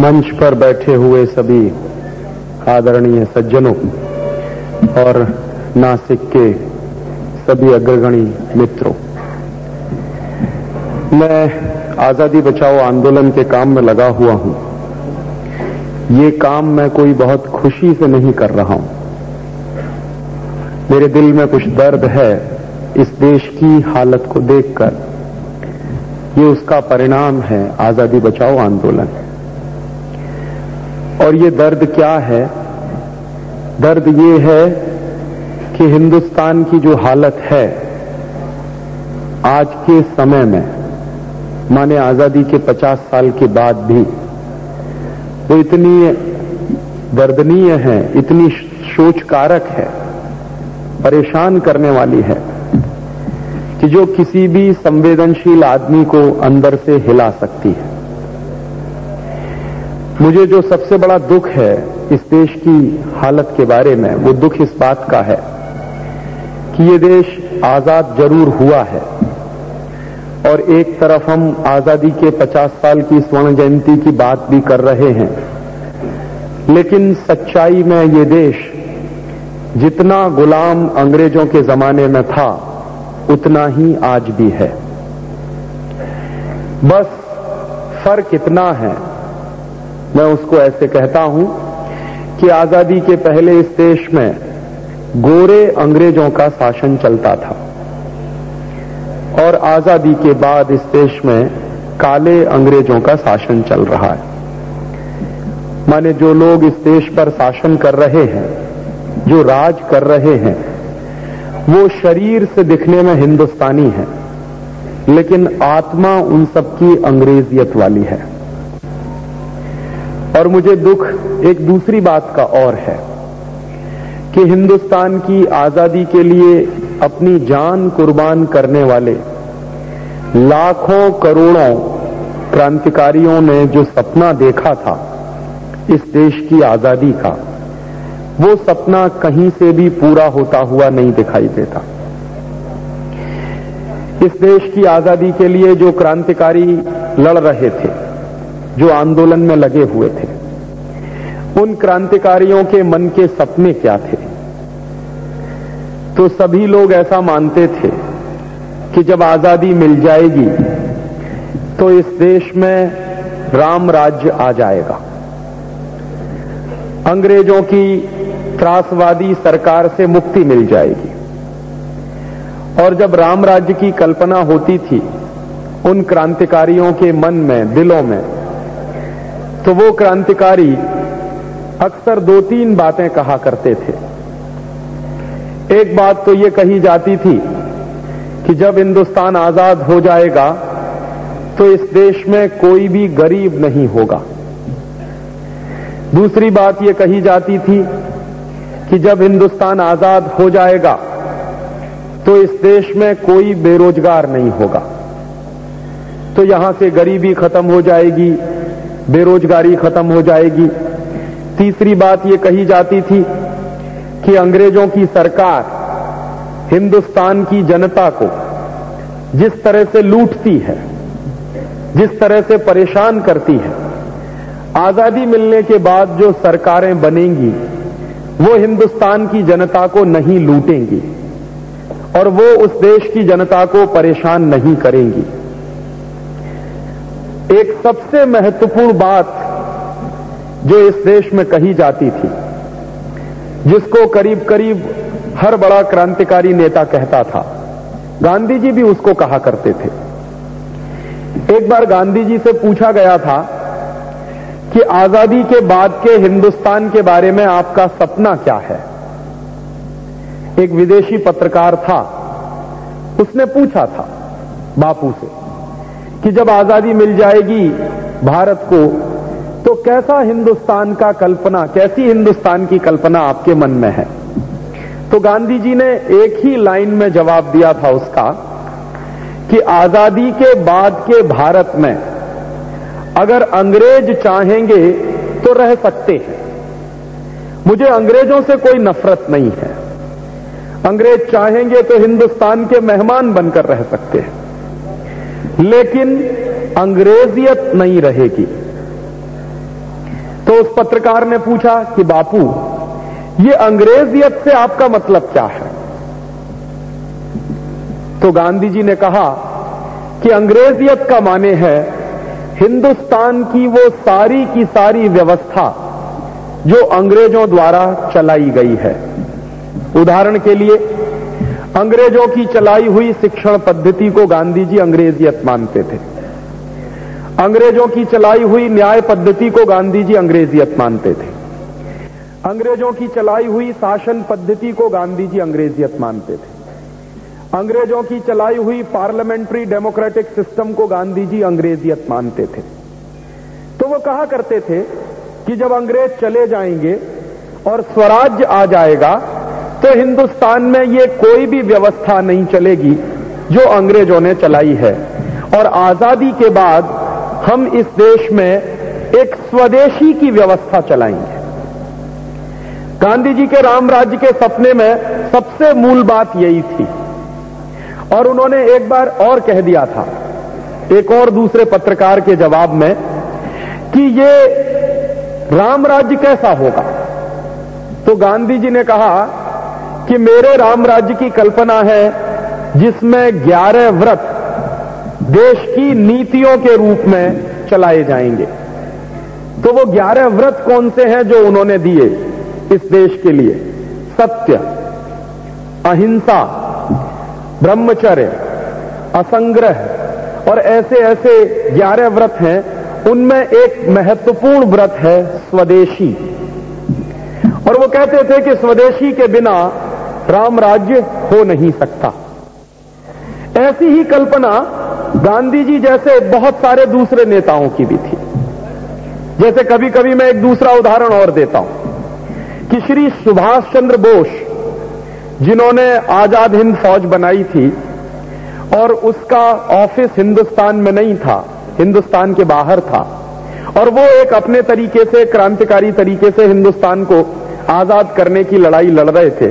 मंच पर बैठे हुए सभी आदरणीय सज्जनों और नासिक के सभी अग्रगणी मित्रों, मैं आज़ादी बचाओ आंदोलन के काम में लगा हुआ हूँ। ये काम मैं कोई बहुत खुशी से नहीं कर रहा हूँ। मेरे दिल में कुछ दर्द है इस देश की हालत को देखकर। ये उसका परिणाम है आज़ादी बचाओ आंदोलन। और ये दर्द क्या है? दर्द ये है कि हिंदुस्तान की जो हालत है, आज के समय में, माने आज़ादी के 50 साल के बाद भी, वो इतनी दर्दनीय है, इतनी सोचकारक है, परेशान करने वाली है, कि जो किसी भी संवेदनशील आदमी को अंदर से हिला सकती है। मुझे जो सबसे बड़ा दुख है इस देश की हालत के बारे में, वो दुख इस बात का है कि ये देश आज़ाद ज़रूर हुआ है। और एक तरफ़ हम आज़ादी के 50 साल की स्वर्ण जयंती की बात भी कर रहे हैं, लेकिन सच्चाई में ये देश जितना गुलाम अंग्रेज़ों के जमाने में था, उतना ही आज भी है। बस फ़र्क इतना है मैं उसको ऐसे कहता हूँ कि आज़ादी के पहले इस देश में गोरे अंग्रेज़ों का शासन चलता था और आज़ादी के बाद इस देश में काले अंग्रेज़ों का शासन चल रहा है। माने जो लोग इस देश पर शासन कर रहे हैं, जो राज कर रहे हैं, वो शरीर से दिखने में हिंदुस्तानी है, लेकिन आत्मा उन सबकी अंग्रेजियत वाली है। और मुझे दुख एक दूसरी बात का और है कि हिंदुस्तान की आज़ादी के लिए अपनी जान कुर्बान करने वाले लाखों करोड़ों क्रांतिकारियों ने जो सपना देखा था इस देश की आज़ादी का, वो सपना कहीं से भी पूरा होता हुआ नहीं दिखाई देता। इस देश की आज़ादी के लिए जो क्रांतिकारी लड़ रहे थे, जो आंदोलन में लगे हुए थे उन क्रांतिकारियों के मन के सपने क्या थे? तो सभी लोग ऐसा मानते थे कि जब आज़ादी मिल जाएगी तो इस देश में राम राज्य आ जाएगा। अंग्रेज़ों की त्रासवादी सरकार से मुक्ति मिल जाएगी। और जब राम राज्य की कल्पना होती थी उन क्रांतिकारियों के मन में, दिलों में तो वो क्रांतिकारी अक्सर दो तीन बातें कहा करते थे। एक बात तो ये कही जाती थी कि जब हिंदुस्तान आज़ाद हो जाएगा तो इस देश में कोई भी गरीब नहीं होगा। दूसरी बात यह कही जाती थी कि जब हिंदुस्तान आज़ाद हो जाएगा तो इस देश में कोई बेरोजगार नहीं होगा। तो यहाँ से गरीबी खत्म हो जाएगी, बेरोजगारी खत्म हो जाएगी तीसरी बात यह कही जाती थी कि अंग्रेज़ों की सरकार हिंदुस्तान की जनता को जिस तरह से लूटती है, जिस तरह से परेशान करती है, आज़ादी मिलने के बाद जो सरकारें बनेंगी, वो हिंदुस्तान की जनता को नहीं लूटेंगी और वो उस देश की जनता को परेशान नहीं करेंगी। एक सबसे महत्वपूर्ण बात जो इस देश में कही जाती थी, जिसको करीब करीब हर बड़ा क्रांतिकारी नेता कहता था। गांधी जी भी उसको कहा करते थे। एक बार गांधी जी से पूछा गया था कि आज़ादी के बाद के हिंदुस्तान के बारे में आपका सपना क्या है? एक विदेशी पत्रकार था। उसने पूछा था बापू से कि जब आज़ादी मिल जाएगी, भारत को तो कैसा हिंदुस्तान का कल्पना, कैसी हिंदुस्तान की कल्पना आपके मन में है? तो गांधी जी ने एक ही लाइन में जवाब दिया था उसका कि आज़ादी के बाद के भारत में अगर अंग्रेज़ चाहेंगे तो रह सकते हैं। मुझे अंग्रेज़ों से कोई नफरत नहीं है। अंग्रेज़ चाहेंगे तो हिंदुस्तान के मेहमान बनकर रह सकते हैं। लेकिन अंग्रेजियत नहीं रहेगी। तो उस पत्रकार ने पूछा कि बापू, ये अंग्रेजियत से आपका मतलब क्या है? तो गांधी जी ने कहा कि अंग्रेजियत का माने है हिंदुस्तान की वो सारी की सारी व्यवस्था जो अंग्रेज़ों द्वारा चलाई गई है। उदाहरण के लिए, अंग्रेज़ों की चलाई हुई शिक्षण पद्धति को गांधी जी अंग्रेजियत मानते थे। अंग्रेज़ों की चलाई हुई न्याय पद्धति को गांधी जी अंग्रेजियत मानते थे। अंग्रेज़ों की चलाई हुई शासन पद्धति को गांधी जी अंग्रेजियत मानते थे। अंग्रेज़ों की चलाई हुई पार्लियामेंट्री डेमोक्रेटिक सिस्टम को गांधी जी अंग्रेजियत मानते थे। तो वो कहा करते थे कि जब अंग्रेज़ चले जाएँगे और स्वराज्य आ जाएगा तो हिंदुस्तान में ये कोई भी व्यवस्था नहीं चलेगी जो अंग्रेज़ों ने चलाई है। और आज़ादी के बाद हम इस देश में एक स्वदेशी की व्यवस्था चलाएँगे। गांधी जी के राम राज्य के सपने में सबसे मूल बात यही थी। और उन्होंने एक बार और कह दिया था, एक और दूसरे पत्रकार के जवाब में, कि ये राम राज्य कैसा होगा? तो गांधी जी ने कहा कि मेरे राम राज्य की कल्पना है जिसमें ग्यारह व्रत देश की नीतियों के रूप में चलाए जाएँगे। तो वो ग्यारह व्रत कौन से हैं जो उन्होंने दिए इस देश के लिए? सत्य, अहिंसा, ब्रह्मचर्य, असंग्रह और ऐसे ऐसे ग्यारह व्रत हैं। उनमें एक महत्वपूर्ण व्रत है स्वदेशी। और वो कहते थे कि स्वदेशी के बिना राम राज्य हो नहीं सकता। ऐसी ही कल्पना गांधी जी जैसे बहुत सारे दूसरे नेताओं की भी थी। जैसे कभी कभी मैं एक दूसरा उदाहरण और देता हूँ कि श्री सुभाष चंद्र बोस, जिन्होंने आज़ाद हिंद फौज बनाई थी और उसका ऑफ़िस हिंदुस्तान में नहीं था, हिंदुस्तान के बाहर था, और वो एक अपने तरीके से, क्रांतिकारी तरीके से हिंदुस्तान को आज़ाद करने की लड़ाई लड़ रहे थे।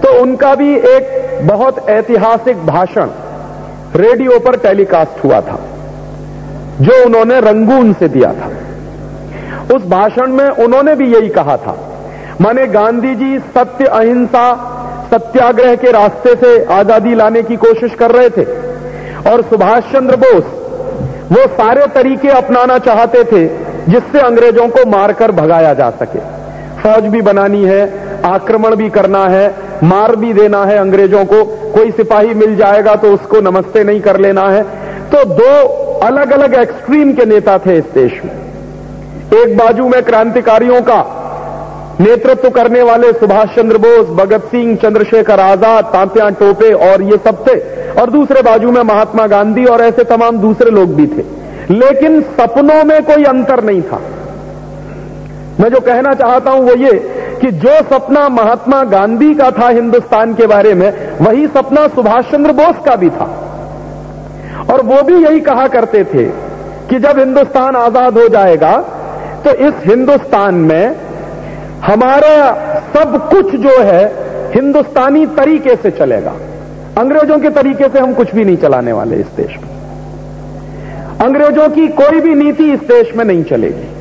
तो उनका भी एक बहुत ऐतिहासिक भाषण रेडियो पर टेलीकास्ट हुआ था, जो उन्होंने रंगून से दिया था। उस भाषण में उन्होंने भी यही कहा था, माने गांधी जी सत्य अहिंसा, सत्याग्रह के रास्ते से आज़ादी लाने की कोशिश कर रहे थे, और सुभाष चंद्र बोस, वो सारे तरीके अपनाना चाहते थे, जिससे अंग्रेज़ों को मारकर भगाया जा सके। फौज भी बनानी है, आक्रमण भी करना है मार भी देना है अंग्रेज़ों को। कोई सिपाही मिल जाएगा तो उसको नमस्ते नहीं कर लेना है। तो दो अलग अलग एक्सट्रीम के नेता थे इस देश में। एक बाजू में क्रांतिकारियों का नेतृत्व करने वाले सुभाष चंद्र बोस, भगत सिंह, चंद्रशेखर आज़ाद, तांत्या टोपे और ये सब थे। और दूसरे बाजू में महात्मा गांधी और ऐसे तमाम दूसरे लोग भी थे। लेकिन सपनों में कोई अंतर नहीं था। मैं जो कहना चाहता हूँ वो ये कि जो सपना महात्मा गांधी का था हिंदुस्तान के बारे में, वही सपना सुभाष चंद्र बोस का भी था। और वो भी यही कहा करते थे कि जब हिंदुस्तान आज़ाद हो जाएगा तो इस हिंदुस्तान में हमारा सब कुछ जो है हिंदुस्तानी तरीके से चलेगा। अंग्रेज़ों के तरीके से हम कुछ भी नहीं चलाने वाले इस देश में। अंग्रेज़ों की कोई भी नीति इस देश में नहीं चलेगी।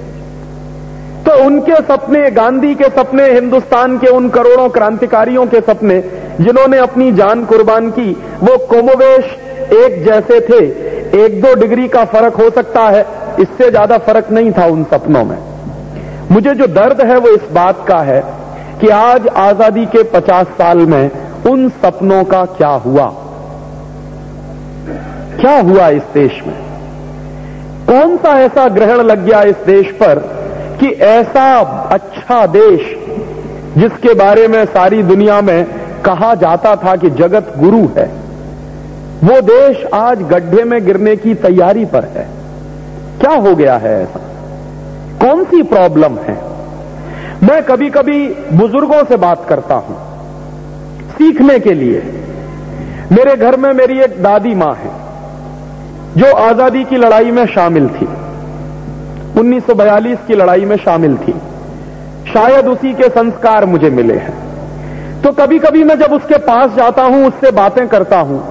तो उनके सपने, गांधी के सपने, हिंदुस्तान के उन करोड़ों क्रांतिकारियों के सपने, जिन्होंने अपनी जान कुर्बान की, वो कोमोवेश एक जैसे थे। एक दो डिग्री का फ़र्क हो सकता है, इससे ज़्यादा फ़र्क नहीं था उन सपनों में। मुझे जो दर्द है, वो इस बात का है कि आज आज़ादी के 50 साल में उन सपनों का क्या हुआ? क्या हुआ इस देश में? कौन सा ऐसा ग्रहण लग गया इस देश पर कि ऐसा अच्छा देश जिसके बारे में सारी दुनिया में कहा जाता था कि जगत गुरु है, वो देश आज गड्ढे में गिरने की तैयारी पर है। क्या हो गया है ऐसा? कौन सी प्रॉब्लम है? मैं कभी कभी बुज़ुर्गों से बात करता हूँ, सीखने के लिए। मेरे घर में मेरी एक दादी माँ है, जो आज़ादी की लड़ाई में शामिल थी। 1942 की लड़ाई में शामिल थी। शायद उसी के संस्कार मुझे मिले हैं। तो कभी कभी मैं जब उसके पास जाता हूँ, उससे बातें करता हूँ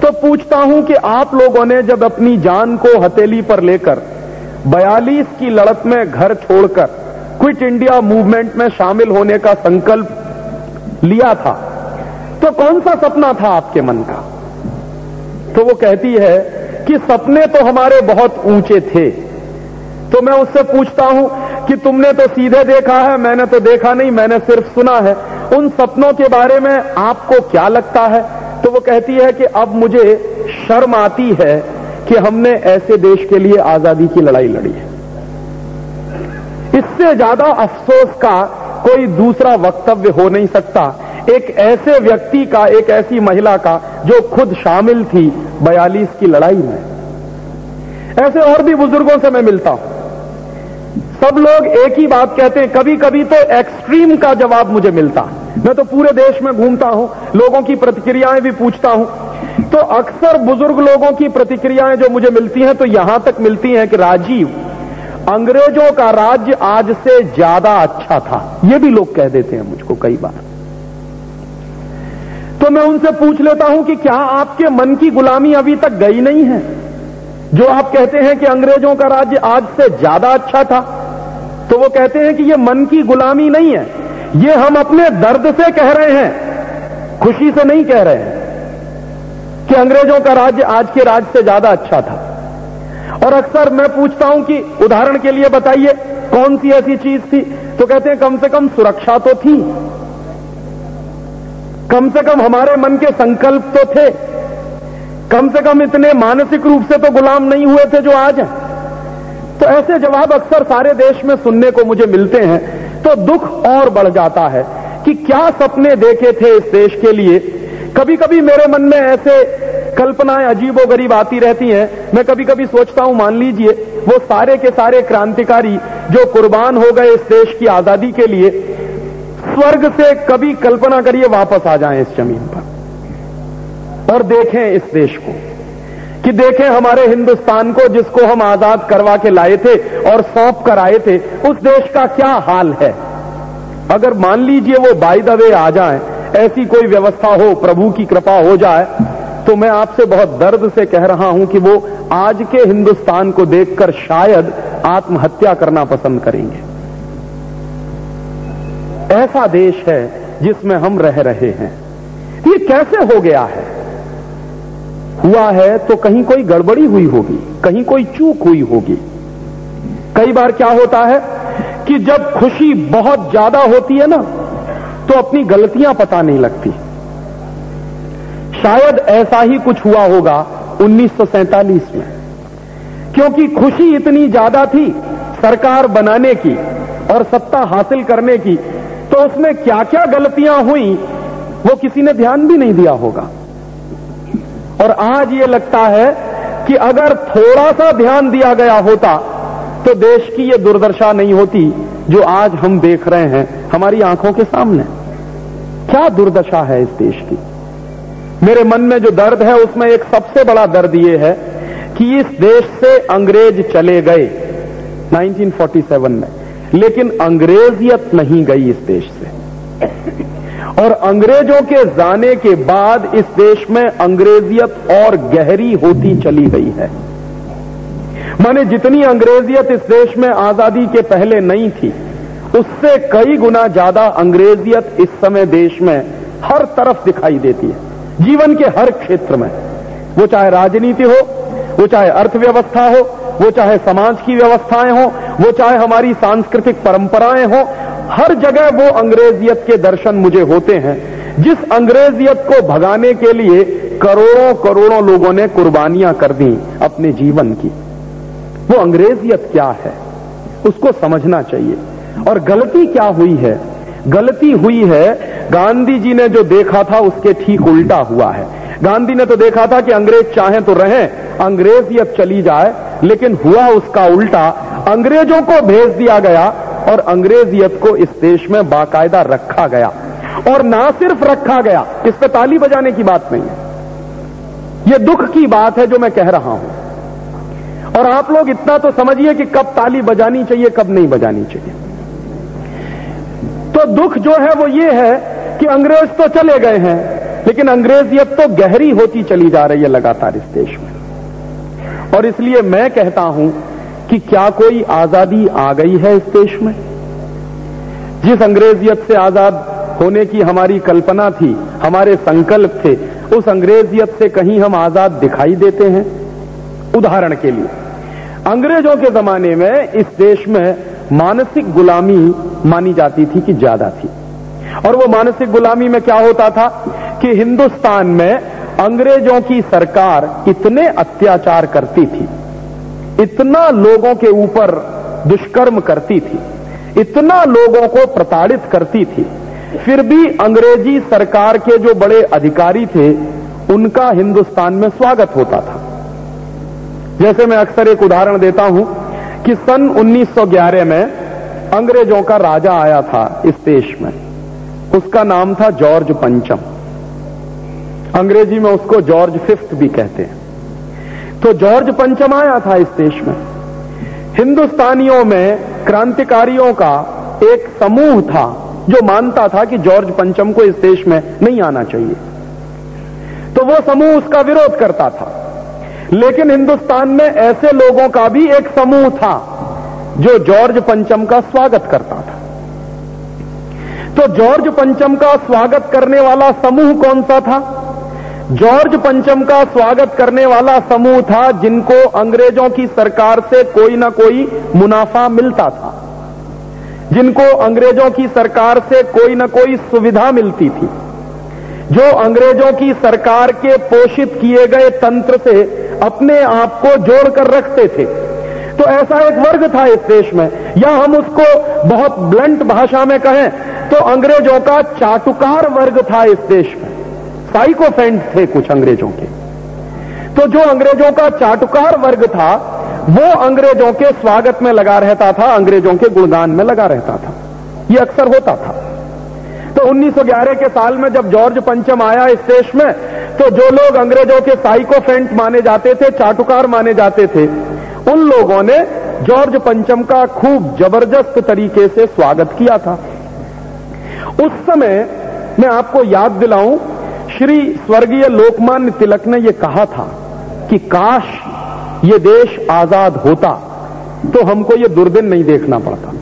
तो पूछता हूँ कि आप लोगों ने जब अपनी जान को हथेली पर लेकर बयालीस की लड़त में घर छोड़कर क्विट इंडिया मूवमेंट में शामिल होने का संकल्प लिया था तो कौन सा सपना था आपके मन का? तो वो कहती है कि सपने तो हमारे बहुत ऊँचे थे तो मैं उससे पूछता हूँ कि तुमने तो सीधे देखा है, मैंने तो देखा नहीं, मैंने सिर्फ़ सुना है। उन सपनों के बारे में आपको क्या लगता है? तो वो कहती है कि अब मुझे शर्म आती है कि हमने ऐसे देश के लिए आज़ादी की लड़ाई लड़ी है। इससे ज़्यादा अफसोस का कोई दूसरा वक्तव्य हो नहीं सकता। एक ऐसे व्यक्ति का, एक ऐसी महिला का, जो खुद शामिल थी बयालीस की लड़ाई में। ऐसे और भी बुज़ुर्गों से मैं मिलता हूँ। सब लोग एक ही बात कहते हैं कभी कभी तो एक्सट्रीम का जवाब मुझे मिलता। मैं तो पूरे देश में घूमता हूँ, लोगों की प्रतिक्रियाएँ भी पूछता हूँ। तो अक्सर बुज़ुर्ग लोगों की प्रतिक्रियाएँ जो मुझे मिलती हैं तो यहाँ तक मिलती हैं कि राजीव, अंग्रेज़ों का राज्य आज से ज़्यादा अच्छा था। ये भी लोग कह देते हैं मुझको कई बार। तो मैं उनसे पूछ लेता हूँ कि क्या आपके मन की गुलामी अभी तक गई नहीं है? जो आप कहते हैं कि अंग्रेज़ों का राज्य आज से ज़्यादा अच्छा था तो वो कहते हैं कि ये मन की गुलामी नहीं है। ये हम अपने दर्द से कह रहे हैं, खुशी से नहीं कह रहे हैं कि अंग्रेज़ों का राज्य आज के राज्य से ज़्यादा अच्छा था। और अक्सर मैं पूछता हूँ कि उदाहरण के लिए बताइए, कौन सी ऐसी चीज़ थी? तो कहते हैं कम से कम सुरक्षा तो थी। कम से कम हमारे मन के संकल्प तो थे। कम से कम इतने मानसिक रूप से तो गुलाम नहीं हुए थे जो आज हैं। तो ऐसे जवाब अक्सर सारे देश में सुनने को मुझे मिलते हैं। तो दुख और बढ़ जाता है कि क्या सपने देखे थे इस देश के लिए। कभी कभी मेरे मन में ऐसे कल्पनाएँ अजीबो गरीब आती रहती हैं। मैं कभी कभी सोचता हूँ, मान लीजिए, वो सारे के सारे क्रांतिकारी जो कुर्बान हो गए इस देश की आज़ादी के लिए, स्वर्ग से कभी कल्पना करिए वापस आ जाएँ इस ज़मीन पर। और देखें इस देश को, कि देखें हमारे हिंदुस्तान को, जिसको हम आज़ाद करवा के लाए थे और सौंप कर आए थे, उस देश का क्या हाल है? अगर मान लीजिए वो बाई दवे आ जाए, ऐसी कोई व्यवस्था हो, प्रभु की कृपा हो जाए तो मैं आपसे बहुत दर्द से कह रहा हूँ कि वो आज के हिंदुस्तान को देखकर शायद आत्महत्या करना पसंद करेंगे। ऐसा देश है जिसमें हम रह रहे हैं। ये कैसे हो गया है? हुआ है तो कहीं कोई गड़बड़ी हुई होगी, कहीं कोई चूक हुई होगी। कई बार क्या होता है कि जब खुशी बहुत ज़्यादा होती है ना तो अपनी गलतियाँ पता नहीं लगती। शायद ऐसा ही कुछ हुआ होगा 1947 में। क्योंकि खुशी इतनी ज़्यादा थी सरकार बनाने की और सत्ता हासिल करने की तो उसमें क्या क्या गलतियाँ हुई, वो किसी ने ध्यान भी नहीं दिया होगा। और आज ये लगता है कि अगर थोड़ा सा ध्यान दिया गया होता तो देश की ये दुर्दशा नहीं होती जो आज हम देख रहे हैं हमारी आँखों के सामने। क्या दुर्दशा है इस देश की? मेरे मन में जो दर्द है, उसमें एक सबसे बड़ा दर्द ये है कि इस देश से अंग्रेज़ चले गए 1947 में। लेकिन अंग्रेजियत नहीं गई इस देश से। और अंग्रेज़ों के जाने के बाद इस देश में अंग्रेजियत और गहरी होती चली गई है। माने जितनी अंग्रेजियत इस देश में आज़ादी के पहले नहीं थी, उससे कई गुना ज़्यादा अंग्रेजियत इस समय देश में हर तरफ़ दिखाई देती है, जीवन के हर क्षेत्र में। वो चाहे राजनीति हो, वो चाहे अर्थव्यवस्था हो, वो चाहे समाज की व्यवस्थाएँ हो, वो चाहे हमारी सांस्कृतिक परंपराएँ हो हर जगह वो अंग्रेजियत के दर्शन मुझे होते हैं। जिस अंग्रेजियत को भगाने के लिए करोड़ों करोड़ों लोगों ने कुर्बानियाँ कर दी अपने जीवन की। वो अंग्रेजियत क्या है? उसको समझना चाहिए। और गलती क्या हुई है? गलती हुई है, गांधी जी ने जो देखा था उसके ठीक उल्टा हुआ है। गांधी ने तो देखा था कि अंग्रेज़ चाहे तो रहें, अंग्रेजियत चली जाए, लेकिन हुआ उसका उल्टा। अंग्रेज़ों को भेज दिया गया और अंग्रेजियत को इस देश में बाकायदा रखा गया। और ना सिर्फ़ रखा गया, इस पर ताली बजाने की बात नहीं है। यह दुख की बात है जो मैं कह रहा हूँ। और आप लोग इतना तो समझिए कि कब ताली बजानी चाहिए, कब नहीं बजानी चाहिए। तो दुख जो है वो ये है कि अंग्रेज़ तो चले गए हैं, लेकिन अंग्रेजियत तो गहरी होती चली जा रही है लगातार इस देश में। और इसलिए मैं कहता हूँ कि क्या कोई आज़ादी आ गई है इस देश में? जिस अंग्रेजियत से आज़ाद होने की हमारी कल्पना थी, हमारे संकल्प थे, उस अंग्रेजियत से कहीं हम आज़ाद दिखाई देते हैं? उदाहरण के लिए, अंग्रेज़ों के जमाने में इस देश में मानसिक गुलामी मानी जाती थी कि ज़्यादा थी। और वो मानसिक गुलामी में क्या होता था कि हिंदुस्तान में अंग्रेज़ों की सरकार इतने अत्याचार करती थी इतना लोगों के ऊपर दुष्कर्म करती थी, इतना लोगों को प्रताड़ित करती थी, फिर भी अंग्रेज़ी सरकार के जो बड़े अधिकारी थे, उनका हिंदुस्तान में स्वागत होता था। जैसे मैं अक्सर एक उदाहरण देता हूँ कि सन 1911 में अंग्रेज़ों का राजा आया था इस देश में। उसका नाम था जॉर्ज पंचम। अंग्रेज़ी में उसको जॉर्ज फिफ्थ भी कहते हैं। तो जॉर्ज पंचम आया था इस देश में। हिंदुस्तानियों में क्रांतिकारियों का एक समूह था जो मानता था कि जॉर्ज पंचम को इस देश में नहीं आना चाहिए। तो वो समूह उसका विरोध करता था। लेकिन हिंदुस्तान में ऐसे लोगों का भी एक समूह था जो जॉर्ज पंचम का स्वागत करता था। तो जॉर्ज पंचम का स्वागत करने वाला समूह कौन सा था? जॉर्ज पंचम का स्वागत करने वाला समूह था जिनको अंग्रेज़ों की सरकार से कोई ना कोई मुनाफा मिलता था। जिनको अंग्रेज़ों की सरकार से कोई ना कोई सुविधा मिलती थी। जो अंग्रेज़ों की सरकार के पोषित किए गए तंत्र से अपने आप को जोड़कर रखते थे। तो ऐसा एक वर्ग था इस देश में। या हम उसको बहुत ब्लंट भाषा में कहें तो अंग्रेज़ों का चाटुकार वर्ग था इस देश में। साइकोफेंट थे कुछ अंग्रेज़ों के। तो जो अंग्रेज़ों का चाटुकार वर्ग था, वो अंग्रेज़ों के स्वागत में लगा रहता था, अंग्रेज़ों के गुणगान में लगा रहता था। ये अक्सर होता था। तो 1911 के साल में जब जॉर्ज पंचम आया इस देश में तो जो लोग अंग्रेज़ों के साइकोफेंट माने जाते थे, चाटुकार माने जाते थे, उन लोगों ने जॉर्ज पंचम का खूब ज़बरदस्त तरीके से स्वागत किया था। उस समय मैं आपको याद दिलाऊं श्री स्वर्गीय लोकमान्य तिलक ने यह कहा था कि काश ये देश आज़ाद होता तो हमको ये दुर्दिन नहीं देखना पड़ता।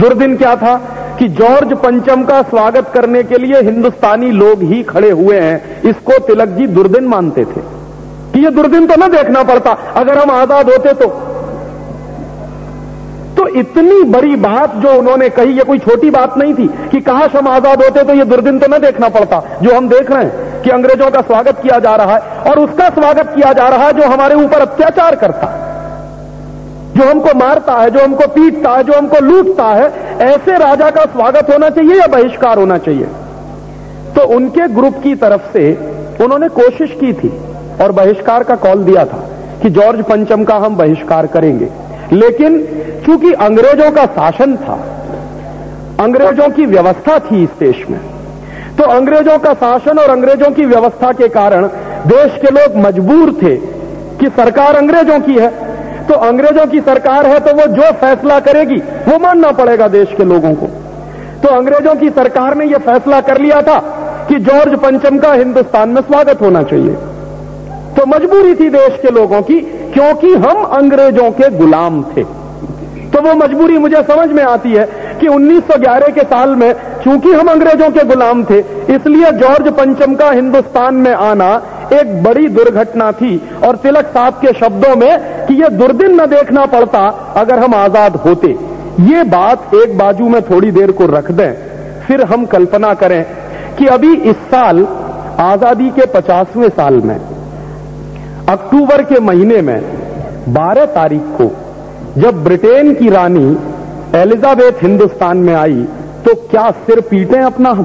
दुर्दिन क्या था कि जॉर्ज पंचम का स्वागत करने के लिए हिंदुस्तानी लोग ही खड़े हुए हैं, इसको तिलक जी दुर्दिन मानते थे। कि ये दुर्दिन तो ना देखना पड़ता, अगर हम आज़ाद होते तो तो इतनी बड़ी बात जो उन्होंने कही, ये कोई छोटी बात नहीं थी कि काश हम आज़ाद होते तो ये दुर्दिन तो न देखना पड़ता, जो हम देख रहे हैं कि अंग्रेज़ों का स्वागत किया जा रहा है और उसका स्वागत किया जा रहा है जो हमारे ऊपर अत्याचार करता है, जो हमको मारता है, जो हमको पीटता है, जो हमको लूटता है, ऐसे राजा का स्वागत होना चाहिए या बहिष्कार होना चाहिए? तो उनके ग्रुप की तरफ़ से उन्होंने कोशिश की थी और बहिष्कार का कॉल दिया था कि जॉर्ज पंचम का हम बहिष्कार करेंगे। लेकिन चूँकि अंग्रेज़ों का शासन था, अंग्रेज़ों की व्यवस्था थी इस देश में तो अंग्रेज़ों का शासन और अंग्रेज़ों की व्यवस्था के कारण देश के लोग मजबूर थे कि सरकार अंग्रेज़ों की है। तो अंग्रेज़ों की सरकार है तो वो जो फैसला करेगी, वो मानना पड़ेगा देश के लोगों को। तो अंग्रेज़ों की सरकार ने यह फैसला कर लिया था कि जॉर्ज पंचम का हिंदुस्तान में स्वागत होना चाहिए। तो मजबूरी थी देश के लोगों की, क्योंकि हम अंग्रेज़ों के गुलाम थे। तो वो मजबूरी मुझे समझ में आती है कि 1911 के साल में चूँकि हम अंग्रेज़ों के गुलाम थे, इसलिए जॉर्ज पंचम का हिंदुस्तान में आना एक बड़ी दुर्घटना थी। और तिलक साहब के शब्दों में कि ये दुर्दिन न देखना पड़ता अगर हम आज़ाद होते। ये बात एक बाजू में थोड़ी देर को रख दें, फिर हम कल्पना करें कि अभी इस साल आज़ादी के पचासवें साल में अक्टूबर के महीने में 12 तारीख को, जब ब्रिटेन की रानी एलिजाबेथ हिंदुस्तान में आई तो क्या सिर पीटे अपना हम?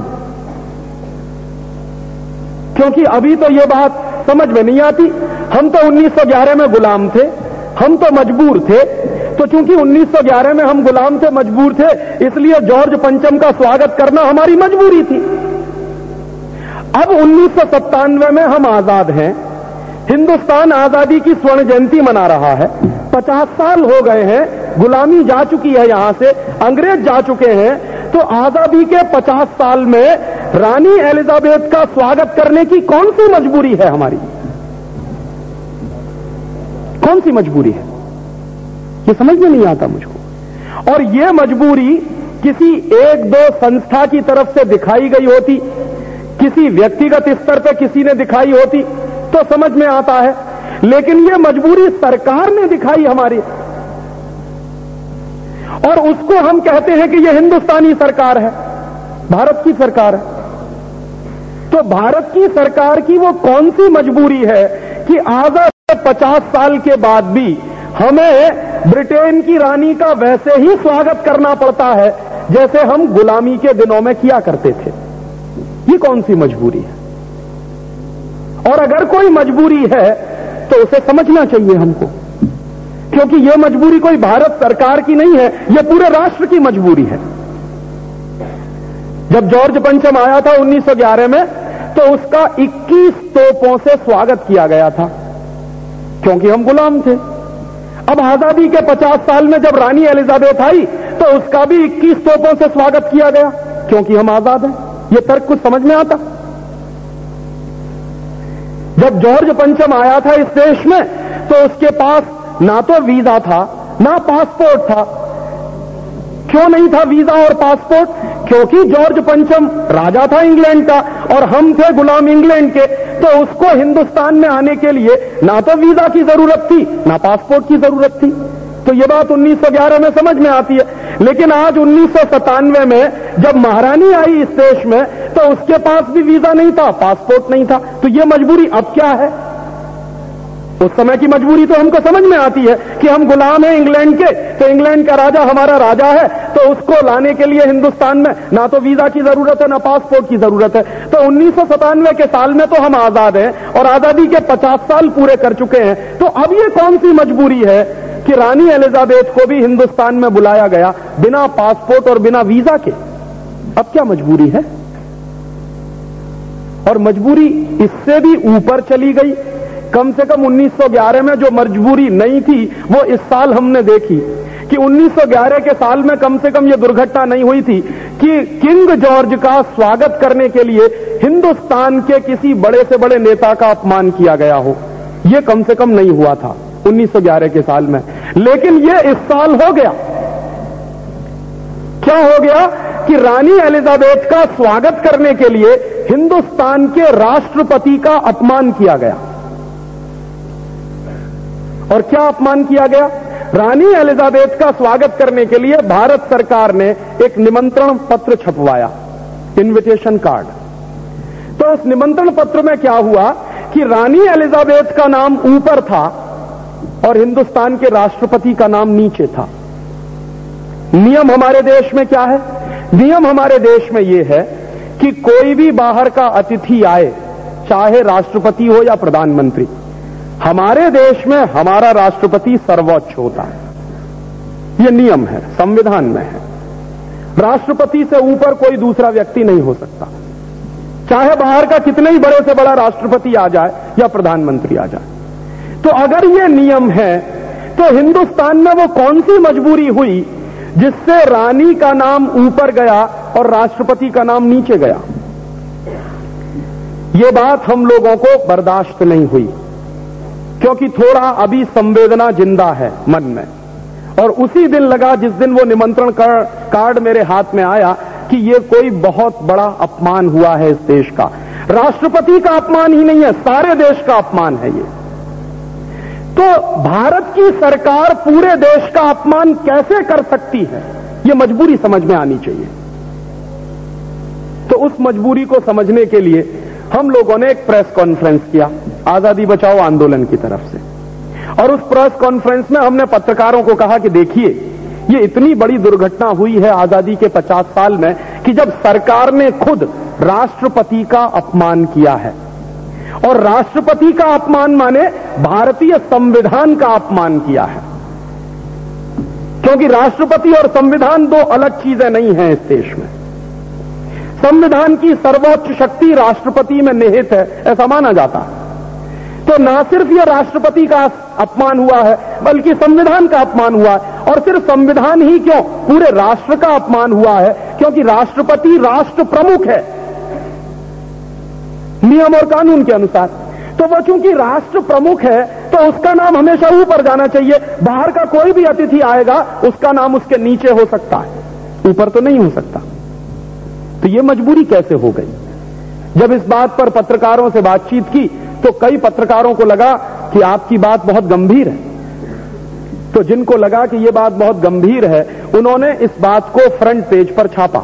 क्योंकि अभी तो यह बात समझ में नहीं आती। हम तो 1911 में गुलाम थे, हम तो मजबूर थे। तो चूँकि 1911 में हम गुलाम थे, मजबूर थे, इसलिए जॉर्ज पंचम का स्वागत करना हमारी मजबूरी थी। अब उन्नीस सौ सत्तानवे में हम आज़ाद हैं हिंदुस्तान आज़ादी की स्वर्ण जयंती मना रहा है। पचास साल हो गए हैं, गुलामी जा चुकी है यहाँ से, अंग्रेज़ जा चुके हैं तो आज़ादी के पचास साल में रानी एलिजाबेथ का स्वागत करने की कौन सी मजबूरी है हमारी? कौन सी मजबूरी है? ये समझ में नहीं आता मुझको। और ये मजबूरी किसी एक दो संस्था की तरफ़ से दिखाई गई होती, किसी व्यक्तिगत स्तर पर किसी ने दिखाई होती तो समझ में आता है। लेकिन यह मजबूरी सरकार ने दिखाई हमारी। और उसको हम कहते हैं कि यह हिंदुस्तानी सरकार है, भारत की सरकार है। तो भारत की सरकार की वो कौन सी मजबूरी है कि आज़ाद पचास साल के बाद भी हमें ब्रिटेन की रानी का वैसे ही स्वागत करना पड़ता है, जैसे हम गुलामी के दिनों में किया करते थे। ये कौन सी मजबूरी है? और अगर कोई मजबूरी है तो उसे समझना चाहिए हमको। क्योंकि यह मजबूरी कोई भारत सरकार की नहीं है यह पूरे राष्ट्र की मजबूरी है। जब जॉर्ज पंचम आया था 1911 में तो उसका 21 तोपों से स्वागत किया गया था, क्योंकि हम गुलाम थे। अब आज़ादी के 50 साल में जब रानी एलिजाबेथ आई तो उसका भी 21 तोपों से स्वागत किया गया, क्योंकि हम आज़ाद हैं। यह तर्क कुछ समझ में आता? जब जॉर्ज पंचम आया था इस देश में तो उसके पास ना तो वीज़ा था, ना पासपोर्ट था। क्यों नहीं था वीज़ा और पासपोर्ट? क्योंकि जॉर्ज पंचम राजा था इंग्लैंड का और हम थे गुलाम इंग्लैंड के। तो उसको हिंदुस्तान में आने के लिए ना तो वीज़ा की ज़रूरत थी, ना पासपोर्ट की ज़रूरत थी। तो ये बात 1911 में समझ में आती है। लेकिन आज उन्नीस सौ सतानवे में जब महारानी आई इस देश में तो उसके पास भी वीज़ा नहीं था, पासपोर्ट नहीं था। तो ये मजबूरी अब क्या है? उस समय की मजबूरी तो हमको समझ में आती है कि हम गुलाम हैं इंग्लैंड के तो इंग्लैंड का राजा हमारा राजा है तो उसको लाने के लिए हिंदुस्तान में ना तो वीज़ा की ज़रूरत है, ना पासपोर्ट की ज़रूरत है। तो उन्नीस सौ सतानवे के साल में तो हम आज़ाद हैं, और आज़ादी के 50 साल पूरे कर चुके हैं। तो अब ये कौन सी मजबूरी है? कि रानी एलिजाबेथ को भी हिंदुस्तान में बुलाया गया बिना पासपोर्ट और बिना वीज़ा के। अब क्या मजबूरी है? और मजबूरी इससे भी ऊपर चली गई। कम से कम 1911 में जो मजबूरी नहीं थी, वो इस साल हमने देखी कि 1911 के साल में कम से कम ये दुर्घटना नहीं हुई थी कि किंग जॉर्ज का स्वागत करने के लिए हिंदुस्तान के किसी बड़े से बड़े नेता का अपमान किया गया हो। ये कम से कम नहीं हुआ था। 1911 के साल में। लेकिन ये इस साल हो गया। क्या हो गया कि रानी एलिजाबेथ का स्वागत करने के लिए हिंदुस्तान के राष्ट्रपति का अपमान किया गया। और क्या अपमान किया गया? रानी एलिजाबेथ का स्वागत करने के लिए भारत सरकार ने एक निमंत्रण पत्र छपवाया इनविटेशन कार्ड तो उस निमंत्रण पत्र में क्या हुआ कि रानी एलिजाबेथ का नाम ऊपर था और हिंदुस्तान के राष्ट्रपति का नाम नीचे था। नियम हमारे देश में क्या है? नियम हमारे देश में यह है कि कोई भी बाहर का अतिथि आए, चाहे राष्ट्रपति हो या प्रधानमंत्री, हमारे देश में हमारा राष्ट्रपति सर्वोच्च होता है। यह नियम है, संविधान में है। राष्ट्रपति से ऊपर कोई दूसरा व्यक्ति नहीं हो सकता। चाहे बाहर का कितने ही बड़े से बड़ा राष्ट्रपति आ जाए या प्रधानमंत्री आ जाए। तो अगर ये नियम है तो हिंदुस्तान में वो कौन सी मजबूरी हुई जिससे रानी का नाम ऊपर गया और राष्ट्रपति का नाम नीचे गया? ये बात हम लोगों को बर्दाश्त नहीं हुई, क्योंकि थोड़ा अभी संवेदना ज़िंदा है मन में। और उसी दिन लगा जिस दिन वो निमंत्रण कार्ड मेरे हाथ में आया कि ये कोई बहुत बड़ा अपमान हुआ है इस देश का। राष्ट्रपति का अपमान ही नहीं है, सारे देश का अपमान है ये। तो भारत की सरकार पूरे देश का अपमान कैसे कर सकती है? यह मजबूरी समझ में आनी चाहिए। तो उस मजबूरी को समझने के लिए हम लोगों ने एक प्रेस कॉन्फ्रेंस किया, आज़ादी बचाओ आंदोलन की तरफ़ से। और उस प्रेस कॉन्फ्रेंस में हमने पत्रकारों को कहा कि देखिए, ये इतनी बड़ी दुर्घटना हुई है आज़ादी के 50 साल में कि जब सरकार ने खुद राष्ट्रपति का अपमान किया है और राष्ट्रपति का अपमान माने, भारतीय संविधान का अपमान किया है। क्योंकि राष्ट्रपति और संविधान दो अलग चीज़ें नहीं हैं इस देश में। संविधान की सर्वोच्च शक्ति राष्ट्रपति में निहित है, ऐसा माना जाता है। तो ना सिर्फ़ यह राष्ट्रपति का अपमान हुआ है, बल्कि संविधान का अपमान हुआ है। और सिर्फ़ संविधान ही क्यों? पूरे राष्ट्र का अपमान हुआ है, क्योंकि राष्ट्रपति राष्ट्र प्रमुख है। नियम और कानून के अनुसार। तो वह चूँकि राष्ट्र प्रमुख है तो उसका नाम हमेशा ऊपर जाना चाहिए। बाहर का कोई भी अतिथि आएगा, उसका नाम उसके नीचे हो सकता है। ऊपर तो नहीं हो सकता। तो ये मजबूरी कैसे हो गई? जब इस बात पर पत्रकारों से बातचीत की तो कई पत्रकारों को लगा कि आपकी बात बहुत गंभीर है। तो जिनको लगा कि यह बात बहुत गंभीर है, उन्होंने इस बात को फ्रंट पेज पर छापा।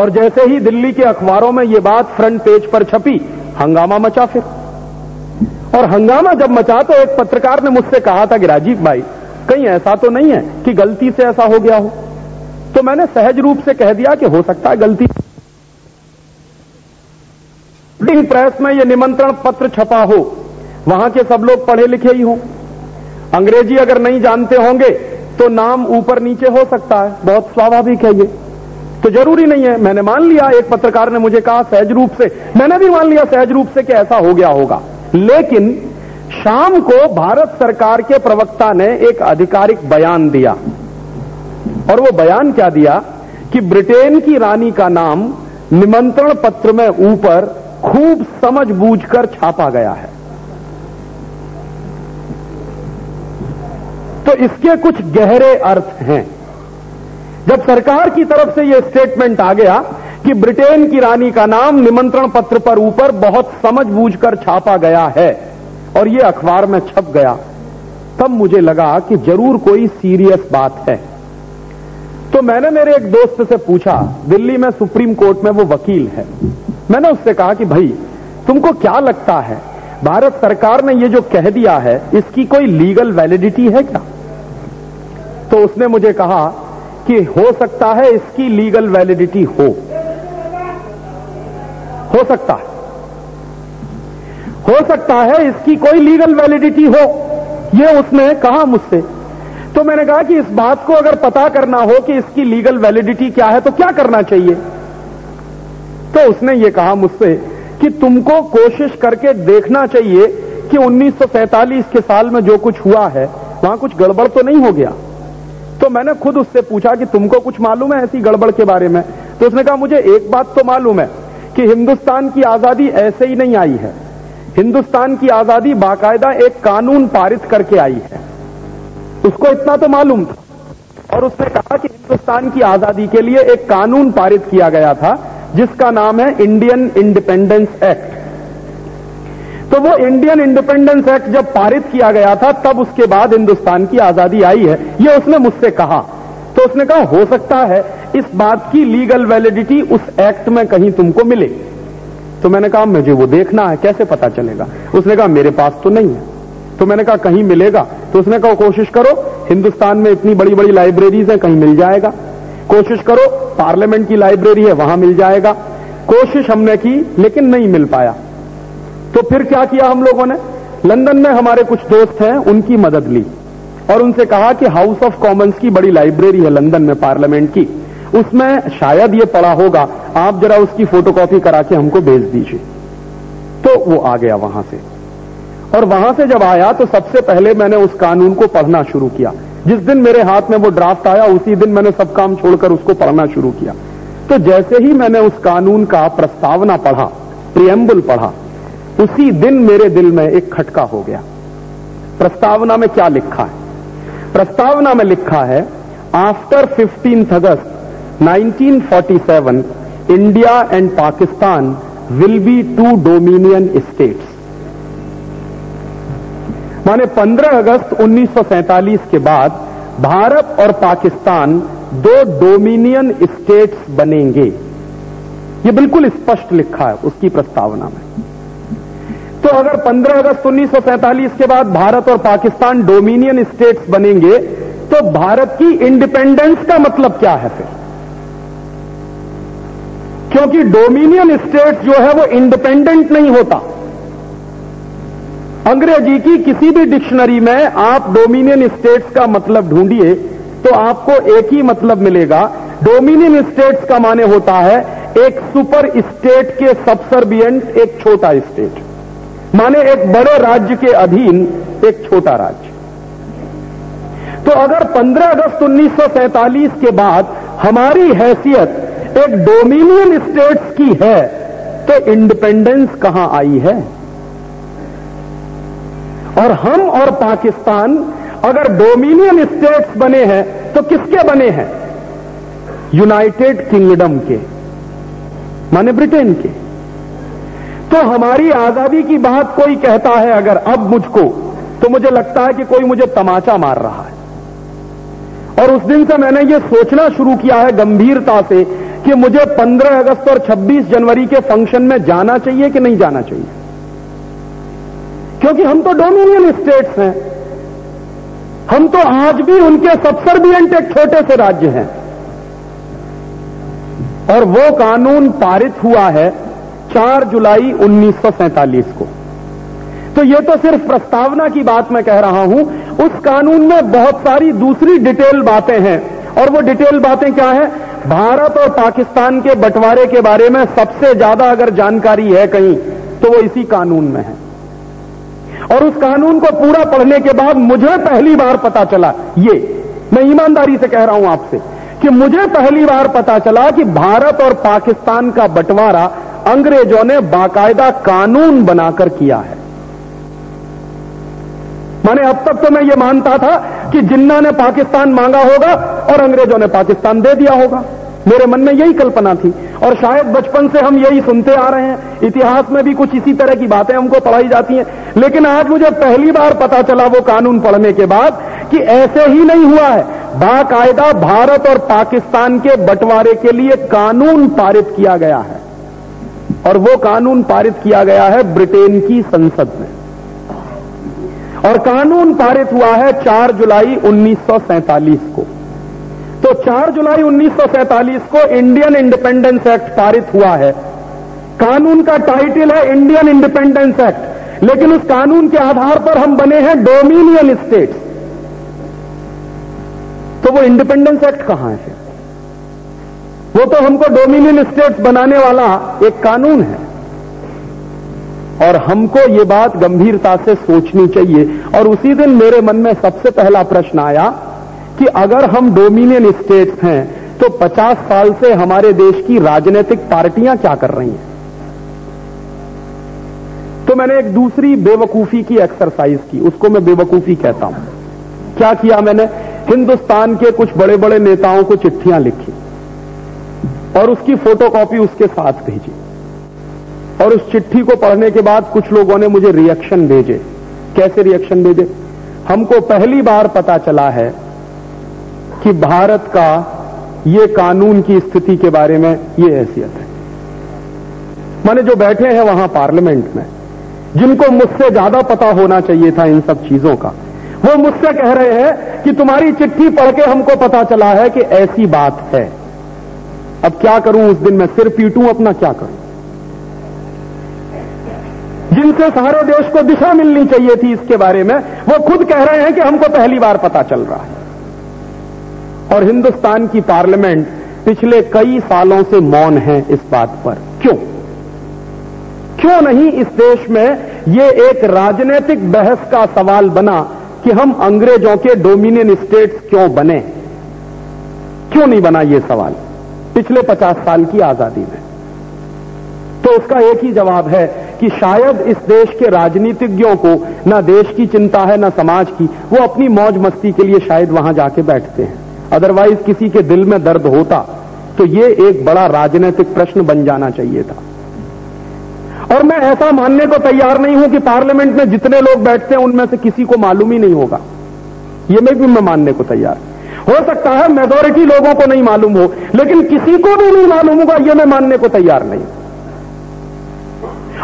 और जैसे ही दिल्ली के अखबारों में यह बात फ्रंट पेज पर छपी, हंगामा मचा फिर। और हंगामा जब मचा तो एक पत्रकार ने मुझसे कहा था कि राजीव भाई, कहीं ऐसा तो नहीं है कि गलती से ऐसा हो गया हो। तो मैंने सहज रूप से कह दिया कि हो सकता है गलती। प्रिंटिंग प्रेस में यह निमंत्रण पत्र छपा हो, वहाँ के सब लोग पढ़े लिखे ही हों। अंग्रेज़ी अगर नहीं जानते होंगे तो नाम ऊपर नीचे हो सकता है। बहुत स्वाभाविक है ये। तो ज़रूरी नहीं है। मैंने मान लिया, एक पत्रकार ने मुझे कहा सहज रूप से। मैंने भी मान लिया सहज रूप से कि ऐसा हो गया होगा। लेकिन शाम को भारत सरकार के प्रवक्ता ने एक आधिकारिक बयान दिया। और वो बयान क्या दिया? कि ब्रिटेन की रानी का नाम निमंत्रण पत्र में ऊपर खूब समझ बूझकर छापा गया है। तो इसके कुछ गहरे अर्थ हैं। जब सरकार की तरफ़ से यह स्टेटमेंट आ गया कि ब्रिटेन की रानी का नाम निमंत्रण पत्र पर ऊपर बहुत समझ बूझ कर छापा गया है और यह अखबार में छप गया, तब मुझे लगा कि ज़रूर कोई सीरियस बात है। तो मैंने मेरे एक दोस्त से पूछा, दिल्ली में सुप्रीम कोर्ट में वो वकील है। मैंने उससे कहा कि भाई, तुमको क्या लगता है, भारत सरकार ने ये जो कह दिया है, इसकी कोई लीगल वैलिडिटी है क्या? तो उसने मुझे कहा कि हो सकता है इसकी लीगल वैलिडिटी हो। हो सकता है। हो सकता है इसकी कोई लीगल वैलिडिटी हो। यह उसने कहा मुझसे। तो मैंने कहा कि इस बात को अगर पता करना हो कि इसकी लीगल वैलिडिटी क्या है तो क्या करना चाहिए? तो उसने ये कहा मुझसे कि तुमको कोशिश करके देखना चाहिए कि 1947 के साल में जो कुछ हुआ है, वहाँ कुछ गड़बड़ तो नहीं हो गया? तो मैंने खुद उससे पूछा कि तुमको कुछ मालूम है ऐसी गड़बड़ के बारे में? तो उसने कहा, मुझे एक बात तो मालूम है कि हिंदुस्तान की आज़ादी ऐसे ही नहीं आई है। हिंदुस्तान की आज़ादी बाकायदा एक कानून पारित करके आई है। उसको इतना तो मालूम था। और उसने कहा कि हिंदुस्तान की आज़ादी के लिए एक कानून पारित किया गया था, जिसका नाम है इंडियन इंडिपेंडेंस एक्ट। तो वो इंडियन इंडिपेंडेंस एक्ट जब पारित किया गया था, तब उसके बाद हिंदुस्तान की आज़ादी आई है। ये उसने मुझसे कहा। तो उसने कहा, हो सकता है इस बात की लीगल वैलिडिटी उस एक्ट में कहीं तुमको मिले। तो मैंने कहा, मुझे वो देखना है, कैसे पता चलेगा? उसने कहा, मेरे पास तो नहीं है। तो मैंने कहा, कहीं मिलेगा? तो उसने कहा, कोशिश करो, हिंदुस्तान में इतनी बड़ी बड़ी लाइब्रेरीज हैं, कहीं मिल जाएगा। कोशिश करो पार्लियामेंट की लाइब्रेरी है, वहाँ मिल जाएगा। कोशिश हमने की, लेकिन नहीं मिल पाया। तो फिर क्या किया हम लोगों ने? लंदन में हमारे कुछ दोस्त हैं, उनकी मदद ली। और उनसे कहा कि हाउस ऑफ़ कॉमन्स की बड़ी लाइब्रेरी है लंदन में, पार्लियामेंट की। उसमें शायद ये पड़ा होगा, आप जरा उसकी फोटोकॉपी करा के हमको भेज दीजिए। तो वो आ गया वहाँ से। और वहाँ से जब आया तो सबसे पहले मैंने उस कानून को पढ़ना शुरू किया। जिस दिन मेरे हाथ में वो ड्राफ्ट आया, उसी दिन मैंने सब काम छोड़कर उसको पढ़ना शुरू किया। तो जैसे ही मैंने उस कानून का प्रस्तावना पढ़ा प्रियम्बल पढ़ा उसी दिन मेरे दिल में एक खटका हो गया। प्रस्तावना में क्या लिखा है? प्रस्तावना में लिखा है after fifteenth August 1947 India and Pakistan will be two dominion states माने 15 अगस्त 1947 के बाद भारत और पाकिस्तान दो डोमिनियन स्टेट्स बनेंगे। ये बिल्कुल स्पष्ट लिखा है उसकी प्रस्तावना में। तो अगर 15 अगस्त 1947 के बाद भारत और पाकिस्तान डोमिनियन स्टेट्स बनेंगे तो भारत की इंडिपेंडेंस का मतलब क्या है फिर? क्योंकि डोमिनियन स्टेट्स जो है वो इंडिपेंडेंट नहीं होता। अंग्रेज़ी की किसी भी डिक्शनरी में आप डोमिनियन स्टेट्स का मतलब ढूंढिए तो आपको एक ही मतलब मिलेगा। डोमिनियन स्टेट्स का माने होता है एक सुपर स्टेट के सबसर्बियंट एक छोटा स्टेट। माने एक बड़े राज्य के अधीन एक छोटा राज्य। तो अगर 15 अगस्त 1947 के बाद हमारी हैसियत एक डोमिनियन स्टेट्स की है तो इंडिपेंडेंस कहाँ आई है? और हम और पाकिस्तान अगर डोमिनियन स्टेट्स बने हैं तो किसके बने हैं? यूनाइटेड किंगडम के, माने ब्रिटेन के। तो हमारी आज़ादी की बात कोई कहता है अगर अब मुझको तो मुझे लगता है कि कोई मुझे तमाचा मार रहा है। और उस दिन से मैंने ये सोचना शुरू किया है गंभीरता से कि मुझे 15 अगस्त और 26 जनवरी के फ़ंक्शन में जाना चाहिए कि नहीं जाना चाहिए। क्योंकि हम तो डोमिनियन स्टेट्स हैं। हम तो आज भी उनके सबसर्बियंट एक छोटे से राज्य हैं। और वो कानून पारित हुआ है 4 जुलाई उन्नीस सौ सैंतालीस को। तो ये तो सिर्फ़ प्रस्तावना की बात मैं कह रहा हूँ। उस कानून में बहुत सारी दूसरी डिटेल बातें हैं। और वो डिटेल बातें क्या है? भारत और पाकिस्तान के बंटवारे के बारे में सबसे ज़्यादा अगर जानकारी है कहीं तो वो इसी कानून में है। और उस कानून को पूरा पढ़ने के बाद मुझे पहली बार पता चला, ये, मैं ईमानदारी से कह रहा हूँ आपसे, कि मुझे पहली बार पता चला कि भारत और पाकिस्तान का बंटवारा अंग्रेज़ों ने बाकायदा कानून बनाकर किया है। माने अब तक तो मैं ये मानता था कि जिन्ना ने पाकिस्तान मांगा होगा और अंग्रेज़ों ने पाकिस्तान दे दिया होगा। मेरे मन में यही कल्पना थी और शायद बचपन से हम यही सुनते आ रहे हैं। इतिहास में भी कुछ इसी तरह की बातें हमको पढ़ाई जाती हैं। लेकिन आज मुझे पहली बार पता चला वो कानून पढ़ने के बाद कि ऐसे ही नहीं हुआ है। बाकायदा भारत और पाकिस्तान के बंटवारे के लिए कानून पारित किया गया है। और वो कानून पारित किया गया है ब्रिटेन की संसद में। और कानून पारित हुआ है 4 जुलाई उन्नीस सौ सैंतालीस को। तो 4 जुलाई उन्नीस सौ सैंतालीस को इंडियन इंडिपेंडेंस एक्ट पारित हुआ है। कानून का टाइटल है इंडियन इंडिपेंडेंस एक्ट, लेकिन उस कानून के आधार पर हम बने हैं डोमिनियन स्टेट्स। तो वो इंडिपेंडेंस एक्ट कहाँ है वो तो हमको डोमिनियन स्टेट्स बनाने वाला एक कानून है। और हमको ये बात गंभीरता से सोचनी चाहिए। और उसी दिन मेरे मन में सबसे पहला प्रश्न आया कि अगर हम डोमिनियन स्टेट्स हैं तो 50 साल से हमारे देश की राजनीतिक पार्टियाँ क्या कर रही हैं? तो मैंने एक दूसरी बेवकूफ़ी की एक्सरसाइज की। उसको मैं बेवकूफ़ी कहता हूँ। क्या किया मैंने? हिंदुस्तान के कुछ बड़े बड़े नेताओं को चिट्ठियाँ लिखी। और उसकी फोटोकॉपी उसके साथ भेजी। और उस चिट्ठी को पढ़ने के बाद कुछ लोगों ने मुझे रिएक्शन भेजे। कैसे रिएक्शन भेजे? हमको पहली बार पता चला है कि भारत का ये कानून की स्थिति के बारे में ये हैसियत है। माने जो बैठे हैं वहाँ पार्लियामेंट में, जिनको मुझसे ज़्यादा पता होना चाहिए था इन सब चीज़ों का, वो मुझसे कह रहे हैं कि तुम्हारी चिट्ठी पढ़ के हमको पता चला है कि ऐसी बात है। अब क्या करूँ उस दिन मैं? सिर पीटूं अपना क्या करूँ? जिनसे सारे देश को दिशा मिलनी चाहिए थी इसके बारे में, वो खुद कह रहे हैं कि हमको पहली बार पता चल रहा है। और हिंदुस्तान की पार्लियामेंट पिछले कई सालों से मौन है इस बात पर। क्यों? क्यों नहीं इस देश में ये एक राजनीतिक बहस का सवाल बना कि हम अंग्रेज़ों के डोमिनियन स्टेट्स क्यों बने? क्यों नहीं बना ये सवाल? पिछले पचास साल की आज़ादी में। तो उसका एक ही जवाब है कि शायद इस देश के राजनीतिज्ञों को ना देश की चिंता है, ना समाज की। वो अपनी मौज मस्ती के लिए शायद वहाँ जाके बैठते हैं। अदरवाइज़ किसी के दिल में दर्द होता तो ये एक बड़ा राजनीतिक प्रश्न बन जाना चाहिए था। और मैं ऐसा मानने को तैयार नहीं हूँ कि पार्लियामेंट में जितने लोग बैठते हैं, उनमें से किसी को मालूम ही नहीं होगा। ये मैं भी मैं मानने को तैयार हो। सकता है मेजोरिटी लोगों को नहीं मालूम हो, लेकिन किसी को भी नहीं मालूम होगा यह मैं मानने को तैयार नहीं।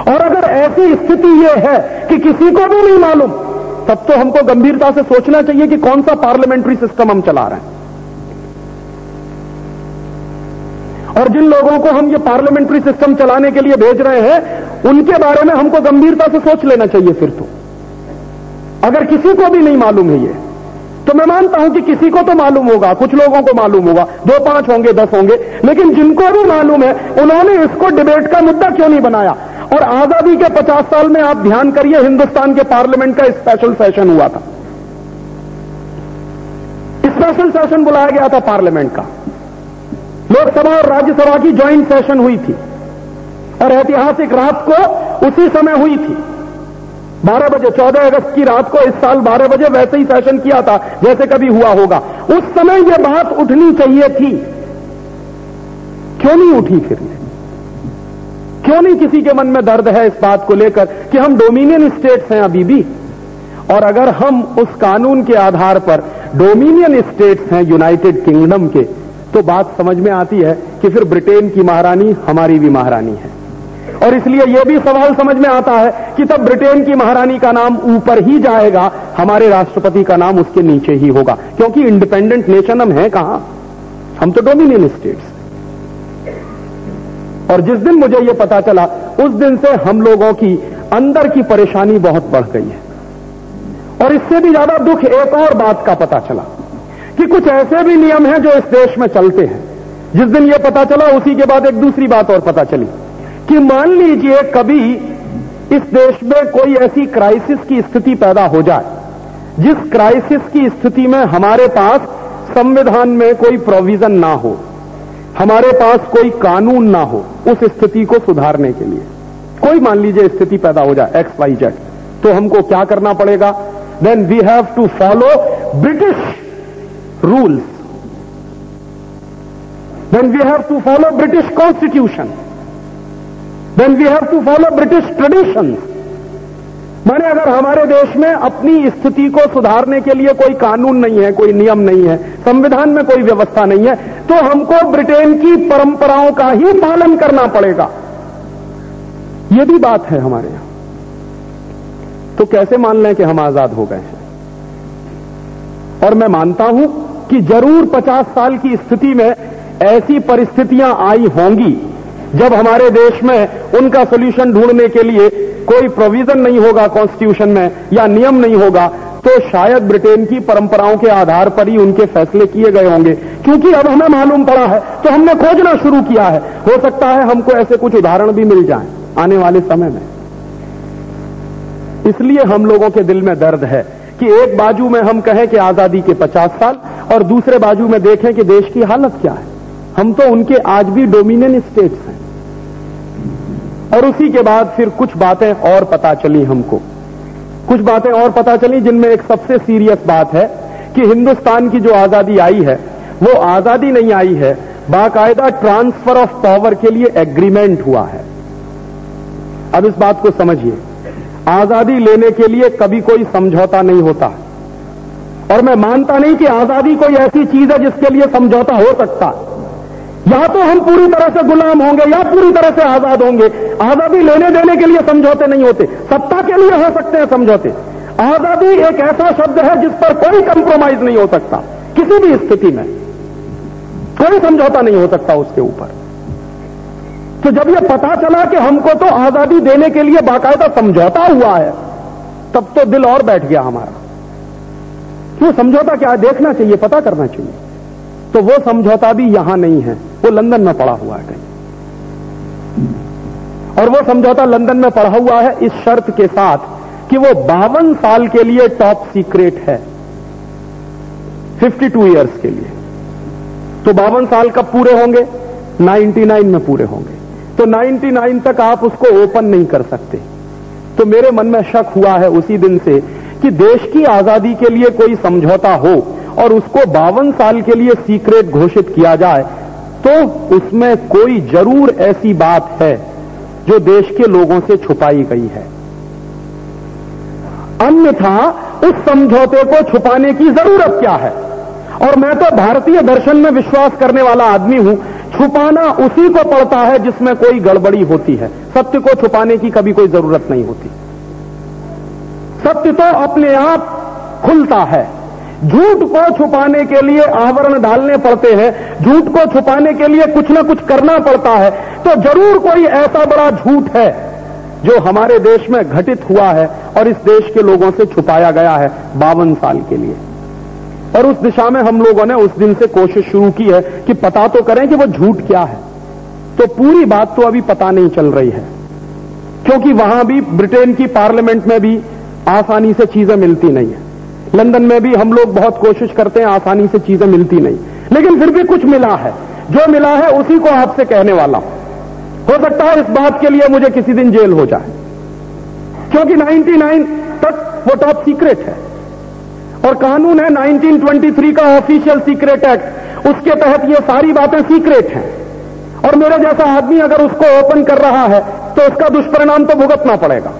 और अगर ऐसी स्थिति यह है कि किसी को भी नहीं मालूम, तब तो हमको गंभीरता से सोचना चाहिए कि कौन सा पार्लियामेंट्री सिस्टम हम चला रहे हैं। और जिन लोगों को हम ये पार्लियामेंट्री सिस्टम चलाने के लिए भेज रहे हैं, उनके बारे में हमको गंभीरता से सोच लेना चाहिए फिर तो। अगर किसी को भी नहीं मालूम है ये तो मैं मानता हूँ कि किसी को तो मालूम होगा, कुछ लोगों को मालूम होगा, दो पाँच होंगे, दस होंगे, लेकिन जिनको भी मालूम है, उन्होंने इसको डिबेट का मुद्दा क्यों नहीं बनाया? और आज़ादी के पचास साल में आप ध्यान करिए, हिंदुस्तान के पार्लियामेंट का स्पेशल सेशन हुआ था। स्पेशल सेशन बुलाया गया था पार्लियामेंट का। लोकसभा और राज्यसभा की ज्वाइंट सेशन हुई थी। और ऐतिहासिक रात को उसी समय हुई थी। 12 बजे 14 अगस्त की रात को इस साल 12 बजे वैसे ही सेशन किया था, जैसे कभी हुआ होगा। उस समय यह बात उठनी चाहिए थी। क्यों नहीं उठी फिर? क्यों नहीं किसी के मन में दर्द है इस बात को लेकर कि हम डोमिनियन स्टेट्स हैं अभी भी? और अगर हम उस कानून के आधार पर डोमिनियन स्टेट्स हैं यूनाइटेड किंगडम के तो बात समझ में आती है कि फिर ब्रिटेन की महारानी हमारी भी महारानी है। और इसलिए यह भी सवाल समझ में आता है कि तब ब्रिटेन की महारानी का नाम ऊपर ही जाएगा, हमारे राष्ट्रपति का नाम उसके नीचे ही होगा। क्योंकि इंडिपेंडेंट नेशन हम हैं कहाँ? हम तो डोमिनियन स्टेट्स और जिस दिन मुझे यह पता चला, उस दिन से हम लोगों की अंदर की परेशानी बहुत बढ़ गई है। और इससे भी ज़्यादा दुख एक और बात का पता चला कि कुछ ऐसे भी नियम हैं जो इस देश में चलते हैं। जिस दिन यह पता चला, उसी के बाद एक दूसरी बात और पता चली। कि मान लीजिए कभी इस देश में कोई ऐसी क्राइसिस की स्थिति पैदा हो जाए, जिस क्राइसिस की स्थिति में हमारे पास संविधान में कोई प्रोविज़न ना हो, हमारे पास कोई कानून ना हो, उस स्थिति को सुधारने के लिए। कोई मान लीजिए स्थिति पैदा हो जाए एक्स वाई जेड तो हमको क्या करना पड़ेगा? Then we have to follow British rules then we have to follow British constitution then we have to follow British tradition माने अगर हमारे देश में अपनी स्थिति को सुधारने के लिए कोई कानून नहीं है, कोई नियम नहीं है, संविधान में कोई व्यवस्था नहीं है तो हमको ब्रिटेन की परंपराओं का ही पालन करना पड़ेगा। यह भी बात है हमारे यहाँ। तो कैसे मान लें कि हम आज़ाद हो गए हैं? और मैं मानता हूँ कि ज़रूर 50 साल की स्थिति में ऐसी परिस्थितियाँ आई होंगी जब हमारे देश में उनका सोल्यूशन ढूँढने के लिए कोई प्रोविज़न नहीं होगा कॉन्स्टिट्यूशन में या नियम नहीं होगा तो शायद ब्रिटेन की परंपराओं के आधार पर ही उनके फैसले किए गए होंगे। क्योंकि अब हमें मालूम पड़ा है तो हमने खोजना शुरू किया है। हो सकता है हमको ऐसे कुछ उदाहरण भी मिल जाएँ आने वाले समय में। इसलिए हम लोगों के दिल में दर्द है कि एक बाजू में हम कहें कि आज़ादी के 50 साल, और दूसरे बाजू में देखें कि देश की हालत क्या है। हम तो उनके आज भी डोमिनियन स्टेट्स हैं। और उसी के बाद फिर कुछ बातें और पता चली हमको। कुछ बातें और पता चली जिनमें एक सबसे सीरियस बात है कि हिंदुस्तान की जो आज़ादी आई है, वो आज़ादी नहीं आई है, बाकायदा ट्रांसफ़र ऑफ़ पावर के लिए एग्रीमेंट हुआ है। अब इस बात को समझिए। आज़ादी लेने के लिए कभी कोई समझौता नहीं होता। और मैं मानता नहीं कि आज़ादी कोई ऐसी चीज़ है जिसके लिए समझौता हो सकता। है या तो हम पूरी तरह से गुलाम होंगे, या पूरी तरह से आज़ाद होंगे। आज़ादी लेने देने के लिए समझौते नहीं होते। सत्ता के लिए हो सकते हैं समझौते। आज़ादी एक ऐसा शब्द है जिस पर कोई कंप्रोमाइज नहीं हो सकता, किसी भी स्थिति में। कोई समझौता नहीं हो सकता उसके ऊपर। तो जब यह पता चला कि हमको तो आज़ादी देने के लिए बाकायदा समझौता हुआ है, तब तो दिल और बैठ गया हमारा। क्यों समझौता क्या देखना चाहिए, पता करना चाहिए। तो वो समझौता भी यहाँ नहीं है। वो लंदन में पड़ा हुआ है कहीं। और वो समझौता लंदन में पड़ा हुआ है इस शर्त के साथ कि वो बावन साल के लिए टॉप सीक्रेट है। 52 इयर्स के लिए। तो बावन साल कब पूरे होंगे? 99 में पूरे होंगे। तो 99 तक आप उसको ओपन नहीं कर सकते। तो मेरे मन में शक हुआ है उसी दिन से कि देश की आज़ादी के लिए कोई समझौता हो और उसको बावन साल के लिए सीक्रेट घोषित किया जाए तो उसमें कोई ज़रूर ऐसी बात है जो देश के लोगों से छुपाई गई है। अन्यथा उस समझौते को छुपाने की ज़रूरत क्या है? और मैं तो भारतीय दर्शन में विश्वास करने वाला आदमी हूँ, छुपाना उसी को पड़ता है जिसमें कोई गड़बड़ी होती है। सत्य को छुपाने की कभी कोई ज़रूरत नहीं होती। सत्य तो अपने आप खुलता है। झूठ को छुपाने के लिए आवरण डालने पड़ते हैं, झूठ को छुपाने के लिए कुछ ना कुछ करना पड़ता है। तो ज़रूर कोई ऐसा बड़ा झूठ है जो हमारे देश में घटित हुआ है और इस देश के लोगों से छुपाया गया है बावन साल के लिए। और उस दिशा में हम लोगों ने उस दिन से कोशिश शुरू की है कि पता तो करें कि वो झूठ क्या है। तो पूरी बात तो अभी पता नहीं चल रही है। क्योंकि वहाँ भी ब्रिटेन की पार्लियामेंट में भी आसानी से चीज़ें मिलती नहीं है। लंदन में भी हम लोग बहुत कोशिश करते हैं, आसानी से चीज़ें मिलती नहीं। लेकिन फिर भी कुछ मिला है। जो मिला है, उसी को आपसे कहने वाला हूँ। हो सकता है इस बात के लिए मुझे किसी दिन जेल हो जाए। क्योंकि 99 तक वो टॉप सीक्रेट है। और कानून है 1923 का ऑफिशियल सीक्रेट एक्ट उसके तहत ये सारी बातें सीक्रेट हैं। और मेरे जैसा आदमी अगर उसको ओपन कर रहा है तो उसका दुष्परिणाम तो भुगतना पड़ेगा।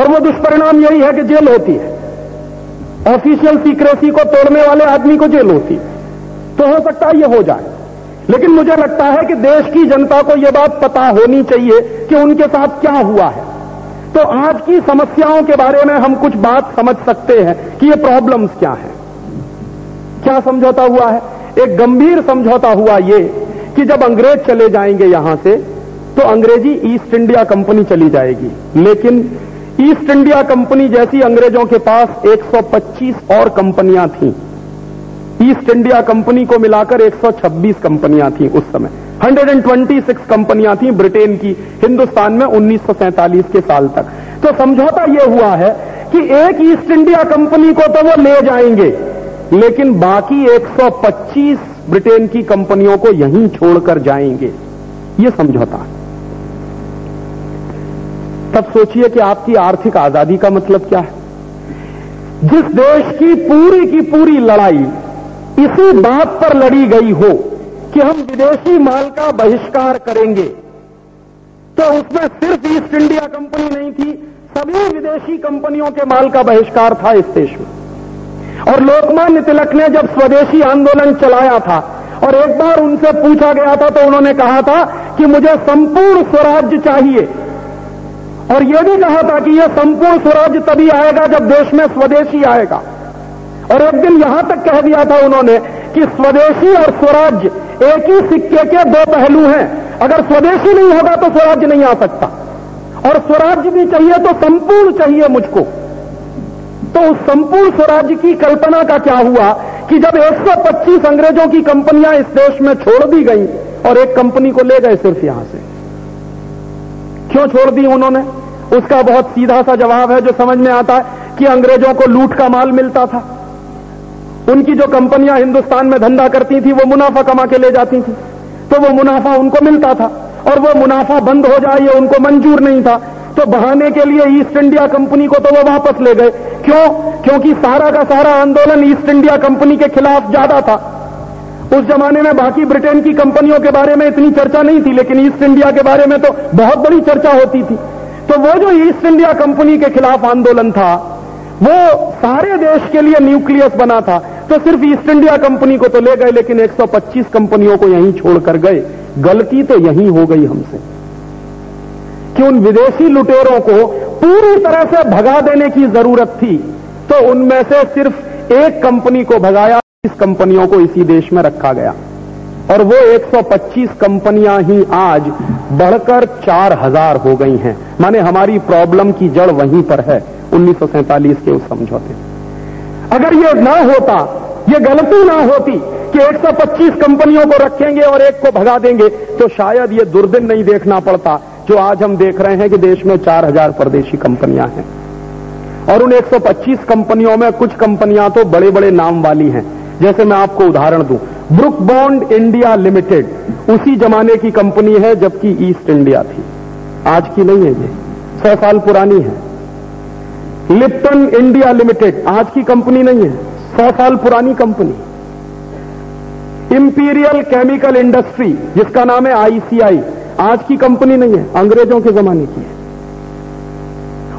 और वो दुष्परिणाम यही है कि जेल होती है। ऑफिशियल सीक्रेसी को तोड़ने वाले आदमी को जेल होती। तो हो सकता है ये हो जाए। लेकिन मुझे लगता है कि देश की जनता को यह बात पता होनी चाहिए कि उनके साथ क्या हुआ है। तो आज की समस्याओं के बारे में हम कुछ बात समझ सकते हैं कि ये प्रॉब्लम्स क्या है। क्या समझौता हुआ है? एक गंभीर समझौता हुआ ये कि जब अंग्रेज़ चले जाएँगे यहाँ से तो अंग्रेज़ी ईस्ट इंडिया कंपनी चली जाएगी। लेकिन ईस्ट इंडिया कंपनी जैसी अंग्रेज़ों के पास 125 और कंपनियाँ थीं। ईस्ट इंडिया कंपनी को मिलाकर 126 कंपनियाँ थीं उस समय। 126 कंपनियाँ थीं ब्रिटेन की, हिंदुस्तान में उन्नीस सौ सैंतालीस के साल तक। तो समझौता यह हुआ है कि एक ईस्ट इंडिया कंपनी को तो वो ले जाएँगे, लेकिन बाकी 125 ब्रिटेन की कंपनियों को यहीं छोड़कर जाएँगे। ये समझौता तब सोचिए कि आपकी आर्थिक आज़ादी का मतलब क्या है। जिस देश की पूरी की पूरी लड़ाई इसी बात पर लड़ी गई हो कि हम विदेशी माल का बहिष्कार करेंगे तो उसमें सिर्फ़ ईस्ट इंडिया कंपनी नहीं थी, सभी विदेशी कंपनियों के माल का बहिष्कार था इस देश में। और लोकमान्य तिलक ने जब स्वदेशी आंदोलन चलाया था और एक बार उनसे पूछा गया था तो उन्होंने कहा था कि मुझे संपूर्ण स्वराज्य चाहिए और यह भी कहा था कि यह संपूर्ण स्वराज्य तभी आएगा जब देश में स्वदेशी आएगा। और एक दिन यहाँ तक कह दिया था उन्होंने कि स्वदेशी और स्वराज्य एक ही सिक्के के दो पहलू हैं। अगर स्वदेशी नहीं होगा तो स्वराज्य नहीं आ सकता। और स्वराज्य भी चाहिए तो संपूर्ण चाहिए मुझको। तो उस संपूर्ण स्वराज्य की कल्पना का क्या हुआ कि जब 125 अंग्रेज़ों की कंपनियाँ इस देश में छोड़ दी गई और एक कंपनी को ले गए सिर्फ़ यहाँ से। क्यों छोड़ दी उन्होंने? उसका बहुत सीधा सा जवाब है, जो समझ में आता है कि अंग्रेज़ों को लूट का माल मिलता था। उनकी जो कंपनियाँ हिंदुस्तान में धंधा करती थी, वो मुनाफा कमा के ले जाती थी। तो वो मुनाफा उनको मिलता था, और वो मुनाफा बंद हो जाए, ये उनको मंजूर नहीं था। तो बहाने के लिए ईस्ट इंडिया कंपनी को तो वो वापस ले गए। क्यों? क्योंकि सारा का सारा आंदोलन ईस्ट इंडिया कंपनी के खिलाफ ज़्यादा था। उस जमाने में बाकी ब्रिटेन की कंपनियों के बारे में इतनी चर्चा नहीं थी, लेकिन ईस्ट इंडिया के बारे में तो बहुत बड़ी चर्चा होती थी। तो वो जो ईस्ट इंडिया कंपनी के खिलाफ आंदोलन था, वो सारे देश के लिए न्यूक्लियस बना था। तो सिर्फ़ ईस्ट इंडिया कंपनी को तो ले गए, लेकिन 125 कंपनियों को यहीं छोड़कर गए। गलती तो यहीं हो गई हमसे। कि उन विदेशी लुटेरों को पूरी तरह से भगा देने की ज़रूरत थी तो उनमें से सिर्फ़ एक कंपनी को भगाया, इस कंपनियों को इसी देश में रखा गया। और वो 125 कंपनियाँ ही आज बढ़कर 4000 हो गई हैं। माने हमारी प्रॉब्लम की जड़ वहीं पर है, उन्नीस सौ सैंतालीस के उस समझौते। अगर ये ना होता, ये गलती ना होती कि 125 कंपनियों को रखेंगे और एक को भगा देंगे तो शायद ये दुर्दिन नहीं देखना पड़ता, जो आज हम देख रहे हैं कि देश में 4000 परदेशी कंपनियाँ हैं। और उन 125 कंपनियों में कुछ कंपनियाँ तो बड़े बड़े नाम वाली हैं। जैसे मैं आपको उदाहरण दूँ ब्रुक बॉन्ड इंडिया लिमिटेड उसी जमाने की कंपनी है जबकि ईस्ट इंडिया थी। आज की नहीं है ये, सौ साल पुरानी है। लिप्टन इंडिया लिमिटेड आज की कंपनी नहीं है, सौ साल पुरानी कंपनी। इंपीरियल केमिकल इंडस्ट्री जिसका नाम है आईसीआई आज की कंपनी नहीं है, अंग्रेज़ों के जमाने की है।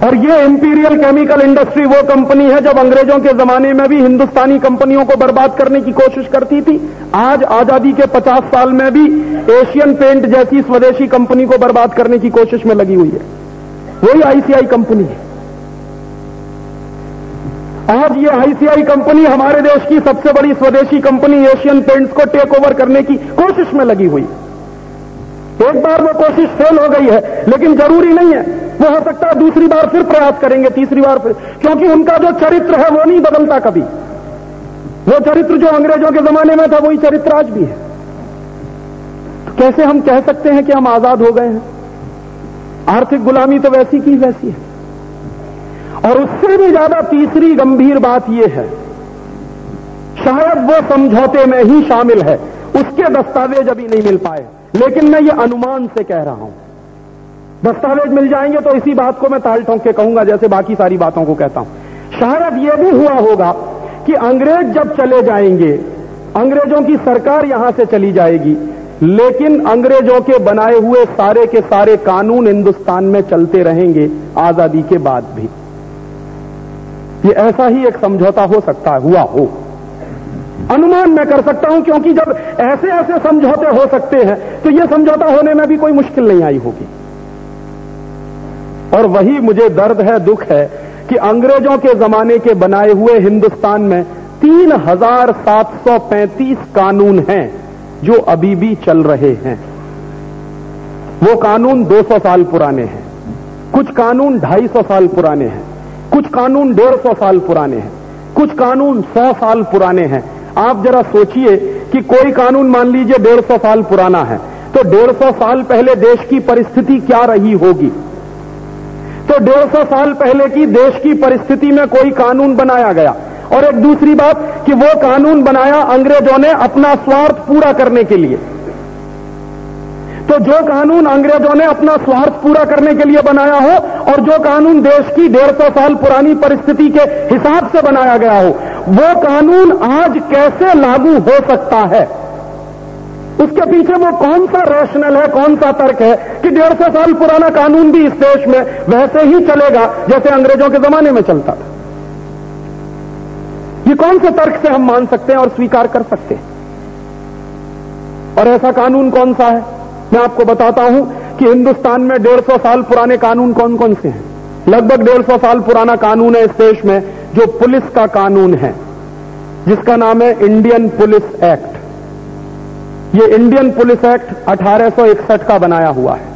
और ये इंपीरियल केमिकल इंडस्ट्री वो कंपनी है जब अंग्रेज़ों के जमाने में भी हिंदुस्तानी कंपनियों को बर्बाद करने की कोशिश करती थी, आज आज़ादी के 50 साल में भी एशियन पेंट जैसी स्वदेशी कंपनी को बर्बाद करने की कोशिश में लगी हुई है। वही आईसीआई कंपनी है। आज ये आईसीआई कंपनी हमारे देश की सबसे बड़ी स्वदेशी कंपनी एशियन पेंट्स को टेक ओवर करने की कोशिश में लगी हुई एक बार वो कोशिश फेल हो गई है, लेकिन ज़रूरी नहीं है। वो हो सकता है दूसरी बार फिर प्रयास करेंगे, तीसरी बार फिर। क्योंकि उनका जो चरित्र है, वो नहीं बदलता कभी। वो चरित्र जो अंग्रेज़ों के जमाने में था, वही चरित्र आज भी है। तो कैसे हम कह सकते हैं कि हम आज़ाद हो गए हैं? आर्थिक गुलामी तो वैसी की वैसी है। और उससे भी ज़्यादा तीसरी गंभीर बात यह है, शायद वो समझौते में ही शामिल है। उसके दस्तावेज़ अभी नहीं मिल पाए। लेकिन मैं ये अनुमान से कह रहा हूँ। दस्तावेज़ मिल जाएँगे तो इसी बात को मैं ताल ठोंक के कहूँगा, जैसे बाकी सारी बातों को कहता हूँ। शायद यह भी हुआ होगा कि अंग्रेज़ जब चले जाएँगे, अंग्रेज़ों की सरकार यहाँ से चली जाएगी, लेकिन अंग्रेज़ों के बनाए हुए सारे के सारे कानून हिंदुस्तान में चलते रहेंगे आज़ादी के बाद भी। ये ऐसा ही एक समझौता हो सकता है हुआ हो। अनुमान मैं कर सकता हूँ, क्योंकि जब ऐसे ऐसे समझौते हो सकते हैं तो यह समझौता होने में भी कोई मुश्किल नहीं आई होगी। और वही मुझे दर्द है, दुख है, कि अंग्रेज़ों के जमाने के बनाए हुए हिंदुस्तान में तीन हज़ार सात सौ पैंतीस कानून हैं, जो अभी भी चल रहे हैं। वो कानून 200 साल पुराने हैं। कुछ कानून 250 साल पुराने हैं। कुछ कानून 150 साल पुराने हैं। कुछ कानून 100 साल पुराने हैं। आप जरा सोचिए कि कोई कानून मान लीजिए डेढ़ सौ साल पुराना है तो डेढ़ सौ साल पहले देश की परिस्थिति क्या रही होगी? तो डेढ़ सौ साल पहले की देश की परिस्थिति में कोई कानून बनाया गया? और एक दूसरी बात कि वो कानून बनाया अंग्रेज़ों ने अपना स्वार्थ पूरा करने के लिए। तो जो कानून अंग्रेज़ों ने अपना स्वार्थ पूरा करने के लिए बनाया हो और जो कानून देश की डेढ़ सौ साल पुरानी परिस्थिति के हिसाब से बनाया गया हो, वो कानून आज कैसे लागू हो सकता है? उसके पीछे वो कौन सा रैशनल है, कौन सा तर्क है कि डेढ़ सौ साल पुराना कानून भी इस देश में वैसे ही चलेगा जैसे अंग्रेज़ों के जमाने में चलता था? ये कौन से तर्क से हम मान सकते हैं और स्वीकार कर सकते हैं? और ऐसा कानून कौन सा है? मैं आपको बताता हूँ कि हिंदुस्तान में डेढ़ सौ साल पुराने कानून कौन कौन से हैं? लगभग डेढ़ सौ साल पुराना कानून है इस देश में, जो पुलिस का कानून है, जिसका नाम है इंडियन पुलिस एक्ट। ये इंडियन पुलिस एक्ट 1861 का बनाया हुआ है।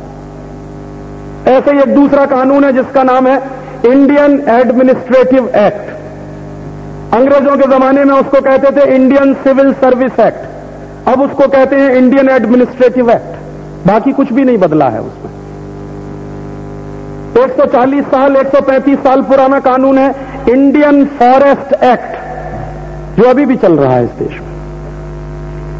ऐसे ही एक दूसरा कानून है, जिसका नाम है इंडियन एडमिनिस्ट्रेटिव एक्ट। अंग्रेज़ों के जमाने में उसको कहते थे इंडियन सिविल सर्विस एक्ट। अब उसको कहते हैं इंडियन एडमिनिस्ट्रेटिव एक्ट। बाकी कुछ भी नहीं बदला है उसमें। 140 साल 135 साल पुराना कानून है, इंडियन फॉरेस्ट एक्ट, जो अभी भी चल रहा है इस देश में।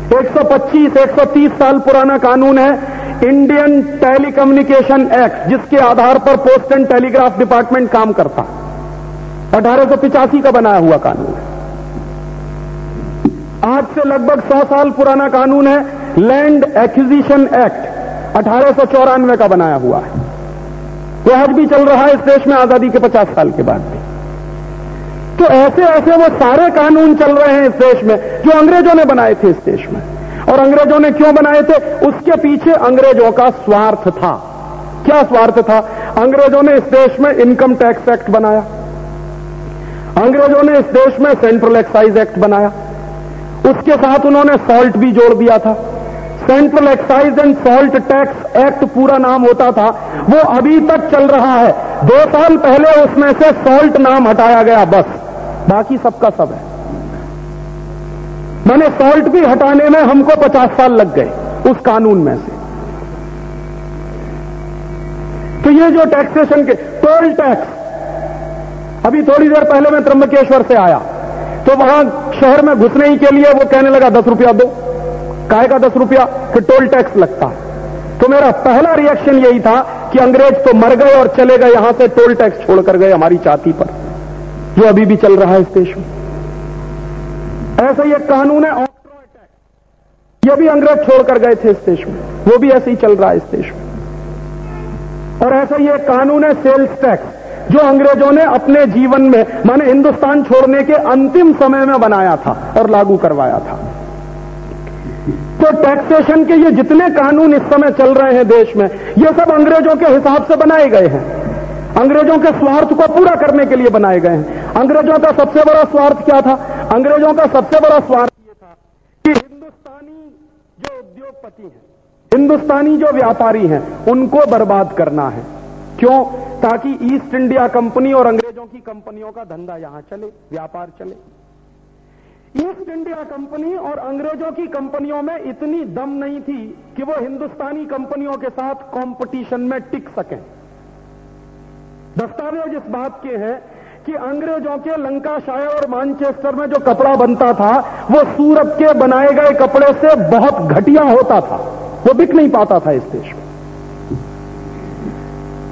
125 130 साल पुराना कानून है, इंडियन टेलीकम्युनिकेशन एक्ट, जिसके आधार पर पोस्ट एंड टेलीग्राफ डिपार्टमेंट काम करता। अठारह का बनाया हुआ कानून है। आज से लगभग 100 साल पुराना कानून है लैंड एक्विजिशन एक्ट अठारह सौ चौरानवे का बनाया हुआ है। तो आज भी चल रहा है इस देश में आज़ादी के 50 साल के बाद भी। तो ऐसे ऐसे वो सारे कानून चल रहे हैं इस देश में, जो अंग्रेज़ों ने बनाए थे इस देश में। और अंग्रेज़ों ने क्यों बनाए थे? उसके पीछे अंग्रेज़ों का स्वार्थ था। क्या स्वार्थ था? अंग्रेज़ों ने इस देश में इनकम टैक्स एक्ट बनाया। अंग्रेज़ों ने इस देश में सेंट्रल एक्साइज एक्ट बनाया। उसके साथ उन्होंने सॉल्ट भी जोड़ दिया था। Central excise and salt tax act पूरा नाम होता था। वो अभी तक चल रहा है। दो साल पहले उसमें से सॉल्ट नाम हटाया गया, बस। बाकी सबका सब है। मैंने सॉल्ट भी हटाने में हमको पचास साल लग गए, उस कानून में से। तो ये जो टैक्सेशन के टोल टैक्स अभी थोड़ी देर पहले मैं त्र्यंबकेश्वर से आया। तो वहाँ शहर में घुसने ही के लिए वो कहने लगा, दस रुपया दो। काय का दस रुपया? कि टोल टैक्स लगता है। तो मेरा पहला रिएक्शन यही था कि अंग्रेज़ तो मर गए और चले गए, यहाँ से टोल टैक्स छोड़कर गए हमारी छाती पर। जो अभी भी चल रहा है इस देश में। ऐसा एक कानून है ये भी अंग्रेज़ छोड़कर गए थे इस देश में। वो भी ऐसे ही चल रहा है इस देश में। और ऐसा ही एक कानून है सेल्स टैक्स जो अंग्रेज़ों ने अपने जीवन में, माने हिंदुस्तान छोड़ने के अंतिम समय में बनाया था और लागू करवाया था। तो टैक्सेशन के ये जितने कानून इस समय चल रहे हैं देश में, ये सब अंग्रेज़ों के हिसाब से बनाए गए हैं। अंग्रेज़ों के स्वार्थ को पूरा करने के लिए बनाए गए हैं। अंग्रेज़ों का सबसे बड़ा स्वार्थ क्या था? अंग्रेज़ों का सबसे बड़ा स्वार्थ ये था कि हिंदुस्तानी जो उद्योगपति हैं, हिंदुस्तानी जो व्यापारी हैं, उनको बर्बाद करना है। क्यों? ताकि ईस्ट इंडिया कंपनी और अंग्रेज़ों की कंपनियों का धंधा यहाँ चले, व्यापार चले। ईस्ट इंडिया कंपनी और अंग्रेज़ों की कंपनियों में इतनी दम नहीं थी कि वो हिंदुस्तानी कंपनियों के साथ कंपटीशन में टिक सकें। दस्तावेज़ इस बात के हैं कि अंग्रेज़ों के लंका शायर और मानचेस्टर में जो कपड़ा बनता था, वो सूरत के बनाए गए कपड़े से बहुत घटिया होता था। वो बिक नहीं पाता था इस देश में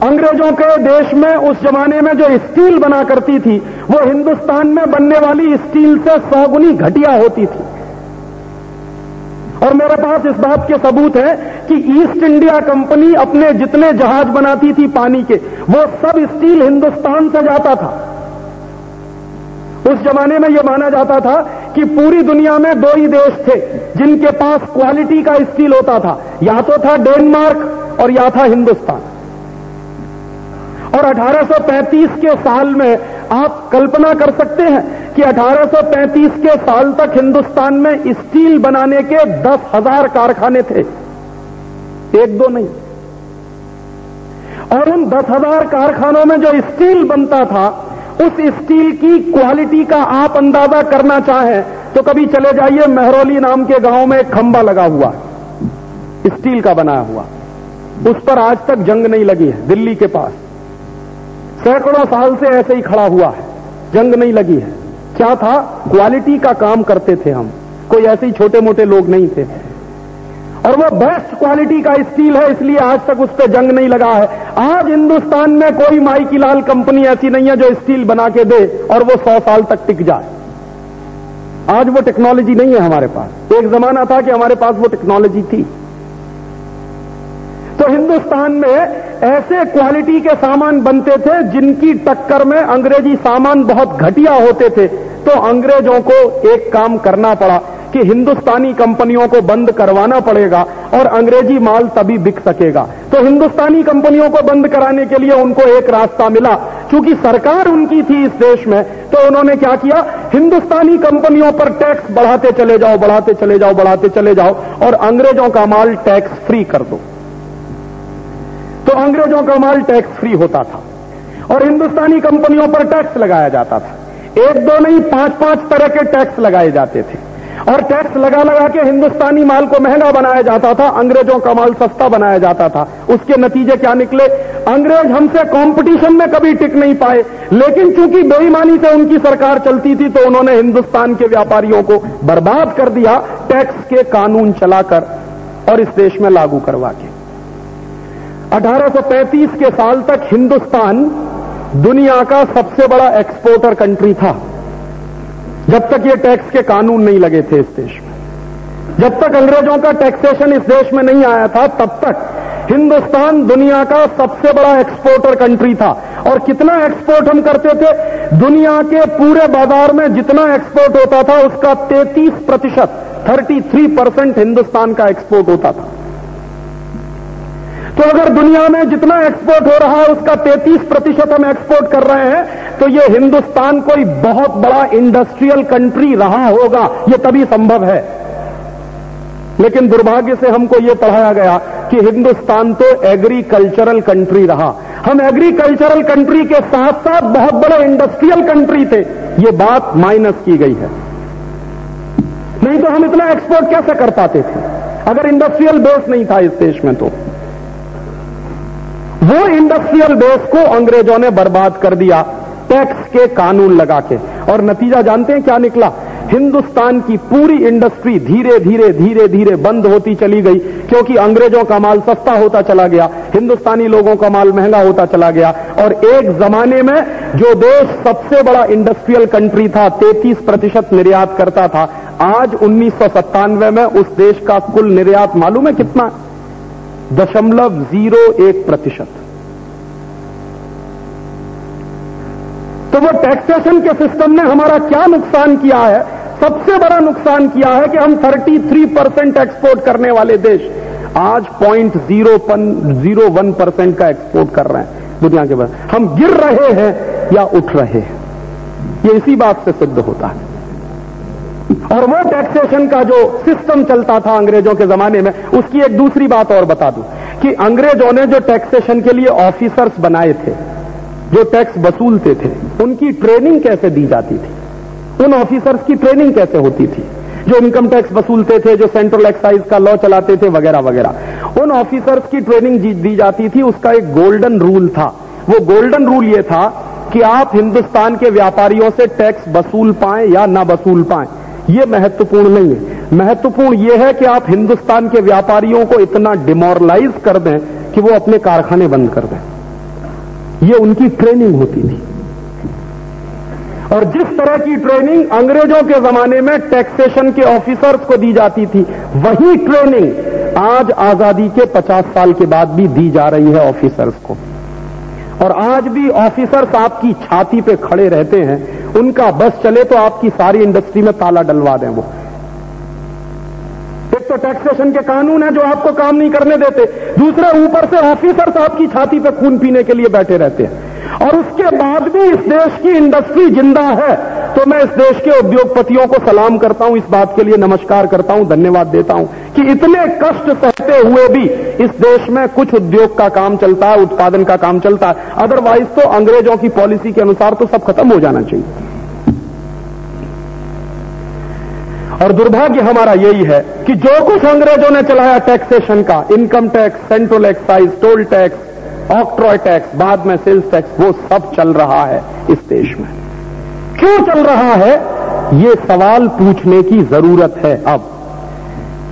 अंग्रेज़ों के देश में उस जमाने में जो स्टील बना करती थी, वो हिंदुस्तान में बनने वाली स्टील से सौ गुनी घटिया होती थी। और मेरे पास इस बात के सबूत है कि ईस्ट इंडिया कंपनी अपने जितने जहाज़ बनाती थी पानी के, वो सब स्टील हिंदुस्तान से जाता था। उस जमाने में यह माना जाता था कि पूरी दुनिया में दो ही देश थे, जिनके पास क्वालिटी का स्टील होता था। या तो था डेनमार्क और या था हिंदुस्तान। और 1835 के साल में आप कल्पना कर सकते हैं कि 1835 के साल तक हिंदुस्तान में स्टील बनाने के दस हज़ार कारखाने थे। एक दो नहीं। और उन दस हज़ार कारखानों में जो स्टील बनता था, उस स्टील की क्वालिटी का आप अंदाज़ा करना चाहें तो कभी चले जाइए मेहरौली नाम के गाँव में एक खंबा लगा हुआ स्टील का बनाया हुआ। उस पर आज तक जंग नहीं लगी है, दिल्ली के पास। सैकड़ों साल से ऐसे ही खड़ा हुआ है। जंग नहीं लगी है। क्या था? क्वालिटी का काम करते थे हम। कोई ऐसे ही छोटे मोटे लोग नहीं थे। और वो बेस्ट क्वालिटी का स्टील है, इसलिए आज तक उस पर जंग नहीं लगा है। आज हिंदुस्तान में कोई माई की लाल कंपनी ऐसी नहीं है जो स्टील बना के दे और वो सौ साल तक टिक जाए। आज वो टेक्नोलॉजी नहीं है हमारे पास। एक जमाना था कि हमारे पास वो टेक्नोलॉजी थी। तो हिंदुस्तान में ऐसे क्वालिटी के सामान बनते थे जिनकी टक्कर में अंग्रेज़ी सामान बहुत घटिया होते थे। तो अंग्रेज़ों को एक काम करना पड़ा कि हिंदुस्तानी कंपनियों को बंद करवाना पड़ेगा और अंग्रेज़ी माल तभी बिक सकेगा। तो हिंदुस्तानी कंपनियों को बंद कराने के लिए उनको एक रास्ता मिला। क्योंकि सरकार उनकी थी इस देश में तो उन्होंने क्या किया? हिंदुस्तानी कंपनियों पर टैक्स बढ़ाते चले जाओ, बढ़ाते चले जाओ, बढ़ाते चले जाओ और अंग्रेज़ों का माल टैक्स फ्री कर दो। तो अंग्रेज़ों का माल टैक्स फ्री होता था और हिंदुस्तानी कंपनियों पर टैक्स लगाया जाता था। एक दो नहीं पाँच पाँच तरह के टैक्स लगाए जाते थे। और टैक्स लगा लगा के हिंदुस्तानी माल को महँगा बनाया जाता था, अंग्रेज़ों का माल सस्ता बनाया जाता था। उसके नतीजे क्या निकले? अंग्रेज़ हमसे कंपटीशन में कभी टिक नहीं पाए। लेकिन चूँकि बेईमानी से उनकी सरकार चलती थी तो उन्होंने हिंदुस्तान के व्यापारियों को बर्बाद कर दिया टैक्स के कानून चलाकर और इस देश में लागू करवा के। 1835 के साल तक हिंदुस्तान दुनिया का सबसे बड़ा एक्सपोर्टर कंट्री था। जब तक ये टैक्स के कानून नहीं लगे थे इस देश में। जब तक अंग्रेज़ों का टैक्सेशन इस देश में नहीं आया था, तब तक हिंदुस्तान दुनिया का सबसे बड़ा एक्सपोर्टर कंट्री था। और कितना एक्सपोर्ट हम करते थे? दुनिया के पूरे बाज़ार में जितना एक्सपोर्ट होता था, उसका 33 प्रतिशत थर्टी परसेंट हिंदुस्तान का एक्सपोर्ट होता था। तो अगर दुनिया में जितना एक्सपोर्ट हो रहा है, उसका 33 प्रतिशत हम एक्सपोर्ट कर रहे हैं तो ये हिंदुस्तान कोई बहुत बड़ा इंडस्ट्रियल कंट्री रहा होगा, ये तभी संभव है। लेकिन दुर्भाग्य से हमको ये पढ़ाया गया कि हिंदुस्तान तो एग्रीकल्चरल कंट्री रहा। हम एग्रीकल्चरल कंट्री के साथ साथ बहुत बड़े इंडस्ट्रियल कंट्री थे। ये बात माइनस की गई है। नहीं तो हम इतना एक्सपोर्ट कैसे कर पाते थे? अगर इंडस्ट्रियल बेस नहीं था इस देश में तो। वो इंडस्ट्रियल बेस को अंग्रेज़ों ने बर्बाद कर दिया टैक्स के कानून लगा के। और नतीजा जानते हैं क्या निकला? हिंदुस्तान की पूरी इंडस्ट्री धीरे धीरे धीरे धीरे बंद होती चली गई, क्योंकि अंग्रेज़ों का माल सस्ता होता चला गया, हिंदुस्तानी लोगों का माल महँगा होता चला गया। और एक जमाने में जो देश सबसे बड़ा इंडस्ट्रियल कंट्री था 33 प्रतिशत निर्यात करता था, आज उन्नीस सौ सत्तानवे में उस देश का कुल निर्यात मालूम है कितना? दशमलव ज़ीरो एक प्रतिशत। तो वो टैक्सेशन के सिस्टम ने हमारा क्या नुकसान किया है? सबसे बड़ा नुकसान किया है कि हम 33 परसेंट एक्सपोर्ट करने वाले देश आज point zero zero one percent का एक्सपोर्ट कर रहे हैं दुनिया के बाद हम गिर रहे हैं या उठ रहे हैं? ये इसी बात से सिद्ध होता है। और वो टैक्सेशन का जो सिस्टम चलता था अंग्रेज़ों के जमाने में, उसकी एक दूसरी बात और बता दूँ, कि अंग्रेज़ों ने जो टैक्सेशन के लिए ऑफिसर्स बनाए थे, जो टैक्स वसूलते थे, उनकी ट्रेनिंग कैसे दी जाती थी? उन ऑफिसर्स की ट्रेनिंग कैसे होती थी? जो इनकम टैक्स वसूलते थे, जो सेंट्रल एक्साइज का लॉ चलाते थे, वगैरह वगैरह। उन ऑफिसर्स की ट्रेनिंग दी जाती थी, उसका एक गोल्डन रूल था। वो गोल्डन रूल ये था कि आप हिंदुस्तान के व्यापारियों से टैक्स वसूल पाएँ या ना वसूल पाएँ। ये महत्वपूर्ण नहीं है। महत्वपूर्ण यह है कि आप हिंदुस्तान के व्यापारियों को इतना डिमोरलाइज कर दें कि वो अपने कारखाने बंद कर दें। ये उनकी ट्रेनिंग होती थी। और जिस तरह की ट्रेनिंग अंग्रेज़ों के जमाने में टैक्सेशन के ऑफिसर्स को दी जाती थी, वही ट्रेनिंग आज आज़ादी के 50 साल के बाद भी दी जा रही है ऑफिसर्स को। और आज भी ऑफिसर्स आपकी छाती पे खड़े रहते हैं। उनका बस चले तो आपकी सारी इंडस्ट्री में ताला डलवा दें वो। एक तो टैक्सेशन के कानून है जो आपको काम नहीं करने देते। दूसरे, ऊपर से ऑफिसर्स आपकी छाती पे खून पीने के लिए बैठे रहते हैं। और उसके बाद भी इस देश की इंडस्ट्री ज़िंदा है। तो मैं इस देश के उद्योगपतियों को सलाम करता हूँ, इस बात के लिए नमस्कार करता हूँ, धन्यवाद देता हूँ कि इतने कष्ट सहते हुए भी इस देश में कुछ उद्योग का काम चलता है, उत्पादन का काम चलता है। अदरवाइज़ तो अंग्रेज़ों की पॉलिसी के अनुसार तो सब खत्म हो जाना चाहिए। और दुर्भाग्य हमारा यही है कि जो कुछ अंग्रेज़ों ने चलाया टैक्सेशन का income tax central excise toll tax octroi tax बाद में सेल्स टैक्स वो सब चल रहा है इस देश में। क्यों चल रहा है? ये सवाल पूछने की ज़रूरत है अब।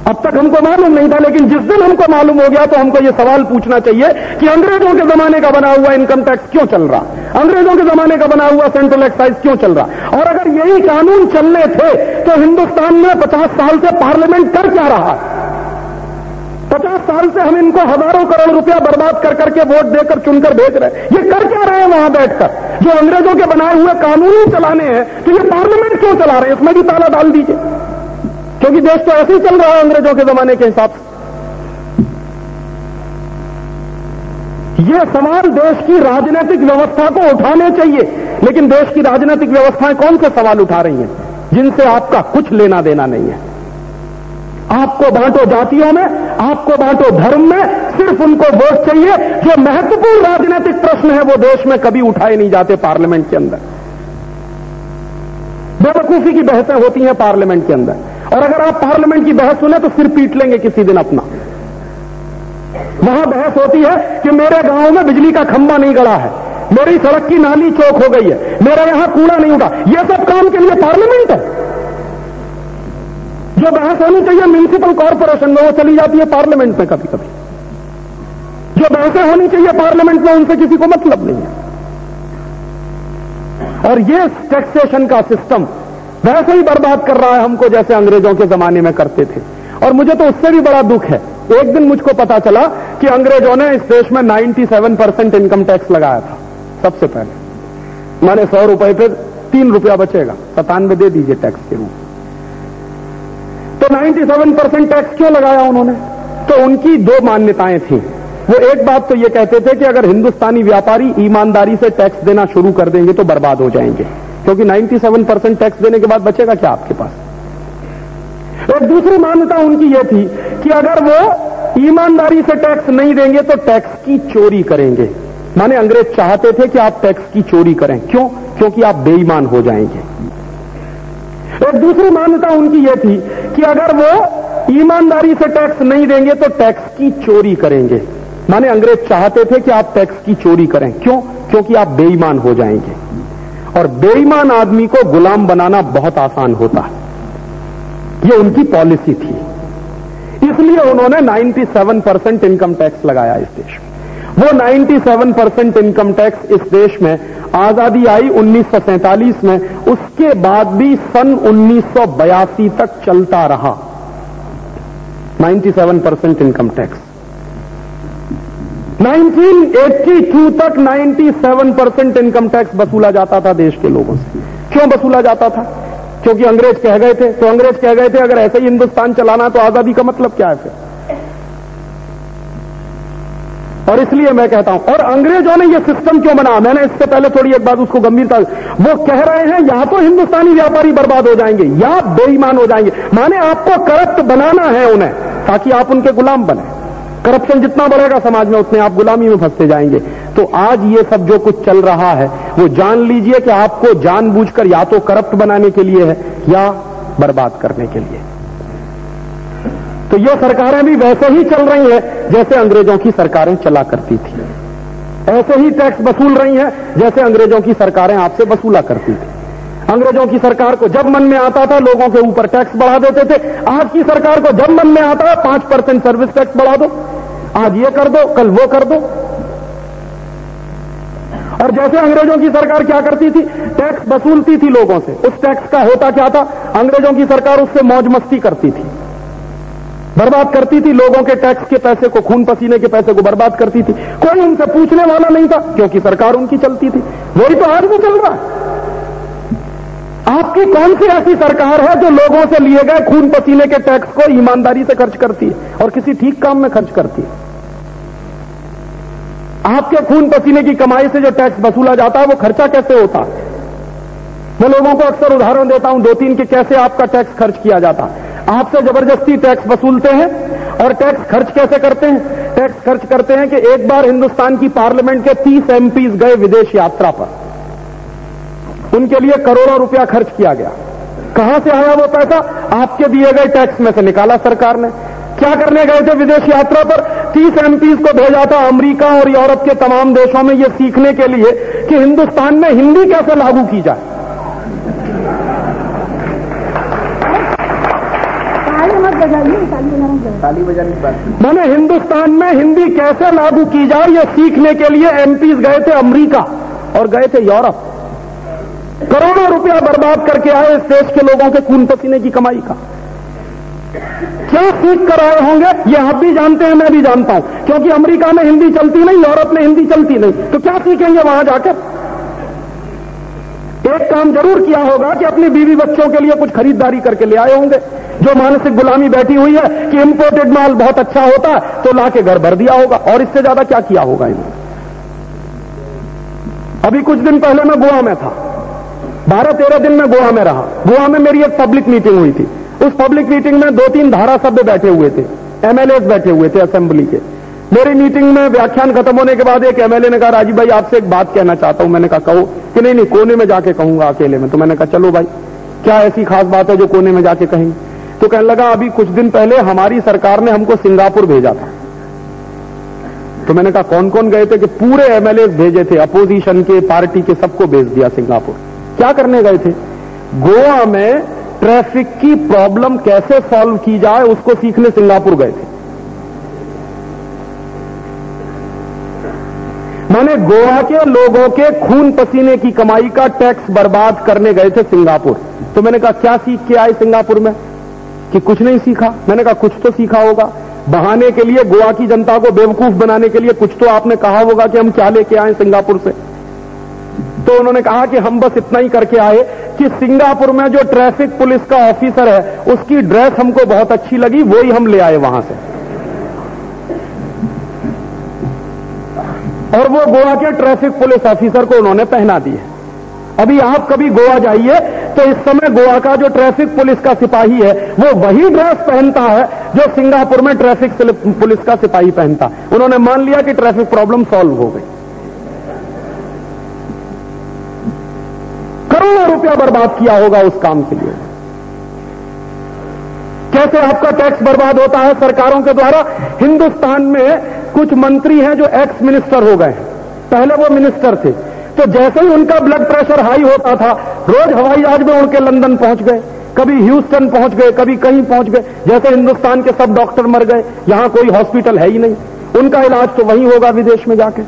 अब तक हमको मालूम नहीं था, लेकिन जिस दिन हमको मालूम हो गया तो हमको ये सवाल पूछना चाहिए कि अंग्रेज़ों के जमाने का बना हुआ इनकम टैक्स क्यों चल रहा? अंग्रेज़ों के जमाने का बना हुआ सेंट्रल एक्साइज क्यों चल रहा? और अगर यही कानून चलने थे तो हिंदुस्तान में पचास साल से पार्लियामेंट कर क्या रहा? है पचास साल से हम इनको हज़ारों करोड़ रुपया बर्बाद कर करके वोट देकर चुनकर भेज रहे ये कर क्या रहे हैं वहाँ बैठकर? जो अंग्रेज़ों के बनाए हुए कानून ही चलाने हैं तो ये पार्लियामेंट क्यों चला रहे हैं? इसमें भी ताला डाल दीजिए। क्योंकि देश तो ऐसे ही चल रहा है अंग्रेज़ों के जमाने के हिसाब से। ये सवाल देश की राजनीतिक व्यवस्था को उठाने चाहिए। लेकिन देश की राजनीतिक व्यवस्थाएँ कौन से सवाल उठा रही हैं? जिनसे आपका कुछ लेना देना नहीं है। आपको बांटो जातियों में, आपको बांटो धर्म में, सिर्फ़ उनको वोट चाहिए। जो महत्वपूर्ण राजनीतिक प्रश्न है, वो देश में कभी उठाए नहीं जाते पार्लियामेंट के अंदर। बेवकूफ़ी की बहसें होती हैं पार्लियामेंट के अंदर। और अगर आप पार्लियामेंट की बहस सुने तो फिर पीट लेंगे किसी दिन अपना। वहाँ बहस होती है कि मेरे गाँव में बिजली का खंभा नहीं गड़ा है। मेरी सड़क की नाली चौक हो गई है। मेरा यहाँ कूड़ा नहीं उठा। यह सब काम के लिए पार्लियामेंट है। जो बहस होनी चाहिए म्यूनिसिपल कॉरपोरेशन में, वो चली जाती है पार्लियामेंट में कभी कभी जो बहसें होनी चाहिए पार्लियामेंट में, उनसे किसी को मतलब नहीं है। और ये टैक्सेशन का सिस्टम वैसे ही बर्बाद कर रहा है हमको, जैसे अंग्रेज़ों के जमाने में करते थे। और मुझे तो उससे भी बड़ा दुख है। एक दिन मुझको पता चला कि अंग्रेज़ों ने इस देश में 97 परसेंट इनकम टैक्स लगाया था, सबसे पहले। मैंने सौ रुपए पे तीन रुपया बचेगा। सतानवे दे दीजिए टैक्स के रूप तो 97 परसेंट टैक्स क्यों लगाया उन्होंने? तो उनकी दो मान्यताएँ थी। वो एक बात तो ये कहते थे कि अगर हिंदुस्तानी व्यापारी ईमानदारी से टैक्स देना शुरू कर देंगे तो बर्बाद हो जाएँगे। क्योंकि 97 परसेंट टैक्स देने के बाद बचेगा क्या आपके पास? एक दूसरी मान्यता उनकी यह थी कि अगर वो ईमानदारी से टैक्स नहीं देंगे तो टैक्स की चोरी करेंगे। माने अंग्रेज़ चाहते थे कि आप टैक्स की चोरी करें। क्यों? क्योंकि आप बेईमान हो जाएँगे। एक दूसरी मान्यता उनकी यह थी कि अगर वो ईमानदारी से टैक्स नहीं देंगे तो टैक्स की चोरी करेंगे। माने अंग्रेज़ चाहते थे कि आप टैक्स की चोरी करें। क्यों? क्योंकि आप बेईमान हो जाएँगे। और बेईमान आदमी को गुलाम बनाना बहुत आसान होता। है ये उनकी पॉलिसी थी। इसलिए उन्होंने 97 परसेंट इनकम टैक्स लगाया इस देश में। वो 97 परसेंट इनकम टैक्स इस देश में, आज़ादी आई उन्नीस सौ सैंतालीस में, उसके बाद भी सन 1982 तक चलता रहा। 97 परसेंट इनकम टैक्स 1982 तक 97 परसेंट इनकम टैक्स वसूला जाता था देश के लोगों से। क्यों वसूला जाता था? क्योंकि अंग्रेज़ कह गए थे। तो अंग्रेज़ कह गए थे, अगर ऐसे ही हिंदुस्तान चलाना तो आज़ादी का मतलब क्या है फिर? और इसलिए मैं कहता हूँ, और अंग्रेज़ों ने यह सिस्टम क्यों बना? मैंने इससे पहले थोड़ी एक बात उसको गंभीरता वो कह रहे हैं, या तो हिंदुस्तानी व्यापारी बर्बाद हो जाएँगे, या बेईमान हो जाएँगे। माने आपको करप्ट बनाना है उन्हें, ताकि आप उनके गुलाम बने। करप्शन जितना बढ़ेगा समाज में, उतने आप गुलामी में फंसते जाएँगे। तो आज ये सब जो कुछ चल रहा है, वो जान लीजिए कि आपको जानबूझकर या तो करप्ट बनाने के लिए है, या बर्बाद करने के लिए। तो ये सरकारें भी वैसे ही चल रही हैं, जैसे अंग्रेज़ों की सरकारें चला करती थी। ऐसे ही टैक्स वसूल रही हैं, जैसे अंग्रेज़ों की सरकारें आपसे वसूला करती थी। अंग्रेज़ों की सरकार को जब मन में आता था, लोगों के ऊपर टैक्स बढ़ा देते थे। आज की सरकार को जब मन में आता है, पाँच परसेंट सर्विस टैक्स बढ़ा दो। आज ये कर दो, कल वो कर दो। और जैसे अंग्रेज़ों की सरकार क्या करती थी, टैक्स वसूलती थी लोगों से। उस टैक्स का होता क्या था? अंग्रेज़ों की सरकार उससे मौज मस्ती करती थी। बर्बाद करती थी लोगों के टैक्स के पैसे को, खून पसीने के पैसे को बर्बाद करती थी। कोई उनसे पूछने वाला नहीं था, क्योंकि सरकार उनकी चलती थी। वही तो आज भी चल रहा है। आपकी कौन सी ऐसी सरकार है जो लोगों से लिए गए खून पसीने के टैक्स को ईमानदारी से खर्च करती है और किसी ठीक काम में खर्च करती है? आपके खून पसीने की कमाई से जो टैक्स वसूला जाता है, वो खर्चा कैसे होता है? मैं लोगों को अक्सर उदाहरण देता हूँ दो तीन के कैसे आपका टैक्स खर्च किया जाता है। आपसे ज़बरदस्ती टैक्स वसूलते हैं और टैक्स खर्च कैसे करते हैं? टैक्स खर्च करते हैं कि एक बार हिंदुस्तान की पार्लियामेंट के 30 एमपीज गए विदेश यात्रा पर। उनके लिए करोड़ों रुपया खर्च किया गया। कहाँ से आया वो पैसा? आपके दिए गए टैक्स में से निकाला सरकार ने। क्या करने गए थे विदेश यात्रा पर? 30 एमपीज को भेजा था अमेरिका और यूरोप के तमाम देशों में यह सीखने के लिए कि हिंदुस्तान में हिंदी कैसे लागू की जाए। मैंने हिंदुस्तान में हिंदी कैसे लागू की जाए ये सीखने के लिए एमपीज गए थे अमेरिका और गए थे यूरोप। करोड़ों रुपया बर्बाद करके आए इस देश के लोगों के खून पसीने की कमाई का। क्या सीख कर आए होंगे? ये आप भी जानते हैं मैं भी जानता हूँ। क्योंकि अमेरिका में हिंदी चलती नहीं यूरोप में हिंदी चलती नहीं। तो क्या सीखेंगे वहाँ जाकर? एक काम ज़रूर किया होगा कि अपनी बीवी बच्चों के लिए कुछ खरीदारी करके ले आए होंगे। जो मानसिक गुलामी बैठी हुई है कि इंपोर्टेड माल बहुत अच्छा होता तो ला के घर भर दिया होगा। और इससे ज़्यादा क्या किया होगा इन्होंने? अभी कुछ दिन पहले मैं गोवा में था। बारह तेरह दिन में गोवा में रहा। गोवा में मेरी एक पब्लिक मीटिंग हुई थी। उस पब्लिक मीटिंग में दो तीन धारा सभ्य बैठे हुए थे। एमएलए बैठे हुए थे असेंबली के। मेरी मीटिंग में व्याख्यान खत्म होने के बाद एक एमएलए ने कहा, राजीव भाई, आपसे एक बात कहना चाहता हूँ। मैंने कहा, कहो। कि नहीं नहीं, कोने में जाके कहूँगा अकेले में। तो मैंने कहा, चलो भाई, क्या ऐसी खास बात है जो कोने में जाके कहेंगे? तो कहने लगा, अभी कुछ दिन पहले हमारी सरकार ने हमको सिंगापुर भेजा था। तो मैंने कहा कौन कौन गए थे कि पूरे एमएलए भेजे थे? अपोजिशन के, पार्टी के, सबको भेज दिया सिंगापुर। क्या करने गए थे? गोवा में ट्रैफ़िक की प्रॉब्लम कैसे सॉल्व की जाए, उसको सीखने सिंगापुर गए थे। मैंने गोवा के लोगों के खून पसीने की कमाई का टैक्स बर्बाद करने गए थे सिंगापुर। तो मैंने कहा, क्या सीख के आए सिंगापुर में? कि कुछ नहीं सीखा? मैंने कहा, कुछ तो सीखा होगा। बहाने के लिए गोवा की जनता को बेवकूफ़ बनाने के लिए कुछ तो आपने कहा होगा कि हम क्या लेके आए सिंगापुर से। तो उन्होंने कहा कि हम बस इतना ही करके आए कि सिंगापुर में जो ट्रैफ़िक पुलिस का ऑफिसर है, उसकी ड्रेस हमको बहुत अच्छी लगी, वही हम ले आए वहाँ से। और वो गोवा के ट्रैफ़िक पुलिस ऑफिसर को उन्होंने पहना दी है। अभी आप कभी गोवा जाइए तो इस समय गोवा का जो ट्रैफ़िक पुलिस का सिपाही है, वो वही ड्रेस पहनता है जो सिंगापुर में ट्रैफ़िक पुलिस का सिपाही पहनता। उन्होंने मान लिया कि ट्रैफ़िक प्रॉब्लम सॉल्व हो गई। करोड़ों रुपया बर्बाद किया होगा उस काम के लिए। कैसे आपका टैक्स बर्बाद होता है सरकारों के द्वारा? हिंदुस्तान में कुछ मंत्री हैं जो एक्स मिनिस्टर हो गए पहले वो मिनिस्टर थे। तो जैसे ही उनका ब्लड प्रेशर हाई होता था, रोज हवाई जहाज़ में उनके लंदन पहुँच गए, कभी ह्यूस्टन पहुँच गए, कभी कहीं पहुँच गए, जैसे हिंदुस्तान के सब डॉक्टर मर गए, यहाँ कोई हॉस्पिटल है ही नहीं। उनका इलाज तो वहीं होगा विदेश में जाके।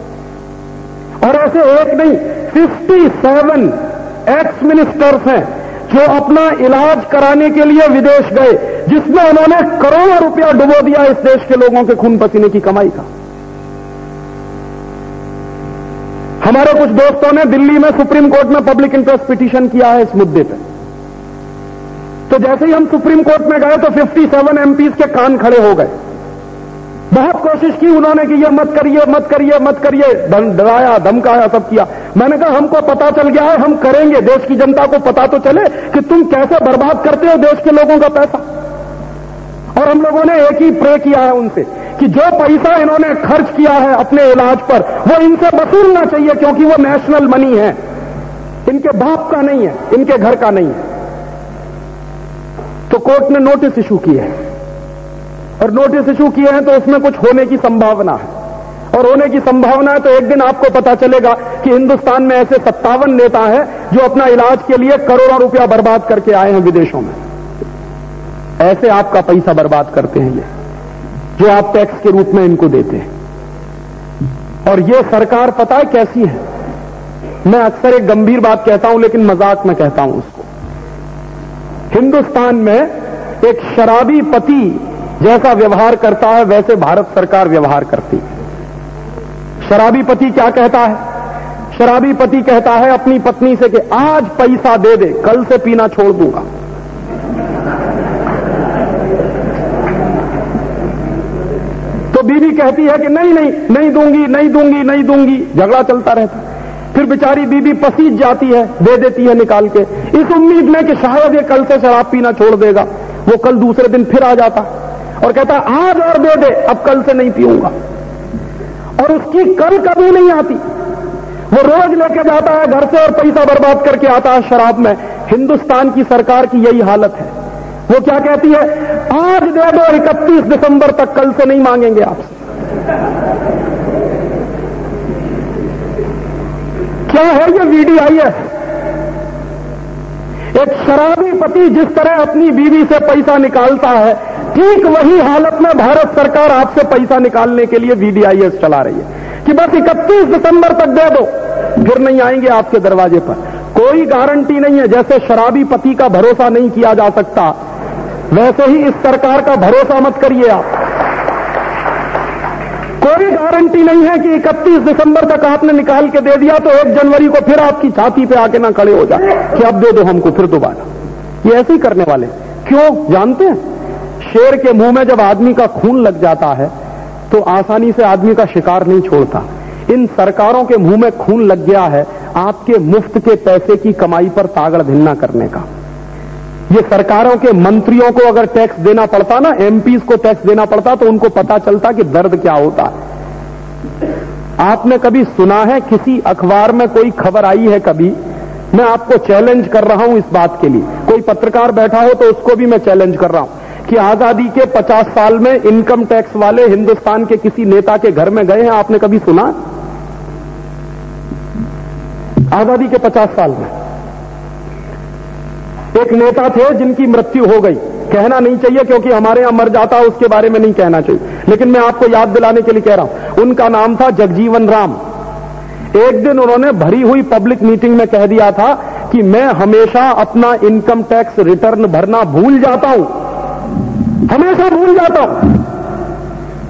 और ऐसे एक नहीं फिफ्टी सेवन एक्स मिनिस्टर्स हैं जो अपना इलाज कराने के लिए विदेश गए, जिसमें उन्होंने करोड़ों रुपया डुबो दिया इस देश के लोगों के खून पसीने की कमाई का। हमारे कुछ दोस्तों ने दिल्ली में सुप्रीम कोर्ट में पब्लिक इंटरेस्ट पिटीशन किया है इस मुद्दे पर तो जैसे ही हम सुप्रीम कोर्ट में गए तो 57 एमपीज के कान खड़े हो गए। बहुत कोशिश की उन्होंने कि ये मत करिए मत करिए मत करिए। डराया, धमकाया, सब किया। मैंने कहा, हमको पता चल गया है, हम करेंगे। देश की जनता को पता तो चले कि तुम कैसे बर्बाद करते हो देश के लोगों का पैसा। और हम लोगों ने एक ही प्रे किया है उनसे। कि जो पैसा इन्होंने खर्च किया है अपने इलाज पर, वो इनसे वसूलना चाहिए क्योंकि वो नेशनल मनी है। इनके बाप का नहीं है, इनके घर का नहीं है। तो कोर्ट ने नोटिस इशू किए हैं। और नोटिस इशू किए हैं तो उसमें कुछ होने की संभावना है। और होने की संभावना है तो एक दिन आपको पता चलेगा कि हिंदुस्तान में ऐसे सत्तावन नेता हैं जो अपना इलाज के लिए करोड़ों रुपया बर्बाद करके आए हैं विदेशों में। ऐसे आपका पैसा बर्बाद करते हैं ये। जो आप टैक्स के रूप में इनको देते हैं। और ये सरकार पता है कैसी है? मैं अक्सर एक गंभीर बात कहता हूँ, लेकिन मज़ाक में कहता हूँ उसको। हिंदुस्तान में एक शराबी पति जैसा व्यवहार करता है, वैसे भारत सरकार व्यवहार करती है। शराबी पति क्या कहता है? शराबी पति कहता है अपनी पत्नी से कि आज पैसा दे दे, कल से पीना छोड़ दूँगा। बीवी कहती है कि नहीं नहीं नहीं दूँगी नहीं दूँगी नहीं दूँगी। झगड़ा चलता रहता। फिर बेचारी बीबी पसीज जाती है, दे देती है निकाल के। इस उम्मीद में कि शायद ये कल से शराब पीना छोड़ देगा। वो कल दूसरे दिन फिर आ जाता और कहता, आज और दे दे, अब कल से नहीं पीऊँगा। और उसकी कल कभी नहीं आती। वो रोज लेके जाता है घर से और पैसा बर्बाद करके आता है शराब में। हिंदुस्तान की सरकार की यही हालत है। वो क्या कहती है? आज दे दो इकतीस दिसंबर तक कल से नहीं मांगेंगे आप। क्या है ये वीडीआईएस एक शराबी पति जिस तरह अपनी बीवी से पैसा निकालता है, ठीक वही हालत में भारत सरकार आपसे पैसा निकालने के लिए वीडीआईएस चला रही है। कि बस 31 दिसंबर तक दे दो, फिर नहीं आएँगे आपके दरवाजे पर। कोई गारंटी नहीं है, जैसे शराबी पति का भरोसा नहीं किया जा सकता वैसे ही इस सरकार का भरोसा मत करिए आप। कोई गारंटी नहीं है कि 31 दिसंबर तक आपने निकाल के दे दिया तो 1 जनवरी को फिर आपकी छाती पे आके ना खड़े हो जाए कि अब दे दो हमको फिर दोबारा। ये ऐसे ही करने वाले। क्यों? जानते हैं? शेर के मुँह में जब आदमी का खून लग जाता है तो आसानी से आदमी का शिकार नहीं छोड़ता। इन सरकारों के मुँह में खून लग गया है, आपके मुफ़्त के पैसे की कमाई पर तागड़ धिन्ना करने का। ये सरकारों के मंत्रियों को अगर टैक्स देना पड़ता ना एमपीज को टैक्स देना पड़ता तो उनको पता चलता कि दर्द क्या होता। है आपने कभी सुना है, किसी अखबार में कोई खबर आई है कभी? मैं आपको चैलेंज कर रहा हूँ इस बात के लिए। कोई पत्रकार बैठा हो तो उसको भी मैं चैलेंज कर रहा हूँ कि आज़ादी के 50 साल में इनकम टैक्स वाले हिंदुस्तान के किसी नेता के घर में गए हैं, आपने कभी सुना? आज़ादी के 50 साल में। एक नेता थे जिनकी मृत्यु हो गई। कहना नहीं चाहिए क्योंकि हमारे यहाँ मर जाता उसके बारे में नहीं कहना चाहिए। लेकिन मैं आपको याद दिलाने के लिए कह रहा हूँ, उनका नाम था जगजीवन राम। एक दिन उन्होंने भरी हुई पब्लिक मीटिंग में कह दिया था कि मैं हमेशा अपना इनकम टैक्स रिटर्न भरना भूल जाता हूँ। हमेशा भूल जाता हूँ।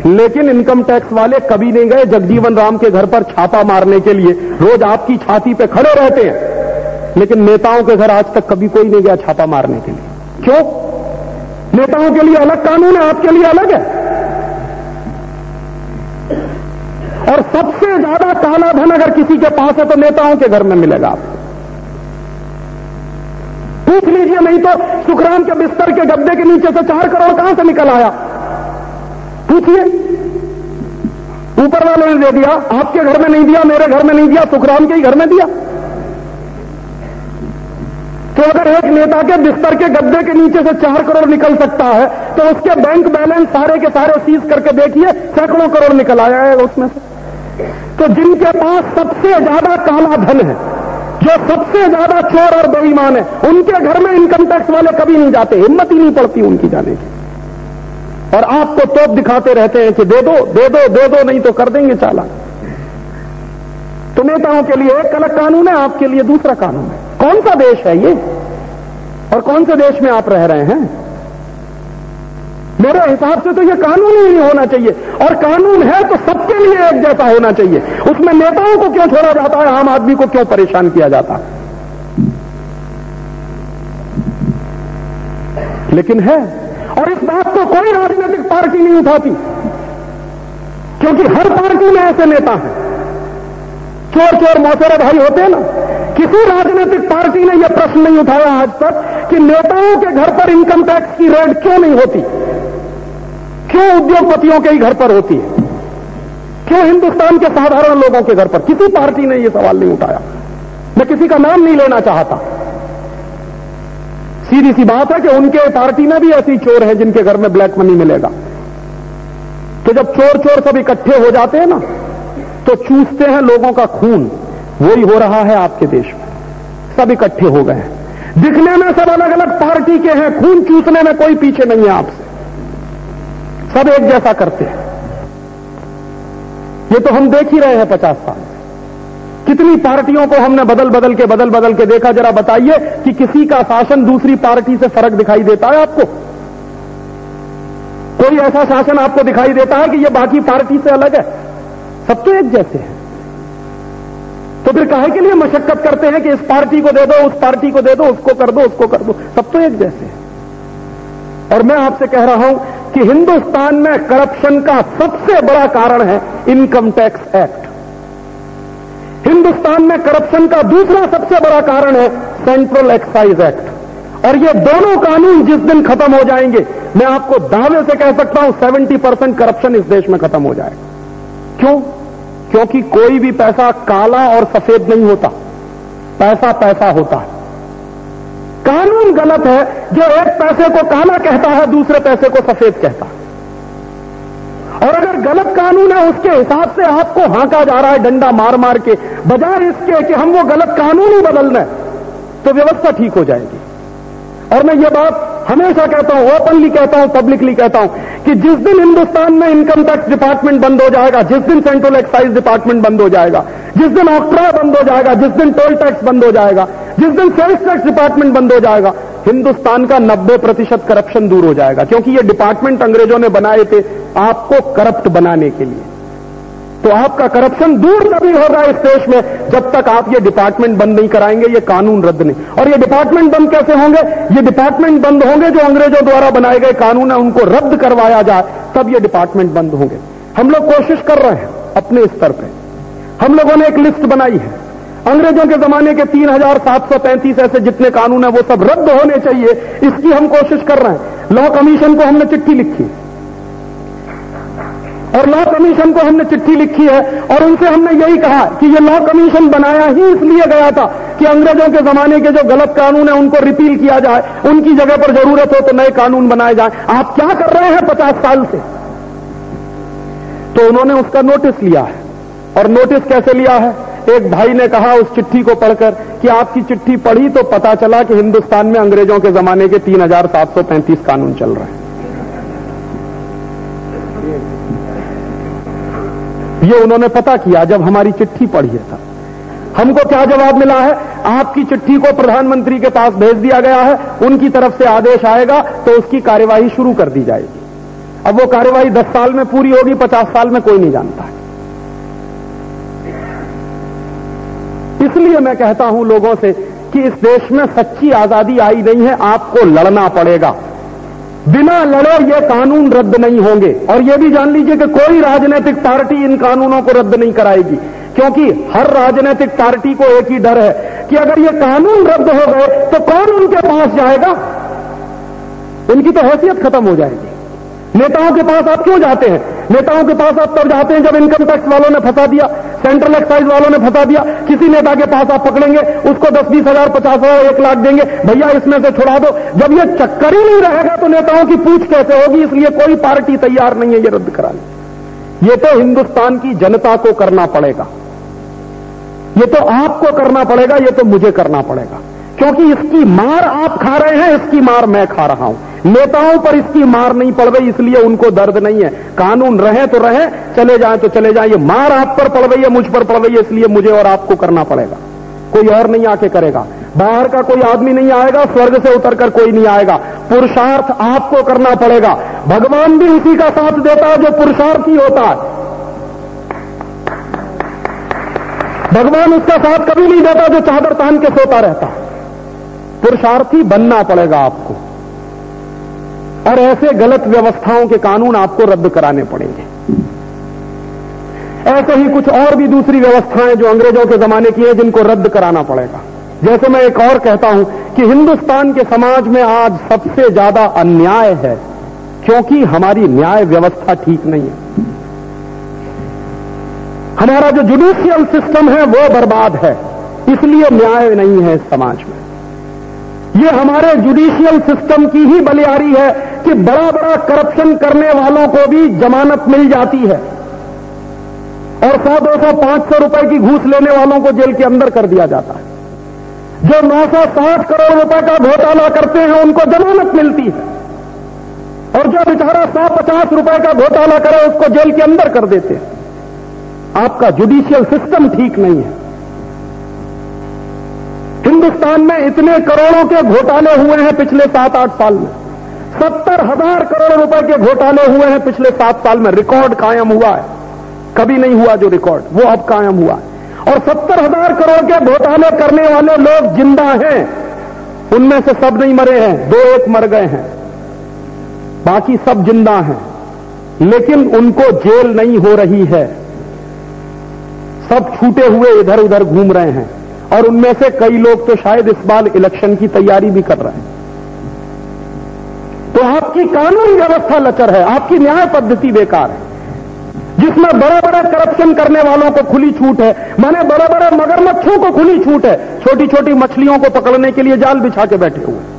लेकिन इनकम टैक्स वाले कभी नहीं गए जगजीवन राम के घर पर छापा मारने के लिए। रोज आपकी छाती पे खड़े रहते हैं। लेकिन नेताओं के घर आज तक कभी कोई नहीं गया छापा मारने के लिए। क्यों? नेताओं के लिए अलग कानून है, आपके लिए अलग है। और सबसे ज़्यादा काला धन अगर किसी के पास है तो नेताओं के घर में मिलेगा आपको। पूछ लीजिए, नहीं तो सुखराम के बिस्तर के गद्दे के नीचे से चार करोड़ कहाँ से निकल आया? पूछिए। ऊपर वालों ने दे दिया, आपके घर में नहीं दिया, मेरे घर में नहीं दिया, सुखराम के ही घर में दिया। तो अगर एक नेता के बिस्तर के गद्दे के नीचे से चार करोड़ निकल सकता है तो उसके बैंक बैलेंस सारे के सारे सीज करके देखिए, सैकड़ों करोड़ निकल आया है उसमें से। तो जिनके पास सबसे ज़्यादा काला धन है, जो सबसे ज़्यादा चोर और बेईमान है, उनके घर में इनकम टैक्स वाले कभी नहीं जाते, हिम्मत ही नहीं पड़ती उनकी जाने की। और आपको तोप दिखाते रहते हैं कि दे दो दे दो दे दो, नहीं तो कर देंगे चाला तो नेताओं के लिए एक अलग कानून है, आपके लिए दूसरा कानून है। कौन सा देश है ये? और कौन से देश में आप रह रहे हैं? मेरे हिसाब से तो ये कानून ही नहीं होना चाहिए। और कानून है तो सबके लिए एक जैसा होना चाहिए। उसमें नेताओं को क्यों छोड़ा जाता है? आम आदमी को क्यों परेशान किया जाता? है लेकिन है। और इस बात को कोई राजनीतिक पार्टी नहीं उठाती। क्योंकि हर पार्टी में ऐसे नेता हैं। चोर चोर मौसेरे भाई होते हैं ना। किसी राजनीतिक पार्टी ने यह प्रश्न नहीं उठाया आज तक कि नेताओं के घर पर इनकम टैक्स की रेड क्यों नहीं होती? क्यों उद्योगपतियों के ही घर पर होती है? क्यों हिंदुस्तान के साधारण लोगों के घर पर? किसी पार्टी ने यह सवाल नहीं उठाया। मैं किसी का नाम नहीं लेना चाहता। सीधी सी बात है कि उनके पार्टी में भी ऐसी चोर है जिनके घर में ब्लैक मनी मिलेगा। तो जब चोर चोर सब इकट्ठे हो जाते हैं ना तो चूसते हैं लोगों का खून। वही हो रहा है आपके देश में। सब इकट्ठे हो गए। हैं दिखने में सब अलग अलग पार्टी के हैं, खून चूसने में कोई पीछे नहीं है आपसे। सब एक जैसा करते हैं। ये तो हम देख ही रहे हैं पचास साल कितनी पार्टियों को हमने बदल बदल के बदल बदल के देखा, जरा बताइए कि किसी का शासन दूसरी पार्टी से फ़र्क दिखाई देता है आपको? कोई ऐसा शासन आपको दिखाई देता है कि यह बाकी पार्टी से अलग है? सब तो एक जैसे हैं। तो फिर काहे के लिए मशक्कत करते हैं कि इस पार्टी को दे दो, उस पार्टी को दे दो, उसको कर दो, उसको कर दो? सब तो एक जैसे हैं। और मैं आपसे कह रहा हूँ कि हिंदुस्तान में करप्शन का सबसे बड़ा कारण है इनकम टैक्स एक्ट। हिंदुस्तान में करप्शन का दूसरा सबसे बड़ा कारण है सेंट्रल एक्साइज एक्ट। और ये दोनों कानून जिस दिन खत्म हो जाएँगे, मैं आपको दावे से कह सकता हूँ 70 परसेंट करप्शन इस देश में खत्म हो जाएगा क्यों? क्योंकि कोई भी पैसा काला और सफ़ेद नहीं होता। पैसा पैसा होता है। कानून गलत है। जो एक पैसे को काला कहता है, दूसरे पैसे को सफ़ेद कहता है। और अगर गलत कानून है, उसके हिसाब से आपको हांका जा रहा है डंडा मार मार के, बजाय इसके कि हम वो गलत कानून ही बदल रहे तो व्यवस्था ठीक हो जाएगी। और मैं ये बात हमेशा कहता हूँ ओपनली कहता हूँ पब्लिकली कहता हूँ कि जिस दिन हिंदुस्तान में इनकम टैक्स डिपार्टमेंट बंद हो जाएगा, जिस दिन सेंट्रल एक्साइज डिपार्टमेंट बंद हो जाएगा, जिस दिन ऑक्ट्रा बंद हो जाएगा, जिस दिन टोल टैक्स बंद हो जाएगा, जिस दिन सेल्स टैक्स डिपार्टमेंट बंद हो जाएगा, हिंदुस्तान का 90 प्रतिशत करप्शन दूर हो जाएगा, क्योंकि ये डिपार्टमेंट अंग्रेज़ों ने बनाए थे आपको करप्ट बनाने के लिए। तो आपका करप्शन दूर तभी होगा इस देश में, जब तक आप ये डिपार्टमेंट बंद नहीं कराएँगे, ये कानून रद्द नहीं। और ये डिपार्टमेंट बंद कैसे होंगे? ये डिपार्टमेंट बंद होंगे जो अंग्रेज़ों द्वारा बनाए गए कानून है, उनको रद्द करवाया जाए, तब ये डिपार्टमेंट बंद होंगे। हम लोग कोशिश कर रहे हैं, अपने स्तर पर हम लोगों ने एक लिस्ट बनाई है। अंग्रेज़ों के जमाने के तीन हज़ार सात सौ पैंतीस ऐसे जितने कानून है, वो सब रद्द होने चाहिए। इसकी हम कोशिश कर रहे हैं। लॉ कमीशन को हमने चिट्ठी लिखी। और लॉ कमीशन को हमने चिट्ठी लिखी है, और उनसे हमने यही कहा कि ये लॉ कमीशन बनाया ही इसलिए गया था कि अंग्रेज़ों के जमाने के जो गलत कानून है, उनको रिपील किया जाए, उनकी जगह पर ज़रूरत हो तो नए कानून बनाए जाए। आप क्या कर रहे हैं पचास साल से? तो उन्होंने उसका नोटिस लिया है। और नोटिस कैसे लिया है? एक भाई ने कहा उस चिट्ठी को पढ़कर कि आपकी चिट्ठी पढ़ी तो पता चला कि हिंदुस्तान में अंग्रेज़ों के जमाने के तीन हज़ार सात सौ पैंतीस कानून चल रहे हैं। ये उन्होंने पता किया जब हमारी चिट्ठी पढ़ी था। हमको क्या जवाब मिला है? आपकी चिट्ठी को प्रधानमंत्री के पास भेज दिया गया है, उनकी तरफ़ से आदेश आएगा तो उसकी कार्यवाही शुरू कर दी जाएगी। अब वो कार्यवाही दस साल में पूरी होगी, पचास साल में कोई नहीं जानता। इसलिए मैं कहता हूँ लोगों से कि इस देश में सच्ची आज़ादी आई नहीं है, आपको लड़ना पड़ेगा। बिना लड़े ये कानून रद्द नहीं होंगे। और ये भी जान लीजिए कि कोई राजनीतिक पार्टी इन कानूनों को रद्द नहीं कराएगी। क्योंकि हर राजनीतिक पार्टी को एक ही डर है कि अगर ये कानून रद्द हो गए तो कौन उनके पास जाएगा? इनकी तो हैसियत खत्म हो जाएगी। नेताओं के पास आप क्यों जाते हैं? नेताओं के पास आप तब जाते हैं जब इनकम टैक्स वालों ने फंसा दिया सेंट्रल एक्साइज वालों ने फंसा दिया। किसी नेता के पास आप पकड़ेंगे, उसको दस बीस हज़ार, पचास हज़ार, एक लाख देंगे, भैया, इसमें से छुड़ा दो। जब ये चक्कर ही नहीं रहेगा तो नेताओं की पूछ कैसे होगी? इसलिए कोई पार्टी तैयार नहीं है ये रद्द कराने। ये तो हिंदुस्तान की जनता को करना पड़ेगा। ये तो आपको करना पड़ेगा, ये तो मुझे करना पड़ेगा। क्योंकि इसकी मार आप खा रहे हैं, इसकी मार मैं खा रहा हूँ। नेताओं पर इसकी मार नहीं पड़ रही इसलिए उनको दर्द नहीं है। कानून रहे तो रहे, चले जाए तो चले जाए। ये मार आप पर पड़ रही है मुझ पर पड़ रही है इसलिए मुझे और आपको करना पड़ेगा। कोई और नहीं आके करेगा। बाहर का कोई आदमी नहीं आएगा, स्वर्ग से उतरकर कोई नहीं आएगा। पुरुषार्थ आपको करना पड़ेगा। भगवान भी उसी का साथ देता है जो पुरुषार्थ होता है। भगवान उसका साथ कभी नहीं देता जो चादर तान के सोता रहता। पुरुषार्थी बनना पड़ेगा आपको। और ऐसे गलत व्यवस्थाओं के कानून आपको रद्द कराने पड़ेंगे। ऐसे ही कुछ और भी दूसरी व्यवस्थाएँ जो अंग्रेज़ों के जमाने की हैं, जिनको रद्द कराना पड़ेगा। जैसे मैं एक और कहता हूँ कि हिंदुस्तान के समाज में आज सबसे ज़्यादा अन्याय है, क्योंकि हमारी न्याय व्यवस्था ठीक नहीं है। हमारा जो जुडिशियल सिस्टम है, वो बर्बाद है, इसलिए न्याय नहीं है समाज में। ये हमारे जुडिशियल सिस्टम की ही बलियारी है कि बड़ा बड़ा करप्शन करने वालों को भी जमानत मिल जाती है। और सौ दो सौ पाँच सौ रुपए की घूस लेने वालों को जेल के अंदर कर दिया जाता है। जो नौ सौ साठ करोड़ रुपए का घोटाला करते हैं, उनको जमानत मिलती है। और जो बेचारा सौ पचास रुपए का घोटाला करे, उसको जेल के अंदर कर देते हैं। आपका जुडिशियल सिस्टम ठीक नहीं है। हिंदुस्तान में इतने करोड़ों के घोटाले हुए हैं पिछले सात आठ साल में। सत्तर हज़ार करोड़ रुपए के घोटाले हुए हैं पिछले सात साल में। रिकॉर्ड कायम हुआ है। कभी नहीं हुआ जो रिकॉर्ड, वो अब कायम हुआ है। और सत्तर हज़ार करोड़ के घोटाले करने वाले लोग ज़िंदा हैं। उनमें से सब नहीं मरे हैं, दो एक मर गए हैं। बाकी सब ज़िंदा हैं। लेकिन उनको जेल नहीं हो रही है। सब छूटे हुए इधर उधर घूम रहे हैं। और उनमें से कई लोग तो शायद इस बार इलेक्शन की तैयारी भी कर रहे हैं। तो आपकी कानून व्यवस्था लचर है, आपकी न्याय पद्धति बेकार है। जिसमें बड़े बड़े करप्शन करने वालों को खुली छूट है, माने बड़े बड़े मगरमच्छों को खुली छूट है छोटी छोटी मछलियों को पकड़ने के लिए जाल बिछा के बैठे हुए।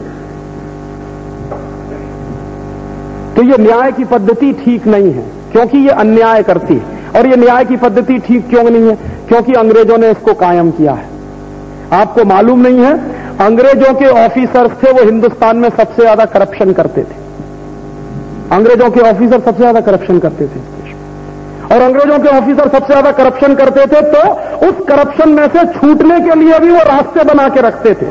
तो ये न्याय की पद्धति ठीक नहीं है, क्योंकि ये अन्याय करती है। और ये न्याय की पद्धति ठीक क्यों नहीं है? क्योंकि अंग्रेज़ों ने इसको कायम किया है। आपको मालूम नहीं है, अंग्रेज़ों के ऑफिसर्स थे, वो हिंदुस्तान में सबसे ज़्यादा करप्शन करते थे। अंग्रेज़ों के ऑफिसर सबसे ज़्यादा करप्शन करते थे और अंग्रेज़ों के ऑफिसर सबसे ज़्यादा करप्शन करते थे तो उस करप्शन में से छूटने के लिए भी वो रास्ते बना के रखते थे।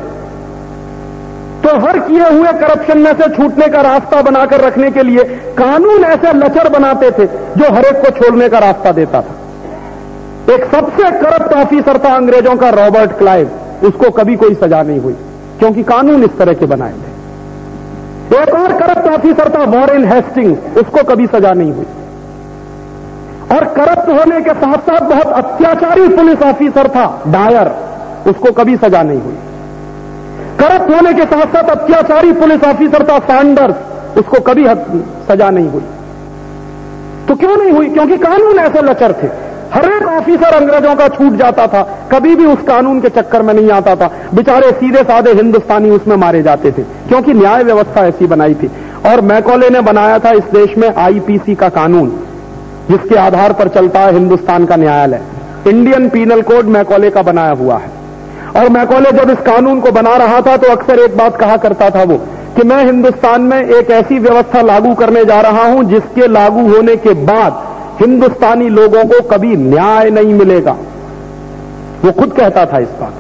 तो हर किए हुए करप्शन में से छूटने का रास्ता बनाकर रखने के लिए कानून ऐसे लचर बनाते थे, जो हर एक को छोड़ने का रास्ता देता था। एक सबसे करप्ट ऑफिसर था अंग्रेज़ों का रॉबर्ट क्लाइव। उसको कभी कोई सजा नहीं हुई, क्योंकि कानून इस तरह के बनाए थे एक और करप्ट ऑफिसर था वॉरेन हेस्टिंग उसको कभी सजा नहीं हुई। और करप्ट होने के साथ साथ बहुत अत्याचारी पुलिस ऑफिसर था डायर उसको कभी सजा नहीं हुई। करप्ट होने के साथ साथ अत्याचारी पुलिस ऑफिसर था सैंडर्स उसको कभी सजा नहीं हुई। तो क्यों नहीं हुई? क्योंकि कानून ऐसे लचर थे। हर एक ऑफिसर अंग्रेज़ों का छूट जाता था। कभी भी उस कानून के चक्कर में नहीं आता था। बेचारे सीधे साधे हिंदुस्तानी उसमें मारे जाते थे, क्योंकि न्याय व्यवस्था ऐसी बनाई थी। और मैकॉले ने बनाया था इस देश में आईपीसी का कानून, जिसके आधार पर चलता है हिंदुस्तान का न्यायालय। इंडियन पीनल कोड मैकॉले का बनाया हुआ है। और मैकॉले जब इस कानून को बना रहा था तो अक्सर एक बात कहा करता था वो, कि मैं हिंदुस्तान में एक ऐसी व्यवस्था लागू करने जा रहा हूँ, जिसके लागू होने के बाद हिंदुस्तानी लोगों को कभी न्याय नहीं मिलेगा। वो खुद कहता था इस बात।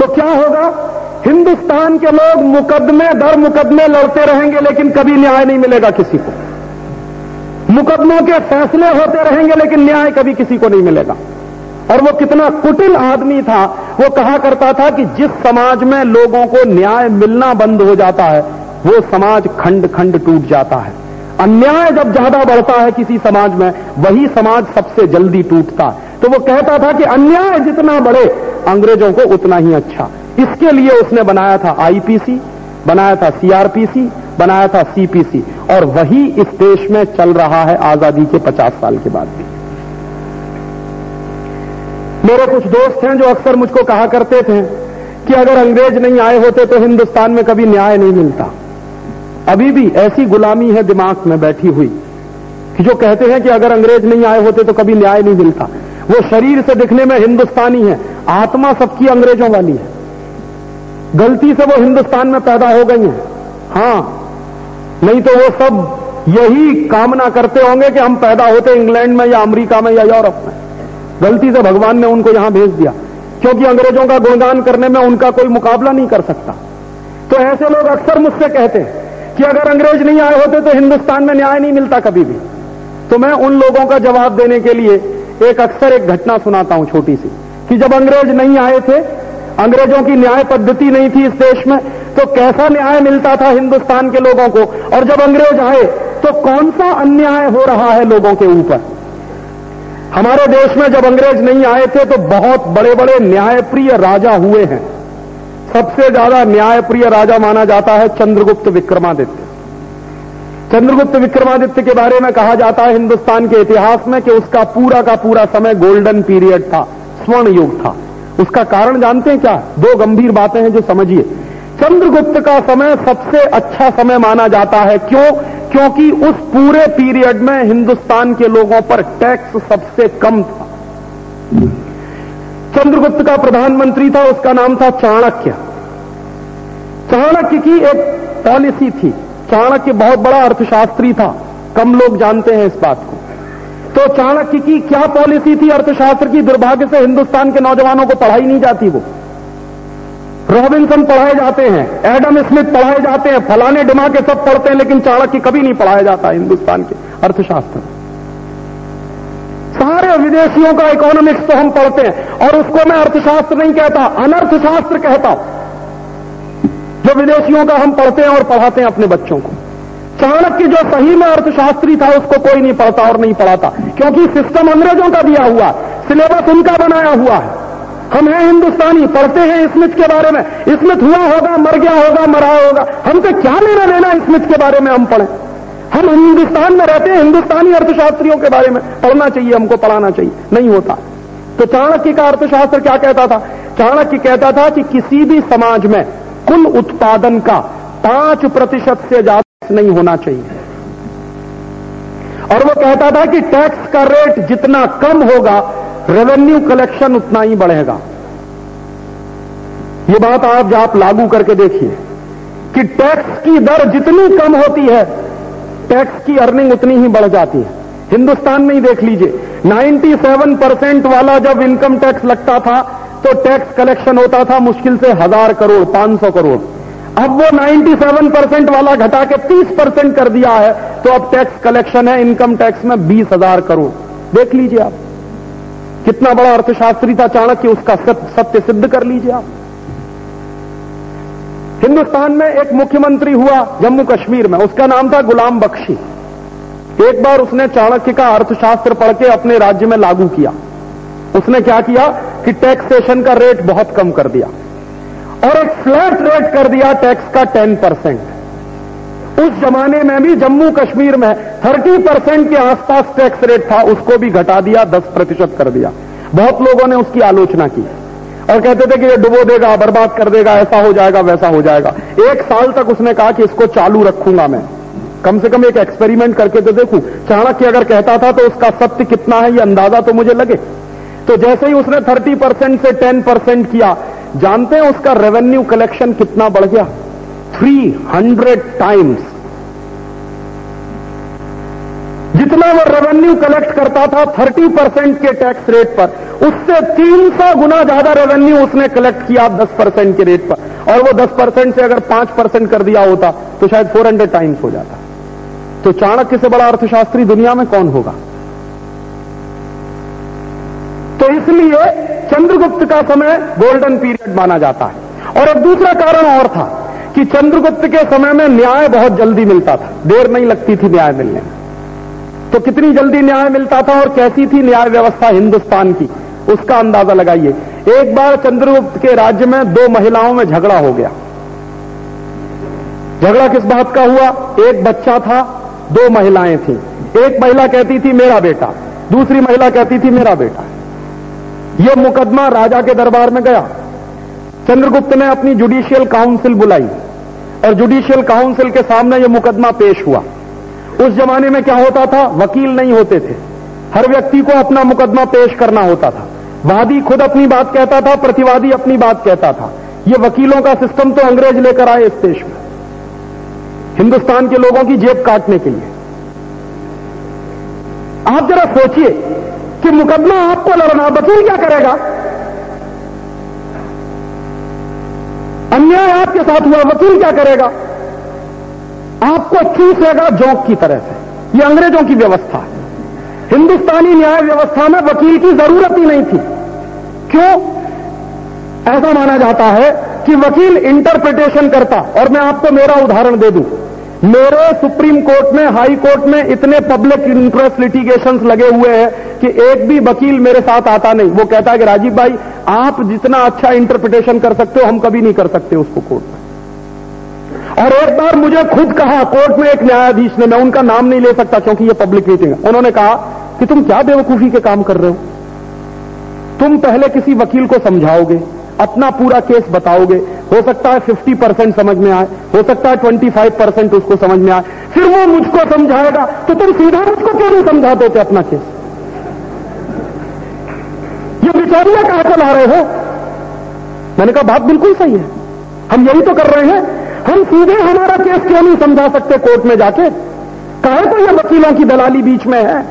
तो क्या होगा? हिंदुस्तान के लोग मुकदमे, दर मुकदमे लड़ते रहेंगे, लेकिन कभी न्याय नहीं मिलेगा किसी को। मुकदमों के फैसले होते रहेंगे, लेकिन न्याय कभी किसी को नहीं मिलेगा। और वो कितना कुटिल आदमी था। वो कहा करता था कि जिस समाज में लोगों को न्याय मिलना बंद हो जाता है, वो समाज खंड खंड टूट जाता है। अन्याय जब ज़्यादा बढ़ता है किसी समाज में, वही समाज सबसे जल्दी टूटता। है तो वो कहता था कि अन्याय जितना बढ़े, अंग्रेज़ों को उतना ही अच्छा। इसके लिए उसने बनाया था आईपीसी बनाया था सीआरपीसी बनाया था सीपीसी और वही इस देश में चल रहा है आज़ादी के 50 साल के बाद भी। मेरे कुछ दोस्त हैं जो अक्सर मुझको कहा करते थे कि अगर अंग्रेज़ नहीं आए होते तो हिंदुस्तान में कभी न्याय नहीं मिलता। अभी भी ऐसी गुलामी है दिमाग में बैठी हुई कि जो कहते हैं कि अगर अंग्रेज़ नहीं आए होते तो कभी न्याय नहीं मिलता। वो शरीर से दिखने में हिंदुस्तानी है, आत्मा सबकी अंग्रेज़ों वाली है। गलती से वो हिंदुस्तान में पैदा हो गई हैं। हाँ, नहीं तो वो सब यही कामना करते होंगे कि हम पैदा होते इंग्लैंड में या अमेरिका में या यूरोप में। गलती से भगवान ने उनको यहाँ भेज दिया। क्योंकि अंग्रेज़ों का गुणगान करने में उनका कोई मुकाबला नहीं कर सकता। तो ऐसे लोग अक्सर मुझसे कहते हैं कि अगर अंग्रेज़ नहीं आए होते तो हिंदुस्तान में न्याय नहीं मिलता कभी भी। तो मैं उन लोगों का जवाब देने के लिए एक अक्सर एक घटना सुनाता हूँ छोटी सी, कि जब अंग्रेज़ नहीं आए थे, अंग्रेज़ों की न्याय पद्धति नहीं थी इस देश में तो कैसा न्याय मिलता था हिंदुस्तान के लोगों को? और जब अंग्रेज़ आए तो कौन सा अन्याय हो रहा है लोगों के ऊपर? हमारे देश में जब अंग्रेज़ नहीं आए थे तो बहुत बड़े बड़े न्यायप्रिय राजा हुए हैं। सबसे ज़्यादा न्यायप्रिय राजा माना जाता है चंद्रगुप्त विक्रमादित्य। चंद्रगुप्त विक्रमादित्य के बारे में कहा जाता है हिंदुस्तान के इतिहास में कि उसका पूरा का पूरा समय गोल्डन पीरियड था, स्वर्ण युग था। उसका कारण जानते हैं क्या? दो गंभीर बातें हैं जो समझिए। चंद्रगुप्त का समय सबसे अच्छा समय माना जाता है। क्यों? क्योंकि उस पूरे पीरियड में हिंदुस्तान के लोगों पर टैक्स सबसे कम था। चंद्रगुप्त का प्रधानमंत्री था, उसका नाम था चाणक्य। चाणक्य की एक पॉलिसी थी। चाणक्य बहुत बड़ा अर्थशास्त्री था। कम लोग जानते हैं इस बात को। तो चाणक्य की क्या पॉलिसी थी? अर्थशास्त्र की दुर्भाग्य से हिंदुस्तान के नौजवानों को पढ़ाई नहीं जाती वो। रॉबिन्सन पढ़ाए जाते हैं, एडम स्मिथ पढ़ाए जाते हैं, फलाने डिमा के सब पढ़ते हैं, लेकिन चाणक्य कभी नहीं पढ़ाया जाता हिंदुस्तान के अर्थशास्त्र सारे विदेशियों का इकोनॉमिक्स तो हम पढ़ते हैं, और उसको मैं अर्थशास्त्र नहीं कहता, अनर्थशास्त्र कहता। जो विदेशियों का हम पढ़ते हैं और पढ़ाते हैं अपने बच्चों को। चाणक्य जो सही में अर्थशास्त्री था, उसको कोई नहीं पढ़ता और नहीं पढ़ाता, क्योंकि सिस्टम अंग्रेज़ों का दिया हुआ सिलेबस उनका बनाया हुआ है। हम हैं हिंदुस्तानी, पढ़ते हैं स्मिथ के बारे में। स्मिथ हुआ होगा, मर गया होगा, मरा होगा। हमसे क्या लेना लेना स्मिथ के बारे में हम पढ़ें? हम हिंदुस्तान में रहते हैं, हिंदुस्तानी अर्थशास्त्रियों के बारे में पढ़ना चाहिए, हमको पढ़ाना चाहिए। नहीं होता। तो चाणक्य का अर्थशास्त्र क्या कहता था? चाणक्य कहता था कि किसी भी समाज में कुल उत्पादन का पाँच प्रतिशत से ज़्यादा नहीं होना चाहिए। और वो कहता था कि टैक्स का रेट जितना कम होगा रेवेन्यू कलेक्शन उतना ही बढ़ेगा। ये बात आप आप लागू करके देखिए कि टैक्स की दर जितनी कम होती है टैक्स की अर्निंग उतनी ही बढ़ जाती है। हिंदुस्तान में ही देख लीजिए 97 परसेंट वाला जब इनकम टैक्स लगता था तो टैक्स कलेक्शन होता था मुश्किल से हज़ार करोड़ 500 करोड़। अब वो 97 परसेंट वाला घटा के 30 परसेंट कर दिया है तो अब टैक्स कलेक्शन है, इनकम टैक्स में बीस हज़ार करोड़। देख लीजिए आप, कितना बड़ा अर्थशास्त्री था चाणक्य, उसका सत्य सिद्ध कर लीजिए आप। हिंदुस्तान में एक मुख्यमंत्री हुआ जम्मू कश्मीर में। उसका नाम था गुलाम बख्शी। एक बार उसने चाणक्य का अर्थशास्त्र पढ़ के अपने राज्य में लागू किया। उसने क्या किया कि टैक्सेशन का रेट बहुत कम कर दिया। और एक फ्लैट रेट कर दिया टैक्स का टेन परसेंट उस जमाने में भी जम्मू कश्मीर में थर्टी परसेंट के आसपास टैक्स रेट था। उसको भी घटा दिया, दस प्रतिशत कर दिया। बहुत लोगों ने उसकी आलोचना की। और कहते थे कि ये डुबो देगा, बर्बाद कर देगा, ऐसा हो जाएगा, वैसा हो जाएगा। एक साल तक उसने कहा कि इसको चालू रखूँगा मैं। कम से कम एक एक्सपेरिमेंट करके तो देखूँ। चाणक्य अगर कहता था तो उसका सत्य कितना है, ये अंदाज़ा तो मुझे लगे। तो जैसे ही उसने 30 परसेंट से 10 परसेंट किया, जानते हैं उसका रेवेन्यू कलेक्शन कितना बढ़ गया? 300 टाइम्स जितना वो रेवेन्यू कलेक्ट करता था 30 परसेंट के टैक्स रेट पर, उससे 300 गुना ज़्यादा रेवेन्यू उसने कलेक्ट किया 10 परसेंट के रेट पर। और वो 10 परसेंट से अगर 5 परसेंट कर दिया होता तो शायद 400 टाइम्स हो जाता। तो चाणक्य से बड़ा अर्थशास्त्री दुनिया में कौन होगा? तो इसलिए चंद्रगुप्त का समय गोल्डन पीरियड माना जाता है। और एक दूसरा कारण और था कि चंद्रगुप्त के समय में न्याय बहुत जल्दी मिलता था। देर नहीं लगती थी न्याय मिलने में। तो कितनी जल्दी न्याय मिलता था और कैसी थी न्याय व्यवस्था हिंदुस्तान की? उसका अंदाज़ा लगाइए। एक बार चंद्रगुप्त के राज्य में दो महिलाओं में झगड़ा हो गया। झगड़ा किस बात का हुआ? एक बच्चा था, दो महिलाएँ थी। एक महिला कहती थी, मेरा बेटा। दूसरी महिला कहती थी, मेरा बेटा। यह मुकदमा राजा के दरबार में गया। चंद्रगुप्त ने अपनी जुडिशियल काउंसिल बुलाई और जुडिशियल काउंसिल के सामने यह मुकदमा पेश हुआ। उस जमाने में क्या होता था? वकील नहीं होते थे। हर व्यक्ति को अपना मुकदमा पेश करना होता था। वादी खुद अपनी बात कहता था, प्रतिवादी अपनी बात कहता था। ये वकीलों का सिस्टम तो अंग्रेज़ लेकर आए इस देश में। हिंदुस्तान के लोगों की जेब काटने के लिए। आप जरा सोचिए कि मुकदमा आपको लड़ना, वकील क्या करेगा? अन्याय आपके साथ हुआ, वकील क्या करेगा? आपको चूसेगा जौक की तरह से। ये अंग्रेज़ों की व्यवस्था है। हिंदुस्तानी न्याय व्यवस्था में वकील की ज़रूरत ही नहीं थी। क्यों? ऐसा माना जाता है कि वकील इंटरप्रिटेशन करता। और मैं आपको मेरा उदाहरण दे दूँ। मेरे सुप्रीम कोर्ट में, हाई कोर्ट में इतने पब्लिक इंटरेस्ट लिटिगेशन लगे हुए हैं कि एक भी वकील मेरे साथ आता नहीं। वो कहता है कि राजीव भाई, आप जितना अच्छा इंटरप्रिटेशन कर सकते हो, हम कभी नहीं कर सकते उसको कोर्ट में। और एक बार मुझे खुद कहा, कोर्ट में एक न्यायाधीश ने, मैं उनका नाम नहीं ले सकता क्योंकि ये पब्लिक मीटिंग है। उन्होंने कहा कि तुम क्या बेवकूफ़ी के काम कर रहे हो? तुम पहले किसी वकील को समझाओगे, अपना पूरा केस बताओगे। हो सकता है 50 परसेंट समझ में आए, हो सकता है 25 परसेंट उसको समझ में आए। फिर वो मुझको समझाएगा तो तुम सीधा मुझको क्यों नहीं समझा देते अपना केस? ये बिचारिया कहा चला रहे हो? मैंने कहा, बात बिल्कुल सही है। हम यही तो कर रहे हैं। हम सीधे हमारा केस क्यों नहीं समझा सकते कोर्ट में जाके? कहे तो ये वकीलों की दलाली बीच में है?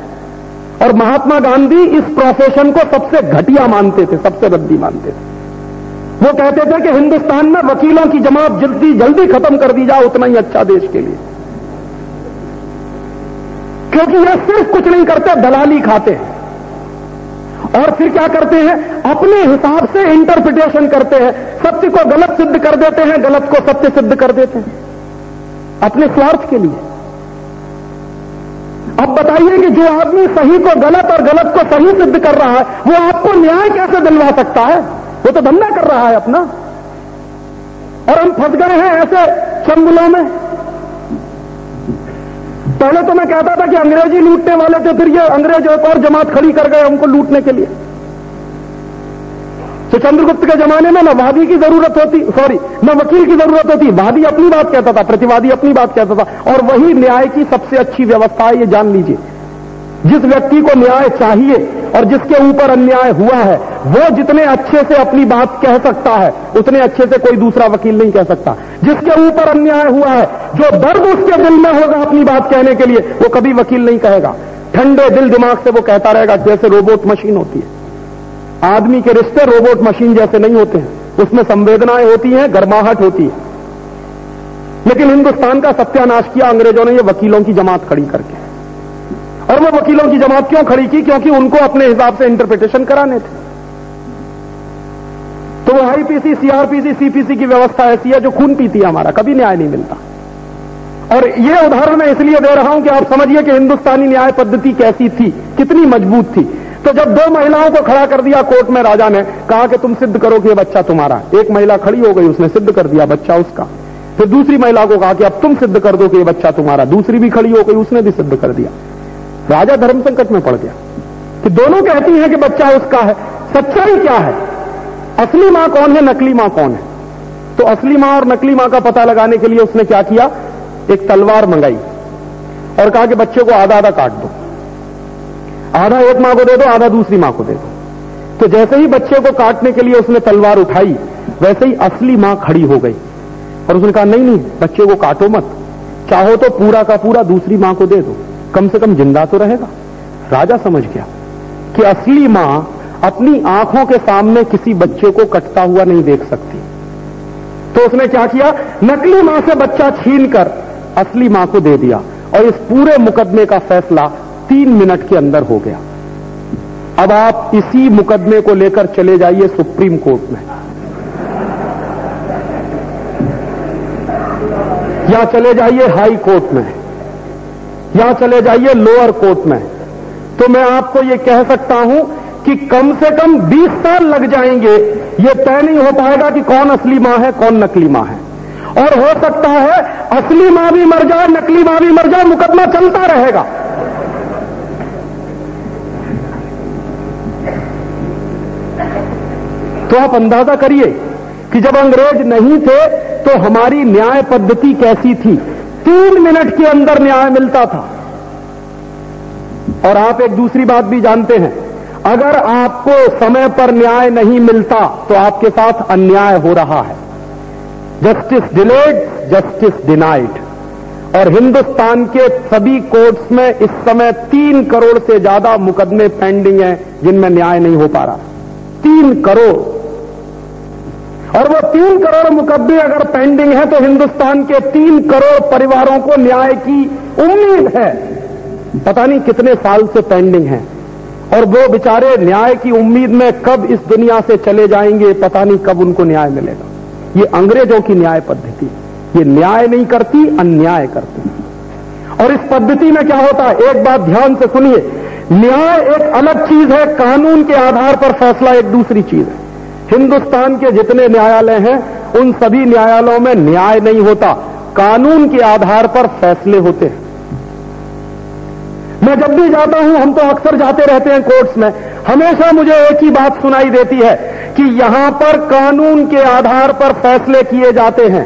और महात्मा गांधी इस प्रोफेशन को सबसे घटिया मानते थे, सबसे रद्दी मानते थे। वो कहते थे कि हिंदुस्तान में वकीलों की जमात जल्दी जल्दी खत्म कर दी जाए उतना ही अच्छा देश के लिए। क्योंकि ये सिर्फ़ कुछ नहीं करते, दलाली खाते हैं। और फिर क्या करते हैं? अपने हिसाब से इंटरप्रिटेशन करते हैं। सत्य को गलत सिद्ध कर देते हैं, गलत को सत्य सिद्ध कर देते हैं। अपने स्वार्थ के लिए। अब बताइए कि जो आदमी सही को गलत और गलत को सही सिद्ध कर रहा है, वो आपको न्याय कैसे दिलवा सकता है? वो तो धंधा कर रहा है अपना। और हम फंस गए हैं ऐसे चंगुलों में। पहले तो मैं कहता था कि अंग्रेज़ी लूटने वाले थे, फिर ये अंग्रेज़ एक और जमात खड़ी कर गए हमको लूटने के लिए। तो चंद्रगुप्त के जमाने में न वादी की ज़रूरत होती सॉरी न वकील की ज़रूरत होती। वादी अपनी बात कहता था, प्रतिवादी अपनी बात कहता था। और वही न्याय की सबसे अच्छी व्यवस्था है, ये जान लीजिए। जिस व्यक्ति को न्याय चाहिए और जिसके ऊपर अन्याय हुआ है वो जितने अच्छे से अपनी बात कह सकता है, उतने अच्छे से कोई दूसरा वकील नहीं कह सकता। जिसके ऊपर अन्याय हुआ है, जो दर्द उसके दिल में होगा अपनी बात कहने के लिए, वो कभी वकील नहीं कहेगा। ठंडे दिल दिमाग से वो कहता रहेगा, जैसे रोबोट मशीन होती है। आदमी के रिश्ते रोबोट मशीन जैसे नहीं होते हैं। उसमें संवेदनाएँ होती हैं, गर्माहट होती है। लेकिन हिंदुस्तान का सत्यानाश किया अंग्रेज़ों ने, ये वकीलों की जमात खड़ी करके। और वो वकीलों की जमात क्यों खड़ी की? क्योंकि उनको अपने हिसाब से इंटरप्रिटेशन कराने थे। तो वो आईपीसी सीआरपीसी सीपीसी की व्यवस्था ऐसी है जो खून पीती है हमारा, कभी न्याय नहीं मिलता। और ये उदाहरण मैं इसलिए दे रहा हूँ कि आप समझिए कि हिंदुस्तानी न्याय पद्धति कैसी थी, कितनी मज़बूत थी। तो जब दो महिलाओं को खड़ा कर दिया कोर्ट में, राजा ने कहा कि तुम सिद्ध करो कि ये बच्चा तुम्हारा एक महिला खड़ी हो गई, उसने सिद्ध कर दिया, बच्चा उसका। फिर दूसरी महिला को कहा कि अब तुम सिद्ध कर दो कि ये बच्चा तुम्हारा दूसरी भी खड़ी हो गई, उसने भी सिद्ध कर दिया। राजा धर्म संकट में पड़ गया कि दोनों कहती हैं कि बच्चा उसका है, सच्चाई क्या है? असली माँ कौन है, नकली माँ कौन है? तो असली माँ और नकली माँ का पता लगाने के लिए उसने क्या किया? एक तलवार मंगाई और कहा कि बच्चे को आधा आधा काट दो। आधा एक माँ को दे दो, आधा दूसरी माँ को दे दो। तो जैसे ही बच्चे को काटने के लिए उसने तलवार उठाई, वैसे ही असली माँ खड़ी हो गई और उसने कहा, नहीं नहीं, बच्चे को काटो मत। चाहो तो पूरा का पूरा दूसरी माँ को दे दो। कम से कम ज़िंदा तो रहेगा। राजा समझ गया कि असली माँ अपनी आँखों के सामने किसी बच्चे को कटता हुआ नहीं देख सकती। तो उसने क्या किया? नकली माँ से बच्चा छीन कर असली माँ को दे दिया और इस पूरे मुकदमे का फैसला तीन मिनट के अंदर हो गया। अब आप इसी मुकदमे को लेकर चले जाइए सुप्रीम कोर्ट में। या चले जाइए हाई कोर्ट में। या चले जाइए लोअर कोर्ट में। तो मैं आपको यह कह सकता हूँ कि कम से कम 20 साल लग जाएँगे। ये तय नहीं हो पाएगा कि कौन असली माँ है, कौन नकली माँ है। और हो सकता है असली माँ भी मर जाए, नकली माँ भी मर जाए, मुकदमा चलता रहेगा। तो आप अंदाज़ा करिए कि जब अंग्रेज़ नहीं थे तो हमारी न्याय पद्धति कैसी थी? तीन मिनट के अंदर न्याय मिलता था। और आप एक दूसरी बात भी जानते हैं। अगर आपको समय पर न्याय नहीं मिलता तो आपके साथ अन्याय हो रहा है। जस्टिस डिलेड जस्टिस डिनाइड और हिंदुस्तान के सभी कोर्ट्स में इस समय तीन करोड़ से ज़्यादा मुकदमे पेंडिंग हैं, जिनमें न्याय नहीं हो पा रहा। तीन करोड़। और वो तीन करोड़ मुकदमे अगर पेंडिंग है तो हिंदुस्तान के तीन करोड़ परिवारों को न्याय की उम्मीद है। पता नहीं कितने साल से पेंडिंग है। और वो बेचारे न्याय की उम्मीद में कब इस दुनिया से चले जाएँगे, पता नहीं कब उनको न्याय मिलेगा। ये अंग्रेज़ों की न्याय पद्धति। ये न्याय नहीं करती, अन्याय करती। और इस पद्धति में क्या होता है? एक बात ध्यान से सुनिए। न्याय एक अलग चीज़ है, कानून के आधार पर फैसला एक दूसरी चीज़ है। हिंदुस्तान के जितने न्यायालय हैं, उन सभी न्यायालयों में न्याय नहीं होता। कानून के आधार पर फैसले होते हैं। मैं जब भी जाता हूँ, हम तो अक्सर जाते रहते हैं कोर्ट्स में। हमेशा मुझे एक ही बात सुनाई देती है कि यहाँ पर कानून के आधार पर फैसले किए जाते हैं।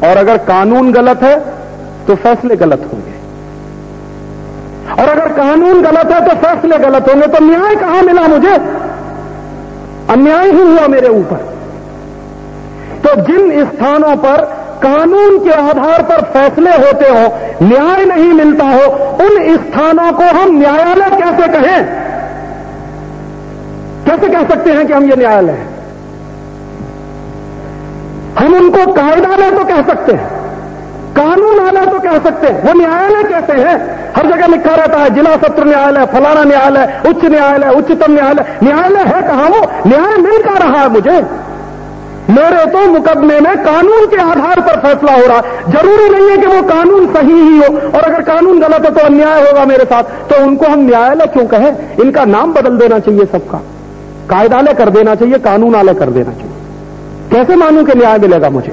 और अगर कानून गलत है तो फैसले गलत होंगे। और अगर कानून गलत है तो फैसले गलत होंगे। तो न्याय कहाँ मिला मुझे? अन्याय ही हुआ मेरे ऊपर। तो जिन स्थानों पर कानून के आधार पर फैसले होते हो, न्याय नहीं मिलता हो, उन स्थानों को हम न्यायालय कैसे कहें? कैसे कह सकते हैं कि हम ये न्यायालय हैं? हम उनको कायदालय तो कह सकते हैं, कानूनालय तो कह सकते हैं, वो न्यायालय कहते हैं? हर जगह लिखा रहता है, जिला सत्र न्यायालय, फलाना न्यायालय, उच्च न्यायालय, उच्चतम न्यायालय। न्यायालय है कहा वो? न्याय मिल का रहा है मुझे। मेरे तो मुकदमे में कानून के आधार पर फैसला हो रहा है। ज़रूरी नहीं है कि वो कानून सही ही हो, और अगर कानून गलत है तो अन्याय होगा मेरे साथ। तो उनको हम न्यायालय क्यों कहें? इनका नाम बदल देना चाहिए सबका। कायदालय कर देना चाहिए, कानूनालय कर देना चाहिए। कैसे मानू कि न्याय मिलेगा मुझे?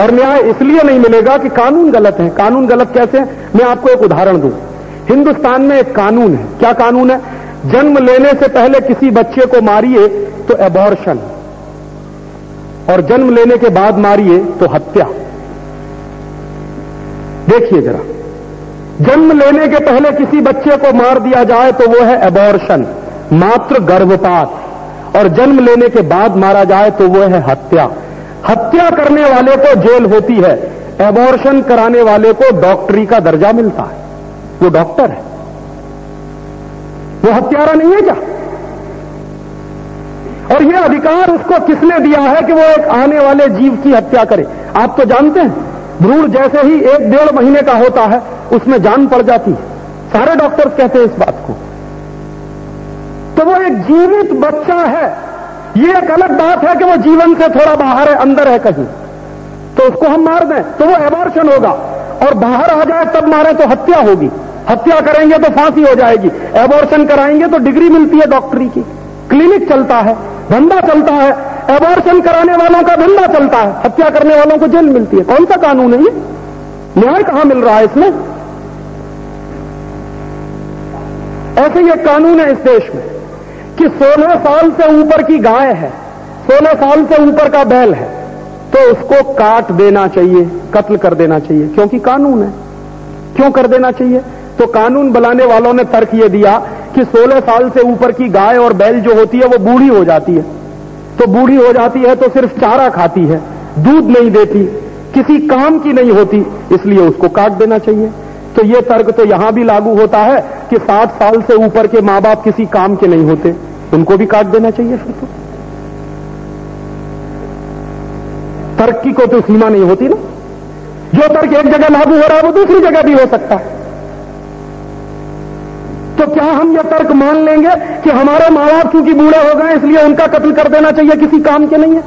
और न्याय इसलिए नहीं मिलेगा कि कानून गलत है। कानून गलत कैसे है? मैं आपको एक उदाहरण दूँ। हिंदुस्तान में एक कानून है। क्या कानून है? जन्म लेने से पहले किसी बच्चे को मारिए तो एबॉर्शन और जन्म लेने के बाद मारिए तो हत्या। देखिए जरा, जन्म लेने के पहले किसी बच्चे को मार दिया जाए तो वो है एबॉर्शन मात्र गर्भपात, और जन्म लेने के बाद मारा जाए तो वो है हत्या। हत्या करने वाले को जेल होती है एबॉर्शन कराने वाले को डॉक्टरी का दर्जा मिलता है। वो डॉक्टर है। वो हत्यारा नहीं है क्या? और ये अधिकार उसको किसने दिया है कि वो एक आने वाले जीव की हत्या करे? आप तो जानते हैं, भ्रूण जैसे ही एक डेढ़ महीने का होता है, उसमें जान पड़ जाती है। सारे डॉक्टर्स कहते हैं इस बात को। तो वो एक जीवित बच्चा है। ये एक अलग बात है कि वो जीवन से थोड़ा बाहर है, अंदर है कहीं। तो उसको हम मार दें तो वो एबॉर्शन होगा। और बाहर आ जाए, तब मारे तो हत्या होगी। हत्या करेंगे तो फांसी हो जाएगी। एबॉर्शन कराएँगे तो डिग्री मिलती है डॉक्टरी की। क्लिनिक चलता है, धंधा चलता है एबॉर्शन कराने वालों का धंधा चलता है, हत्या करने वालों को जेल मिलती है। कौन सा कानून है ये? न्याय कहाँ मिल रहा है इसमें? ऐसे ये कानून है इस देश में कि 16 साल से ऊपर की गाय है 16 साल से ऊपर का बैल है तो उसको काट देना चाहिए, कत्ल कर देना चाहिए, क्योंकि कानून है। क्यों कर देना चाहिए? तो कानून बनाने वालों ने तर्क ये दिया कि 16 साल से ऊपर की गाय और बैल जो होती है वो बूढ़ी हो जाती है। तो बूढ़ी हो जाती है तो सिर्फ़ चारा खाती है, दूध नहीं देती, किसी काम की नहीं होती, इसलिए उसको काट देना चाहिए। तो ये तर्क तो यहाँ भी लागू होता है कि 60 साल से ऊपर के माँ बाप किसी काम के नहीं होते, उनको भी काट देना चाहिए फिर तो। तर्क की को तो सीमा नहीं होती ना। जो तर्क एक जगह लागू हो रहा है, वो दूसरी जगह भी हो सकता है। तो क्या हम यह तर्क मान लेंगे कि हमारे माँ बाप चूँकि बूढ़े हो गए, इसलिए उनका कत्ल कर देना चाहिए, किसी काम के नहीं है?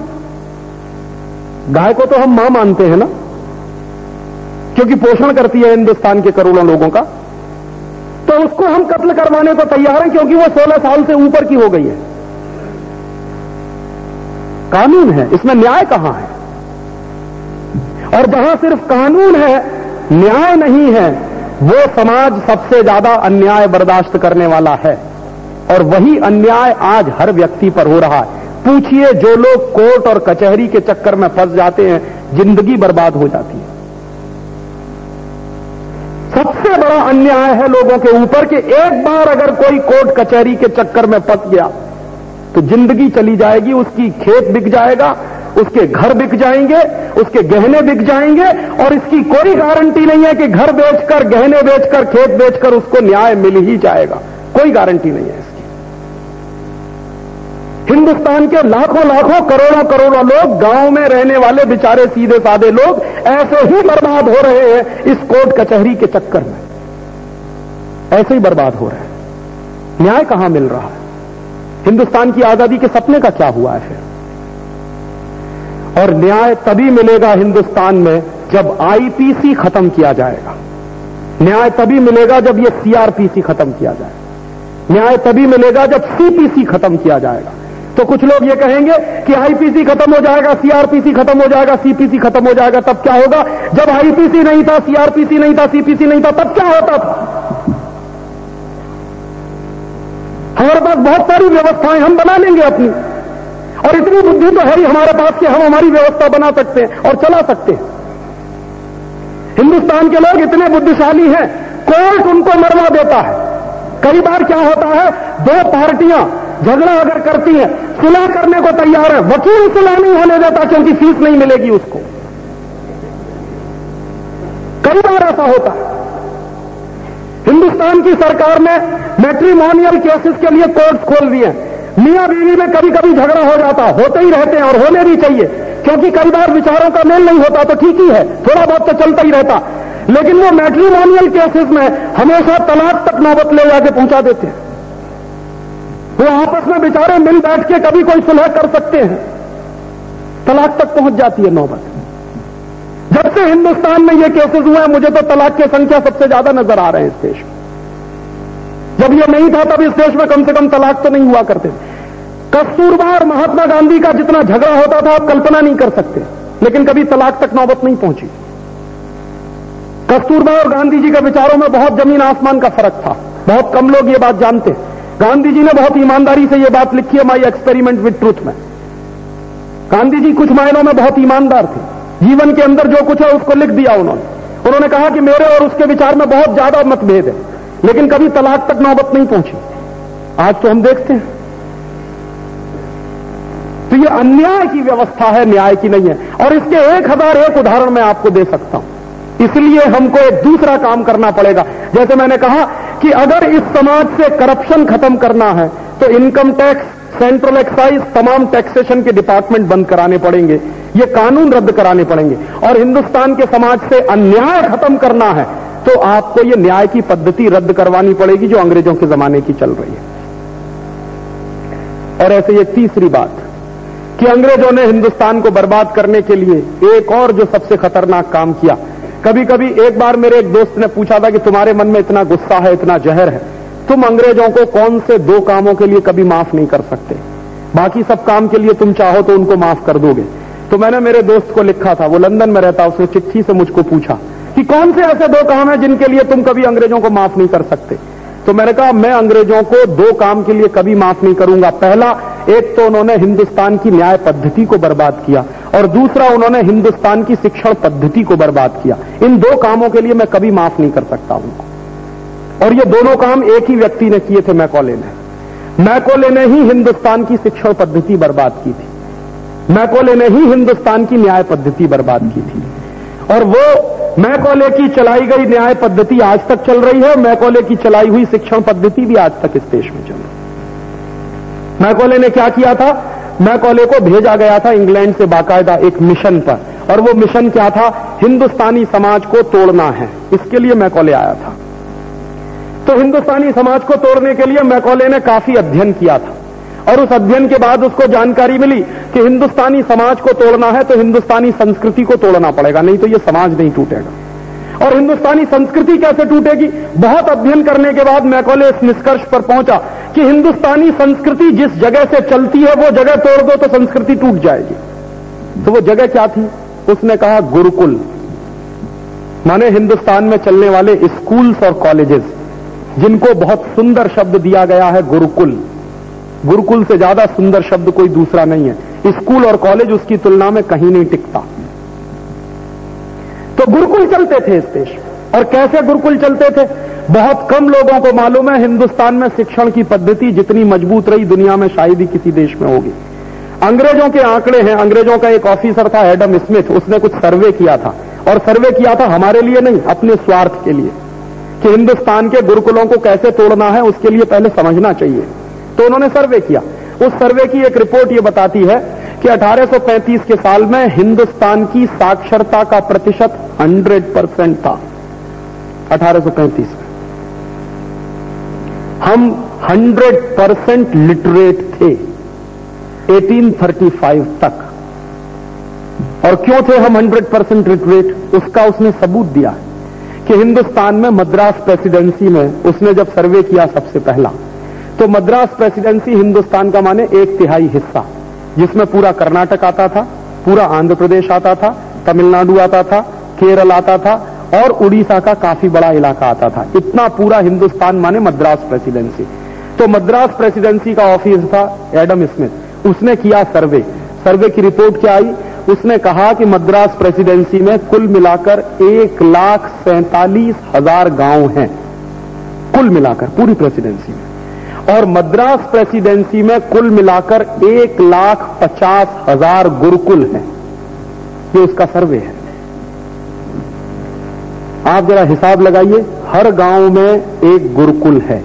गाय को तो हम माँ मानते हैं ना? क्योंकि पोषण करती है हिंदुस्तान के करोड़ों लोगों का। तो उसको हम कत्ल करवाने को तैयार हैं, क्योंकि वो 16 साल से ऊपर की हो गई है। कानून है, इसमें न्याय कहाँ है? और जहाँ सिर्फ़ कानून है, न्याय नहीं है वो समाज सबसे ज़्यादा अन्याय बर्दाश्त करने वाला है। और वही अन्याय आज हर व्यक्ति पर हो रहा है। पूछिए जो लोग कोर्ट और कचहरी के चक्कर में फंस जाते हैं, ज़िंदगी बर्बाद हो जाती है। सबसे बड़ा अन्याय है लोगों के ऊपर कि एक बार अगर कोई कोर्ट कचहरी के चक्कर में फंस गया तो ज़िंदगी चली जाएगी, उसकी खेत बिक जाएगा उसके घर बिक जाएँगे, उसके गहने बिक जाएँगे, और इसकी कोई गारंटी नहीं है कि घर बेचकर, गहने बेचकर, खेत बेचकर उसको न्याय मिल ही जाएगा। कोई गारंटी नहीं है इसकी। हिंदुस्तान के लाखों लाखों, करोड़ों करोड़ों लोग, गाँव में रहने वाले बेचारे सीधे साधे लोग, ऐसे ही बर्बाद हो रहे हैं इस कोर्ट कचहरी के चक्कर में। ऐसे ही बर्बाद हो रहे हैं। न्याय कहाँ मिल रहा है? हिंदुस्तान की आज़ादी के सपने का क्या हुआ है फिर? और न्याय तभी मिलेगा हिंदुस्तान में जब आईपीसी खत्म किया जाएगा। न्याय तभी मिलेगा जब ये सीआरपीसी खत्म किया जाएगा न्याय तभी मिलेगा जब सीपीसी खत्म किया जाएगा। तो कुछ लोग ये कहेंगे कि आईपीसी खत्म हो जाएगा सीआरपीसी खत्म हो जाएगा सीपीसी खत्म हो जाएगा, तब क्या होगा? जब आईपीसी नहीं था सीआरपीसी नहीं था सीपीसी नहीं था, तब क्या होता था? हमारे पास बहुत सारी व्यवस्थाएँ, हम बना लेंगे अपनी। और इतनी बुद्धि तो है ही हमारे पास कि हम हमारी व्यवस्था बना सकते हैं और चला सकते हैं। हिंदुस्तान के लोग इतने बुद्धिशाली हैं, कोर्ट उनको मरवा देता है। कई बार क्या होता है, दो पार्टियाँ झगड़ा अगर करती हैं, सुलह करने को तैयार है, वकील सुलह नहीं होने देता क्योंकि फ़ीस नहीं मिलेगी उसको। कई बार ऐसा होता है। हिंदुस्तान की सरकार ने मैट्रीमोनियल केसेस के लिए कोर्ट खोल दिए मियाँ बीवी में कभी कभी झगड़ा हो जाता, होते ही रहते हैं और होने भी चाहिए। क्योंकि कई बार विचारों का मेल नहीं होता तो ठीक ही है, थोड़ा बहुत तो चलता ही रहता। लेकिन वो मैट्रीमोनियल केसेस में हमेशा तलाक तक नौबत ले जाके पहुँचा देते हैं। वो आपस में बेचारे मिल बैठ के कभी कोई सुलह कर सकते हैं। तलाक तक पहुँच जाती है नौबत। जब से हिंदुस्तान में ये केसेस हुए हैं, मुझे तो तलाक की संख्या सबसे ज़्यादा नज़र आ रहे हैं इस देश में। जब ये नहीं था, तब इस देश में कम से कम तलाक तो नहीं हुआ करते कस्तूरबा और महात्मा गांधी का जितना झगड़ा होता था, आप कल्पना नहीं कर सकते। लेकिन कभी तलाक तक नौबत नहीं पहुँची। कस्तूरबा और गांधी जी के विचारों में बहुत ज़मीन आसमान का फ़र्क था। बहुत कम लोग ये बात जानते। गांधी जी ने बहुत ईमानदारी से ये बात लिखी है माई एक्सपेरिमेंट विथ ट्रूथ में। गांधी जी कुछ मायनों में बहुत ईमानदार थे। जीवन के अंदर जो कुछ है, उसको लिख दिया उन्होंने। उन्होंने कहा कि मेरे और उसके विचार में बहुत ज़्यादा मतभेद है। लेकिन कभी तलाक तक नौबत नहीं पहुँची। आज तो हम देखते हैं। तो ये अन्याय की व्यवस्था है, न्याय की नहीं है। और इसके एक हज़ार एक उदाहरण मैं आपको दे सकता हूँ। इसलिए हमको एक दूसरा काम करना पड़ेगा। जैसे मैंने कहा कि अगर इस समाज से करप्शन खत्म करना है तो इनकम टैक्स, सेंट्रल एक्साइज, तमाम टैक्सेशन के डिपार्टमेंट बंद कराने पड़ेंगे। ये कानून रद्द कराने पड़ेंगे। और हिंदुस्तान के समाज से अन्याय खत्म करना है तो आपको ये न्याय की पद्धति रद्द करवानी पड़ेगी जो अंग्रेज़ों के जमाने की चल रही है। और ऐसे ये तीसरी बात कि अंग्रेज़ों ने हिंदुस्तान को बर्बाद करने के लिए एक और जो सबसे खतरनाक काम किया कभी कभी एक बार मेरे एक दोस्त ने पूछा था कि तुम्हारे मन में इतना गुस्सा है, इतना जहर है, तुम अंग्रेज़ों को कौन से दो कामों के लिए कभी माफ़ नहीं कर सकते? बाकी सब काम के लिए तुम चाहो तो उनको माफ़ कर दोगे। तो मैंने मेरे दोस्त को लिखा था, वो लंदन में रहता, उसने चिट्ठी से मुझको पूछा कि कौन से ऐसे दो काम है जिनके लिए तुम कभी अंग्रेज़ों को माफ़ नहीं कर सकते? तो मैंने कहा, मैं अंग्रेज़ों को दो काम के लिए कभी माफ़ नहीं करूँगा। पहला, एक तो उन्होंने हिंदुस्तान की न्याय पद्धति को बर्बाद किया, और दूसरा, उन्होंने हिंदुस्तान की शिक्षण पद्धति को बर्बाद किया। इन दो कामों के लिए मैं कभी माफ़ नहीं कर सकता उनको और ये दोनों काम एक ही व्यक्ति ने किए थे मैकोले ने। मैकोले ने ही हिंदुस्तान की शिक्षण पद्धति बर्बाद की थी। मैकोले ने ही हिंदुस्तान की न्याय पद्धति बर्बाद की थी। और वो मैकोले की चलाई गई न्याय पद्धति आज तक चल रही है मैकौले की चलाई हुई शिक्षण पद्धति भी आज तक इस देश में चल रही मैकौले ने क्या किया था? मैकौले को भेजा गया था इंग्लैंड से बाकायदा एक मिशन पर, और वो मिशन क्या था? हिंदुस्तानी समाज को तोड़ना है। इसके लिए मैकौले आया था। तो हिंदुस्तानी समाज को तोड़ने के लिए मैकौले ने काफ़ी अध्ययन किया था। और उस अध्ययन के बाद उसको जानकारी मिली कि हिंदुस्तानी समाज को तोड़ना है तो हिंदुस्तानी संस्कृति को तोड़ना पड़ेगा, नहीं तो ये समाज नहीं टूटेगा। और हिंदुस्तानी संस्कृति कैसे टूटेगी? बहुत अध्ययन करने के बाद मैकोले इस निष्कर्ष पर पहुँचा कि हिंदुस्तानी संस्कृति जिस जगह से चलती है, वो जगह तोड़ दो तो संस्कृति टूट जाएगी। तो वो जगह क्या थी? उसने कहा, गुरुकुल। माने हिंदुस्तान में चलने वाले स्कूल्स और कॉलेजेस, जिनको बहुत सुंदर शब्द दिया गया है, गुरुकुल। गुरुकुल से ज़्यादा सुंदर शब्द कोई दूसरा नहीं है। स्कूल और कॉलेज उसकी तुलना में कहीं नहीं टिकता। तो गुरुकुल चलते थे इस देश और कैसे गुरुकुल चलते थे? बहुत कम लोगों को मालूम है, हिंदुस्तान में शिक्षण की पद्धति जितनी मज़बूत रही, दुनिया में शायद ही किसी देश में होगी। अंग्रेज़ों के आंकड़े हैं, अंग्रेज़ों का एक ऑफिसर था, एडम स्मिथ, उसने कुछ सर्वे किया था। और सर्वे किया था हमारे लिए नहीं, अपने स्वार्थ के लिए। कि हिंदुस्तान के गुरुकुलों को कैसे तोड़ना है, उसके लिए पहले समझना चाहिए। तो उन्होंने सर्वे किया। उस सर्वे की एक रिपोर्ट ये बताती है कि 1835 के साल में हिंदुस्तान की साक्षरता का प्रतिशत 100 परसेंट था 1835 में। हम 100 परसेंट लिटरेट थे 1835 तक। और क्यों थे हम 100 परसेंट लिटरेट? उसका उसने सबूत दिया कि हिंदुस्तान में मद्रास प्रेसिडेंसी में उसने जब सर्वे किया सबसे पहला तो मद्रास प्रेसिडेंसी हिंदुस्तान का माने एक तिहाई हिस्सा, जिसमें पूरा कर्नाटक आता था, पूरा आंध्र प्रदेश आता था, तमिलनाडु आता था, केरल आता था, और उड़ीसा का काफ़ी बड़ा इलाका आता था। इतना पूरा हिंदुस्तान माने मद्रास प्रेसिडेंसी। तो मद्रास प्रेसिडेंसी का ऑफ़िस था एडम स्मिथ। उसने किया सर्वे। सर्वे की रिपोर्ट क्या आई? उसने कहा कि मद्रास प्रेसिडेंसी में कुल मिलाकर एक लाख सैंतालीस हज़ार गाँव हैं। कुल मिलाकर, पूरी प्रेसिडेंसी में। और मद्रास प्रेसिडेंसी में कुल मिलाकर एक लाख पचास हज़ार गुरुकुल हैं। ये उसका सर्वे है। आप जरा हिसाब लगाइए, हर गाँव में एक गुरुकुल है।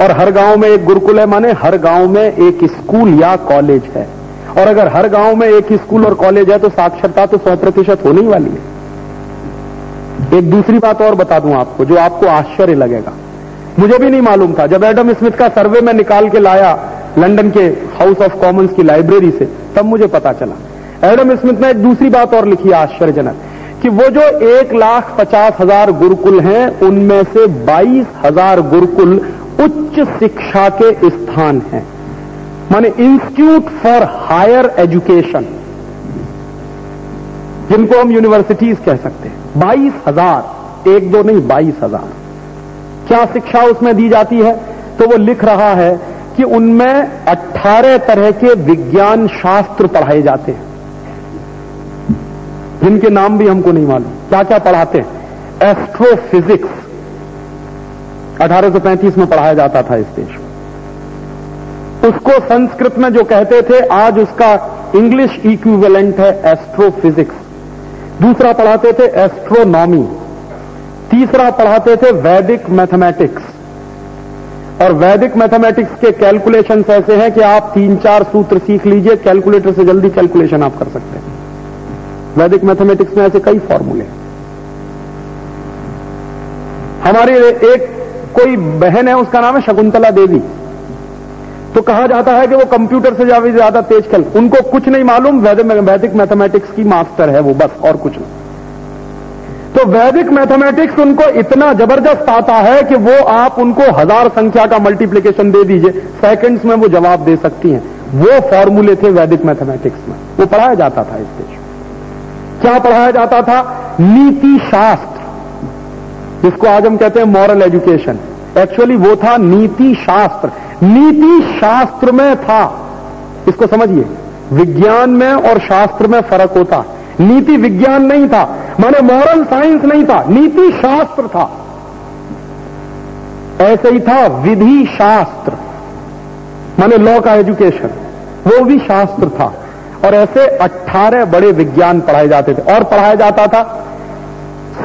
और हर गाँव में एक गुरुकुल है माने हर गाँव में एक स्कूल या कॉलेज है। और अगर हर गाँव में एक स्कूल और कॉलेज है तो साक्षरता तो सौ प्रतिशत होने ही वाली है। एक दूसरी बात और बता दूँ आपको, जो आपको आश्चर्य लगेगा। मुझे भी नहीं मालूम था। जब एडम स्मिथ का सर्वे में निकाल के लाया लंदन के हाउस ऑफ़ कॉमन्स की लाइब्रेरी से, तब मुझे पता चला। एडम स्मिथ ने एक दूसरी बात और लिखी आश्चर्यजनक, कि वो जो एक लाख पचास हज़ार गुरुकुल हैं, उनमें से बाईस हज़ार गुरुकुल उच्च शिक्षा के स्थान हैं। माने इंस्टीट्यूट फॉर हायर एजुकेशन, जिनको हम यूनिवर्सिटीज कह सकते हैं। बाईस हज़ार, एक दो नहीं, बाईस हज़ार। क्या शिक्षा उसमें दी जाती है? तो वो लिख रहा है कि उनमें 18 तरह के विज्ञान शास्त्र पढ़ाए जाते हैं। जिनके नाम भी हमको नहीं मालूम। क्या क्या पढ़ाते हैं? एस्ट्रोफिजिक्स 1835 में पढ़ाया जाता था इस देश में उसको संस्कृत में जो कहते थे, आज उसका इंग्लिश इक्विवेलेंट है एस्ट्रोफिजिक्स दूसरा पढ़ाते थे एस्ट्रोनॉमी तीसरा पढ़ाते थे वैदिक मैथमेटिक्स। और वैदिक मैथमेटिक्स के कैलकुलेशन ऐसे हैं कि आप तीन चार सूत्र सीख लीजिए, कैलकुलेटर से जल्दी कैलकुलेशन आप कर सकते हैं। वैदिक मैथमेटिक्स में ऐसे कई फॉर्मूले हमारी एक कोई बहन है, उसका नाम है शकुंतला देवी। तो कहा जाता है कि वो कंप्यूटर से ज़्यादा तेज खेल उनको कुछ नहीं मालूम वैदिक मैथमेटिक्स की मास्टर है वो, बस, और कुछ नहीं। तो वैदिक मैथमेटिक्स उनको इतना ज़बरदस्त आता है कि वो आप उनको हज़ार संख्या का मल्टीप्लीकेशन दे दीजिए। सेकंड्स में वो जवाब दे सकती हैं। वो फॉर्मूले थे वैदिक मैथमेटिक्स में। वो पढ़ाया जाता था इस देश क्या पढ़ाया जाता था? नीति शास्त्र। जिसको आज हम कहते हैं मॉरल एजुकेशन एक्चुअली वो था नीति शास्त्र। नीति शास्त्र में था। इसको समझिए। विज्ञान में और शास्त्र में फ़र्क होता। नीति विज्ञान नहीं था, माने मॉरल साइंस नहीं था, नीति शास्त्र था। ऐसे ही था विधि शास्त्र, माने लॉ का एजुकेशन वो भी शास्त्र था। और ऐसे 18 बड़े विज्ञान पढ़ाए जाते थे। और पढ़ाया जाता था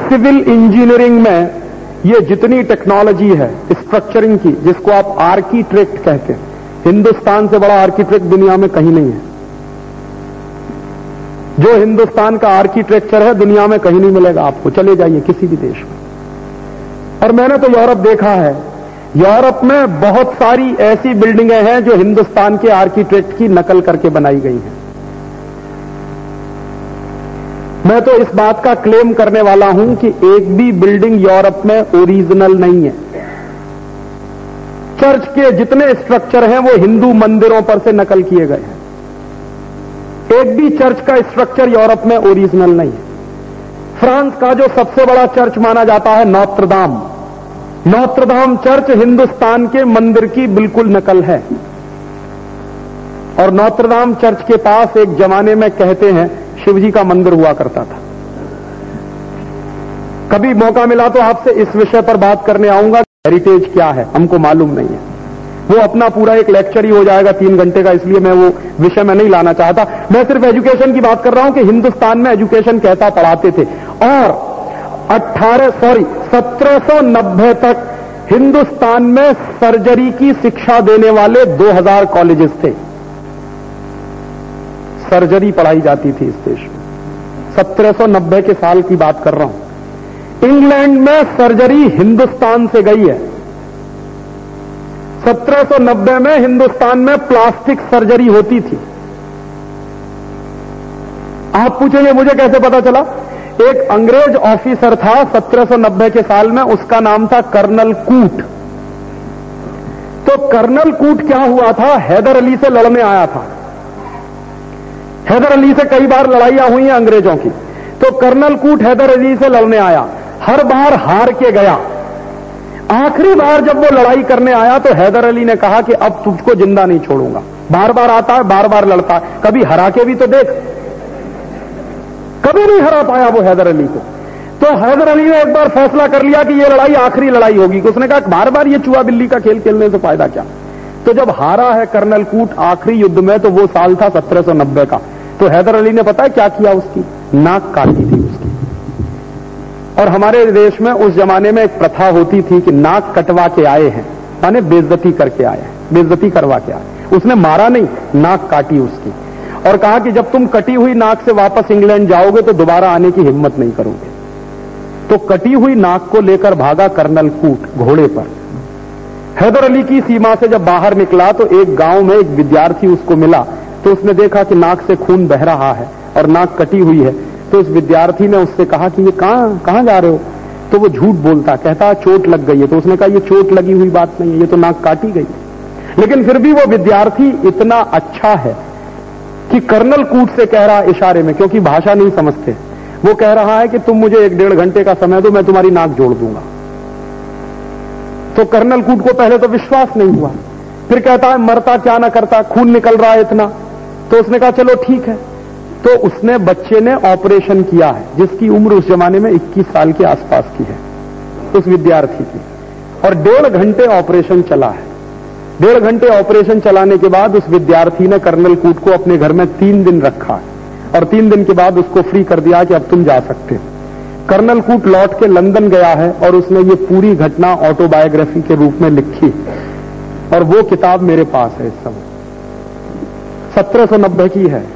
सिविल इंजीनियरिंग में, ये जितनी टेक्नोलॉजी है स्ट्रक्चरिंग की, जिसको आप आर्किटेक्ट कहते हैं। हिंदुस्तान से बड़ा आर्किटेक्ट दुनिया में कहीं नहीं है। जो हिंदुस्तान का आर्किटेक्चर है, दुनिया में कहीं नहीं मिलेगा आपको। चले जाइए किसी भी देश में। और मैंने तो यूरोप देखा है, यूरोप में बहुत सारी ऐसी बिल्डिंगें हैं जो हिंदुस्तान के आर्किटेक्ट की नकल करके बनाई गई हैं। मैं तो इस बात का क्लेम करने वाला हूँ कि एक भी बिल्डिंग यूरोप में ओरिजिनल नहीं है। चर्च के जितने स्ट्रक्चर हैं, वो हिंदू मंदिरों पर से नकल किए गए हैं। एक भी चर्च का स्ट्रक्चर यूरोप में ओरिजिनल नहीं है। फ्रांस का जो सबसे बड़ा चर्च माना जाता है नौत्रदाम। नौत्रदाम चर्च हिंदुस्तान के मंदिर की बिल्कुल नकल है। और नौत्रदाम चर्च के पास एक जमाने में कहते हैं, शिवजी का मंदिर हुआ करता था। कभी मौका मिला तो आपसे इस विषय पर बात करने आऊँगा हेरिटेज क्या है, हमको मालूम नहीं है। वो अपना पूरा एक लेक्चर ही हो जाएगा तीन घंटे का, इसलिए मैं वो विषय में नहीं लाना चाहता। मैं सिर्फ़ एजुकेशन की बात कर रहा हूँ कि हिंदुस्तान में एजुकेशन कैसा पढ़ाते थे। और 18 सॉरी 1790 तक हिंदुस्तान में सर्जरी की शिक्षा देने वाले 2000 कॉलेजेस थे। सर्जरी पढ़ाई जाती थी इस देश में। 1790 के साल की बात कर रहा हूँ। इंग्लैंड में सर्जरी हिंदुस्तान से गई है। 1790 में हिंदुस्तान में प्लास्टिक सर्जरी होती थी। आप पूछेंगे, मुझे कैसे पता चला? एक अंग्रेज़ ऑफिसर था 1790 के साल में, उसका नाम था कर्नल कूट। तो कर्नल कूट क्या हुआ था? हैदर अली से लड़ने आया था। हैदर अली से कई बार लड़ाइयाँ हुई हैं अंग्रेज़ों की। तो कर्नल कूट हैदर अली से लड़ने आया। हर बार हार के गया। आखिरी बार जब वो लड़ाई करने आया तो हैदर अली ने कहा कि अब तुझको ज़िंदा नहीं छोड़ूँगा। बार बार आता है बार बार लड़ता। है कभी हरा के भी तो देख। कभी नहीं हरा पाया वो हैदर अली को। तो हैदर अली ने एक बार फैसला कर लिया कि ये लड़ाई आखिरी लड़ाई होगी। उसने कहा, बार बार ये चुहा बिल्ली का खेल खेलने से फ़ायदा क्या? तो जब हारा है कर्नल कूट आखिरी युद्ध में तो वो साल था 1790 का। तो हैदर अली ने पता है क्या किया उसकी? नाक काटी थी उसकी। और हमारे देश में उस जमाने में एक प्रथा होती थी कि नाक कटवा के आए हैं माने बेजती करके आए हैं बेजती करवा के आए उसने मारा नहीं, नाक काटी उसकी। और कहा कि जब तुम कटी हुई नाक से वापस इंग्लैंड जाओगे तो दोबारा आने की हिम्मत नहीं करोगे। तो कटी हुई नाक को लेकर भागा कर्नल कूट घोड़े पर। हैदर अली की सीमा से जब बाहर निकला तो एक गाँव में एक विद्यार्थी उसको मिला तो उसने देखा कि नाक से खून बह रहा है और नाक कटी हुई है। तो उस विद्यार्थी ने उससे कहा कि ये कहाँ कहाँ जा रहे हो? तो वो झूठ बोलता, कहता, चोट लग गई है। तो उसने कहा, ये चोट लगी हुई बात नहीं है, ये तो नाक काटी गई लेकिन फिर भी वो विद्यार्थी इतना अच्छा है कि कर्नल कूट से कह रहा इशारे में, क्योंकि भाषा नहीं समझते। वो कह रहा है कि तुम मुझे एक डेढ़ घंटे का समय दो, मैं तुम्हारी नाक जोड़ दूँगा। तो कर्नल कूट को पहले तो विश्वास नहीं हुआ। फिर कहता है, मरता क्या ना करता, खून निकल रहा है इतना। तो उसने कहा, चलो ठीक है। तो उसने बच्चे ने ऑपरेशन किया है, जिसकी उम्र उस जमाने में 21 साल के आसपास की है, उस विद्यार्थी की। और डेढ़ घंटे ऑपरेशन चला है। डेढ़ घंटे ऑपरेशन चलाने के बाद उस विद्यार्थी ने कर्नल कूट को अपने घर में तीन दिन रखा है, और तीन दिन के बाद उसको फ्री कर दिया कि अब तुम जा सकते हो। कर्नल कूट लौट के लंदन गया है, और उसने ये पूरी घटना ऑटोबायोग्राफी के रूप में लिखी और वो किताब मेरे पास है इस समय। सत्रह सौ नब्बे की है।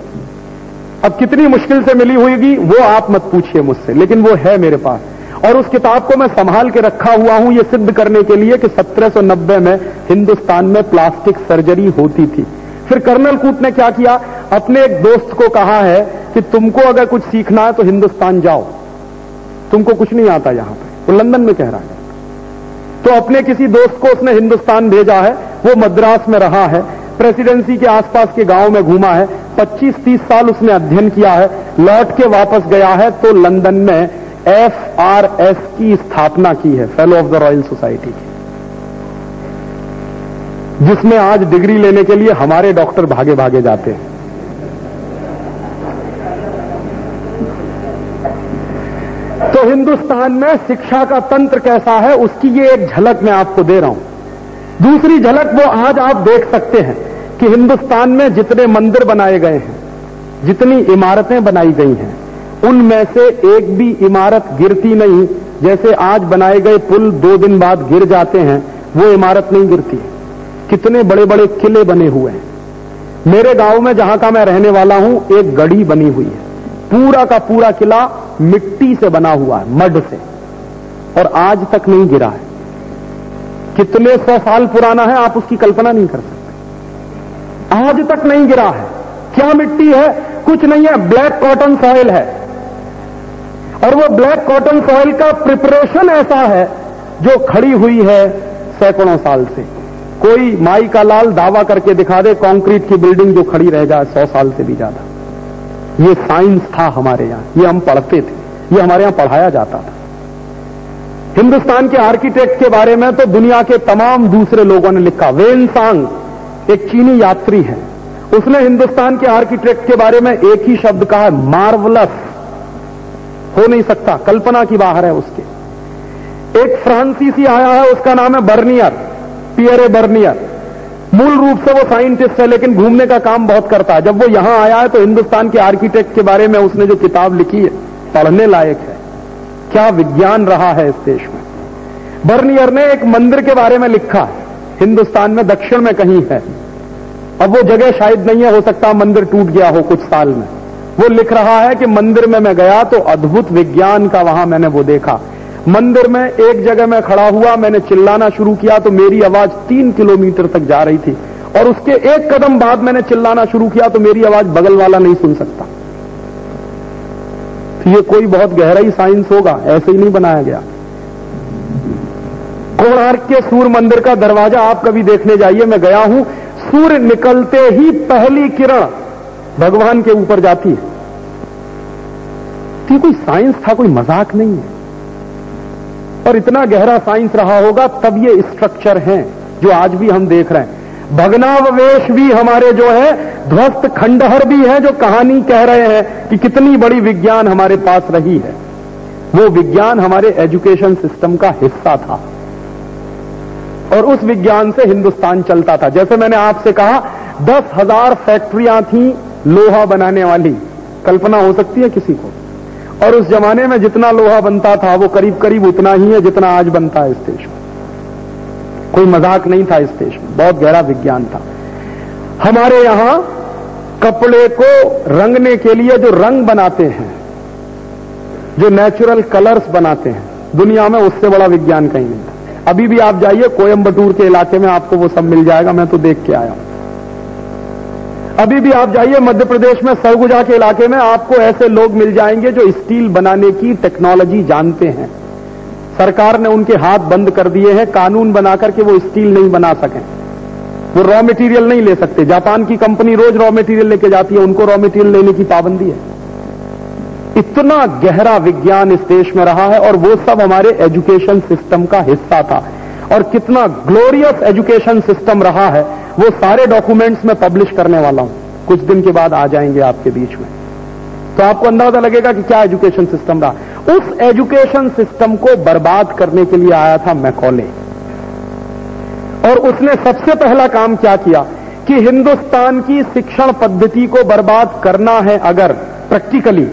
अब कितनी मुश्किल से मिली हुई वो आप मत पूछिए मुझसे, लेकिन वो है मेरे पास। और उस किताब को मैं संभाल के रखा हुआ हूँ ये सिद्ध करने के लिए कि 1790 में हिंदुस्तान में प्लास्टिक सर्जरी होती थी। फिर कर्नल कूट ने क्या किया? अपने एक दोस्त को कहा है कि तुमको अगर कुछ सीखना है तो हिंदुस्तान जाओ। तुमको कुछ नहीं आता यहाँ पर। वो लंदन में कह रहा है। तो अपने किसी दोस्त को उसने हिंदुस्तान भेजा है, वो मद्रास में रहा है। प्रेसिडेंसी के आसपास के गाँव में घूमा है 25-30 साल उसने अध्ययन किया है, लौट के वापस गया है तो लंदन में एफ़ आर एस की स्थापना की है fellow of the Royal Society की। जिसमें आज डिग्री लेने के लिए हमारे डॉक्टर भागे भागे जाते हैं। तो हिंदुस्तान में शिक्षा का तंत्र कैसा है, उसकी ये एक झलक मैं आपको दे रहा हूँ। दूसरी झलक वो आज आप देख सकते हैं। कि हिंदुस्तान में जितने मंदिर बनाए गए हैं, जितनी इमारतें बनाई गई हैं, उनमें से एक भी इमारत गिरती नहीं। जैसे आज बनाए गए पुल दो दिन बाद गिर जाते हैं, वो इमारत नहीं गिरती। कितने बड़े बड़े किले बने हुए हैं। मेरे गाँव में जहाँ का मैं रहने वाला हूँ, एक गढ़ी बनी हुई है। पूरा का पूरा किला मिट्टी से बना हुआ है, मड से। और आज तक नहीं गिरा है। कितने सौ साल पुराना है, आप उसकी कल्पना नहीं कर सकते। आज तक नहीं गिरा है। क्या मिट्टी है? कुछ नहीं है। ब्लैक कॉटन सॉइल है। और वो ब्लैक कॉटन सॉइल का प्रिपरेशन ऐसा है, जो खड़ी हुई है सैकड़ों साल से। कोई माई का लाल दावा करके दिखा दे, कंक्रीट की बिल्डिंग जो खड़ी रह जाए सौ साल से भी ज़्यादा। ये साइंस था हमारे यहाँ। ये हम पढ़ते थे। ये हमारे यहाँ पढ़ाया जाता था। हिंदुस्तान के आर्किटेक्ट के बारे में तो दुनिया के तमाम दूसरे लोगों ने लिखा, वेन सांग। एक चीनी यात्री है। उसने हिंदुस्तान के आर्किटेक्ट के बारे में एक ही शब्द कहा है मार्वलस। हो नहीं सकता, कल्पना की बाहर है उसके। एक फ्रांसीसी आया है, उसका नाम है बर्नियर, पियरे बर्नियर। मूल रूप से वो साइंटिस्ट है, लेकिन घूमने का काम बहुत करता है। जब वो यहाँ आया है तो हिंदुस्तान के आर्किटेक्ट के बारे में उसने जो किताब लिखी है, पढ़ने लायक है। क्या विज्ञान रहा है इस देश में? बर्नियर ने एक मंदिर के बारे में लिखा हिंदुस्तान में, दक्षिण में कहीं है। अब वो जगह शायद नहीं है, हो सकता मंदिर टूट गया हो कुछ साल में। वो लिख रहा है कि मंदिर में मैं गया तो अद्भुत विज्ञान का वहाँ मैंने वो देखा। मंदिर में एक जगह में खड़ा हुआ, मैंने चिल्लाना शुरू किया तो मेरी आवाज़ तीन किलोमीटर तक जा रही थी। और उसके एक कदम बाद मैंने चिल्लाना शुरू किया तो मेरी आवाज़ बगल वाला नहीं सुन सकता। तो ये कोई बहुत गहरा ही साइंस होगा, ऐसे ही नहीं बनाया गया। कोणार्क के सूर्य मंदिर का दरवाज़ा आप कभी देखने जाइए, मैं गया हूँ। सूर्य निकलते ही पहली किरण भगवान के ऊपर जाती है। तो कोई साइंस था, कोई मज़ाक नहीं है। और इतना गहरा साइंस रहा होगा, तब ये स्ट्रक्चर हैं, जो आज भी हम देख रहे हैं। भगनाववेश भी हमारे जो है, ध्वस्त खंडहर भी है, जो कहानी कह रहे हैं कि कितनी बड़ी विज्ञान हमारे पास रही है। वो विज्ञान हमारे एजुकेशन सिस्टम का हिस्सा था। और उस विज्ञान से हिंदुस्तान चलता था। जैसे मैंने आपसे कहा, दस हज़ार फैक्ट्रियाँ थी लोहा बनाने वाली। कल्पना हो सकती है किसी को। और उस जमाने में जितना लोहा बनता था, वो करीब करीब उतना ही है जितना आज बनता है इस देश में। कोई मज़ाक नहीं था इस देश में। बहुत गहरा विज्ञान था। हमारे यहाँ कपड़े को रंगने के लिए जो रंग बनाते हैं, जो नेचुरल कलर्स बनाते हैं, दुनिया में उससे बड़ा विज्ञान कहीं नहीं अभी भी आप जाइए कोयम्बटूर के इलाके में आपको वो सब मिल जाएगा, मैं तो देख के आया अभी भी आप जाइए, मध्य प्रदेश में, सरगुजा के इलाके में आपको ऐसे लोग मिल जाएँगे जो स्टील बनाने की टेक्नोलॉजी जानते हैं। सरकार ने उनके हाथ बंद कर दिए हैं, कानून बनाकर के वो स्टील नहीं बना सकें। वो रॉ मटेरियल नहीं ले सकते। जापान की कंपनी रोज रॉ मटेरियल लेके जाती है, उनको रॉ मटेरियल लेने की पाबंदी है। इतना गहरा विज्ञान इस देश में रहा है और वो सब हमारे एजुकेशन सिस्टम का हिस्सा था। और कितना ग्लोरियस एजुकेशन सिस्टम रहा है, वो सारे डॉक्यूमेंट्स में पब्लिश करने वाला हूँ। कुछ दिन के बाद आ जाएँगे आपके बीच में। तो आपको अंदाज़ा लगेगा कि क्या एजुकेशन सिस्टम रहा। उस एजुकेशन सिस्टम को बर्बाद करने के लिए आया था मैकॉले। और उसने सबसे पहला काम क्या किया कि हिंदुस्तान की शिक्षण पद्धति को बर्बाद करना है अगर प्रैक्टिकली।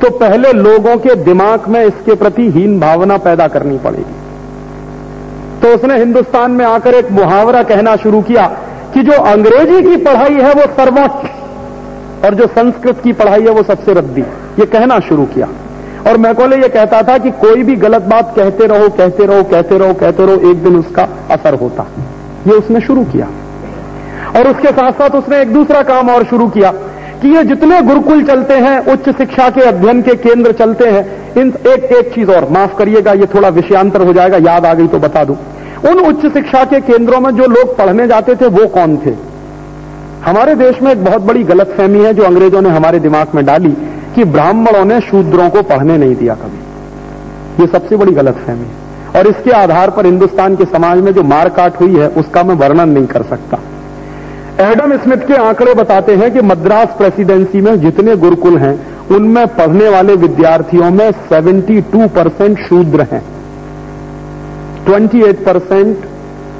तो पहले लोगों के दिमाग में इसके प्रति हीन भावना पैदा करनी पड़ेगी। तो उसने हिंदुस्तान में आकर एक मुहावरा कहना शुरू किया कि जो अंग्रेज़ी की पढ़ाई है वो सर्वोच्च, और जो संस्कृत की पढ़ाई है वो सबसे रद्दी। ये कहना शुरू किया। और मैकोले ये कहता था कि कोई भी गलत बात कहते रहो कहते रहो कहते रहो कहते रहो, एक दिन उसका असर होता। ये उसने शुरू किया। और उसके साथ साथ उसने एक दूसरा काम और शुरू किया। कि ये जितने गुरुकुल चलते हैं, उच्च शिक्षा के अध्ययन के केंद्र चलते हैं, इन एक एक चीज़ और, माफ़ करिएगा, ये थोड़ा विषयांतर हो जाएगा, याद आ गई तो बता दूँ। उन उच्च शिक्षा के केंद्रों में जो लोग पढ़ने जाते थे, वो कौन थे? हमारे देश में एक बहुत बड़ी गलतफहमी है, जो अंग्रेज़ों ने हमारे दिमाग में डाली, कि ब्राह्मणों ने शूद्रों को पढ़ने नहीं दिया कभी। ये सबसे बड़ी गलतफहमी है। और इसके आधार पर हिंदुस्तान के समाज में जो मारकाट हुई है, उसका मैं वर्णन नहीं कर सकता। एडम स्मिथ के आंकड़े बताते हैं कि मद्रास प्रेसिडेंसी में जितने गुरुकुल हैं, उनमें पढ़ने वाले विद्यार्थियों में 72 परसेंट शूद्र हैं। 28 परसेंट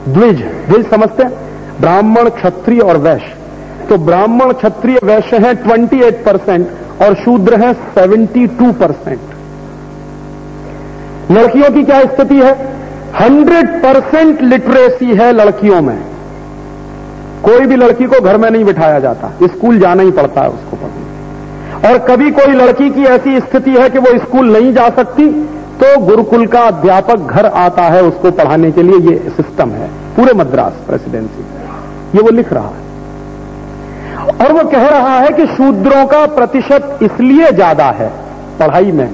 द्विज द्विज समझते हैं? ब्राह्मण, क्षत्रिय और वैश्य। तो ब्राह्मण, क्षत्रिय, वैश्य हैं 28 परसेंट और शूद्र हैं 72 परसेंट। लड़कियों की क्या स्थिति है? 100 परसेंट लिटरेसी है लड़कियों में। कोई भी लड़की को घर में नहीं बिठाया जाता। स्कूल जाना ही पड़ता है उसको पढ़ने और कभी कोई लड़की की ऐसी स्थिति है कि वो स्कूल नहीं जा सकती तो गुरुकुल का अध्यापक घर आता है उसको पढ़ाने के लिए। ये सिस्टम है, पूरे मद्रास प्रेसिडेंसी ये वो लिख रहा है। और वो कह रहा है कि शूद्रों का प्रतिशत इसलिए ज़्यादा है पढ़ाई में,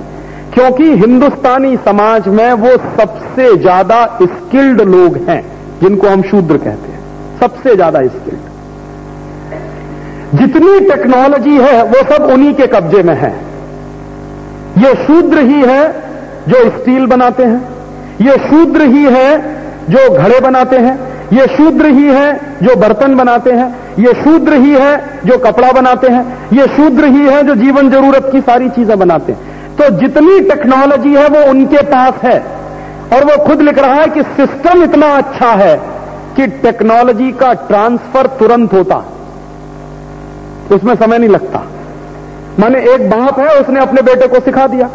क्योंकि हिंदुस्तानी समाज में वो सबसे ज़्यादा स्किल्ड लोग हैं, जिनको हम शूद्र कहते हैं। सबसे ज़्यादा स्किल्ड जितनी टेक्नोलॉजी है, वो सब उन्हीं के कब्जे में है। ये शूद्र ही है जो स्टील बनाते हैं। ये शूद्र ही है जो घड़े बनाते हैं। ये शूद्र ही है जो बर्तन बनाते हैं। ये शूद्र ही है जो कपड़ा बनाते हैं। ये शूद्र ही है जो जीवन ज़रूरत की सारी चीज़ें बनाते हैं। तो जितनी टेक्नोलॉजी है, वो उनके पास है। और वो खुद लिख रहा है कि सिस्टम इतना अच्छा है कि टेक्नोलॉजी का ट्रांसफ़र तुरंत होता उसमें समय नहीं लगता। माने एक बाप है, उसने अपने बेटे को सिखा दिया।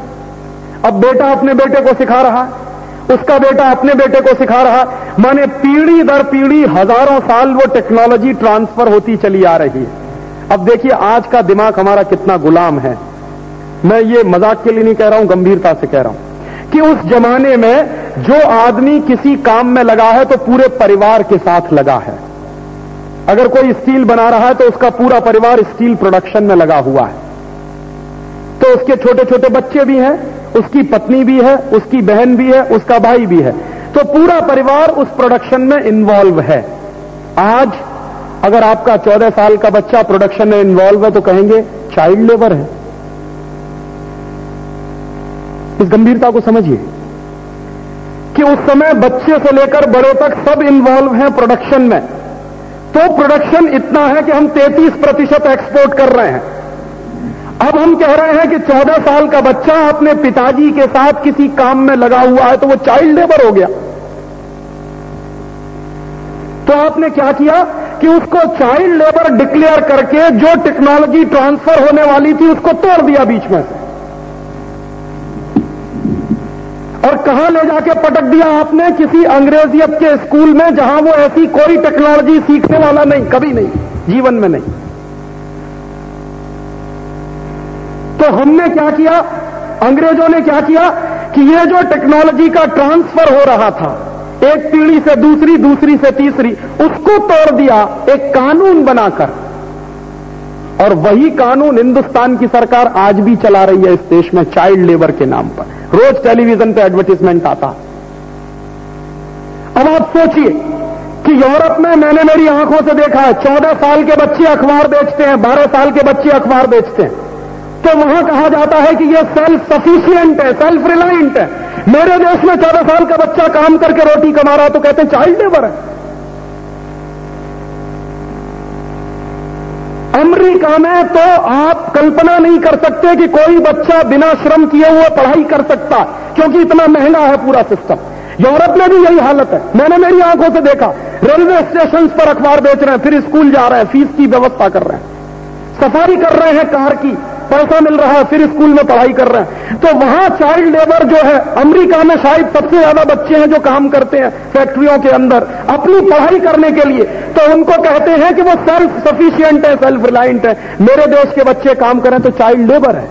अब बेटा अपने बेटे को सिखा रहा है। उसका बेटा अपने बेटे को सिखा रहा माने पीढ़ी दर पीढ़ी, हज़ारों साल वो टेक्नोलॉजी ट्रांसफ़र होती चली आ रही है। अब देखिए, आज का दिमाग हमारा कितना गुलाम है। मैं ये मज़ाक के लिए नहीं कह रहा हूँ, गंभीरता से कह रहा हूँ। कि उस जमाने में जो आदमी किसी काम में लगा है तो पूरे परिवार के साथ लगा है। अगर कोई स्टील बना रहा है तो उसका पूरा परिवार स्टील प्रोडक्शन में लगा हुआ है। तो उसके छोटे छोटे बच्चे भी हैं, उसकी पत्नी भी है, उसकी बहन भी है, उसका भाई भी है। तो पूरा परिवार उस प्रोडक्शन में इन्वॉल्व है। आज अगर आपका चौदह साल का बच्चा प्रोडक्शन में इन्वॉल्व है तो कहेंगे, चाइल्ड लेबर है। इस गंभीरता को समझिए कि उस समय बच्चे से लेकर बड़े तक सब इन्वॉल्व हैं प्रोडक्शन में। तो प्रोडक्शन इतना है कि हम 33 प्रतिशत एक्सपोर्ट कर रहे हैं। अब हम कह रहे हैं कि 14 साल का बच्चा अपने पिताजी के साथ किसी काम में लगा हुआ है तो वो चाइल्ड लेबर हो गया। तो आपने क्या किया कि उसको चाइल्ड लेबर डिक्लेयर करके जो टेक्नोलॉजी ट्रांसफ़र होने वाली थी, उसको तोड़ दिया बीच में से। और कहाँ ले जाके पटक दिया आपने किसी अंग्रेजियत के स्कूल में जहाँ वो ऐसी कोई टेक्नोलॉजी सीखने वाला नहीं, कभी नहीं, जीवन में नहीं। तो हमने क्या किया? अंग्रेज़ों ने क्या किया कि ये जो टेक्नोलॉजी का ट्रांसफ़र हो रहा था, एक पीढ़ी से दूसरी दूसरी से तीसरी, उसको तोड़ दिया, एक कानून बनाकर। और वही कानून हिंदुस्तान की सरकार आज भी चला रही है इस देश में चाइल्ड लेबर के नाम पर। रोज टेलीविज़न पे एडवर्टीजमेंट आता। अब आप सोचिए कि यूरोप में मैंने मेरी आँखों से देखा है, चौदह साल के बच्चे अखबार बेचते हैं, बारह साल के बच्चे अखबार बेचते हैं। तो वहाँ कहा जाता है कि ये सेल्फ सफिशियंट है सेल्फ रिलायंट है। मेरे देश में चौदह साल का बच्चा काम करके रोटी कमा रहा तो कहते हैं चाइल्ड लेबर है। अमेरिका में तो आप कल्पना नहीं कर सकते कि कोई बच्चा बिना श्रम किए हुए पढ़ाई कर सकता, क्योंकि इतना महँगा है पूरा सिस्टम यूरोप में भी यही हालत है। मैंने मेरी आँखों से देखा, रेलवे स्टेशन पर अखबार बेच रहे हैं, फिर स्कूल जा रहे हैं फ़ीस की व्यवस्था कर रहे हैं। सफारी कर रहे हैं कार की। पैसा मिल रहा है, फिर स्कूल में पढ़ाई कर रहे हैं। तो वहाँ चाइल्ड लेबर जो है, अमेरिका में शायद सबसे ज़्यादा बच्चे हैं जो काम करते हैं फैक्ट्रियों के अंदर, अपनी पढ़ाई करने के लिए। तो उनको कहते हैं कि वो सेल्फ सफिशियंट है सेल्फ रिलायंट है। मेरे देश के बच्चे काम करें तो चाइल्ड लेबर है।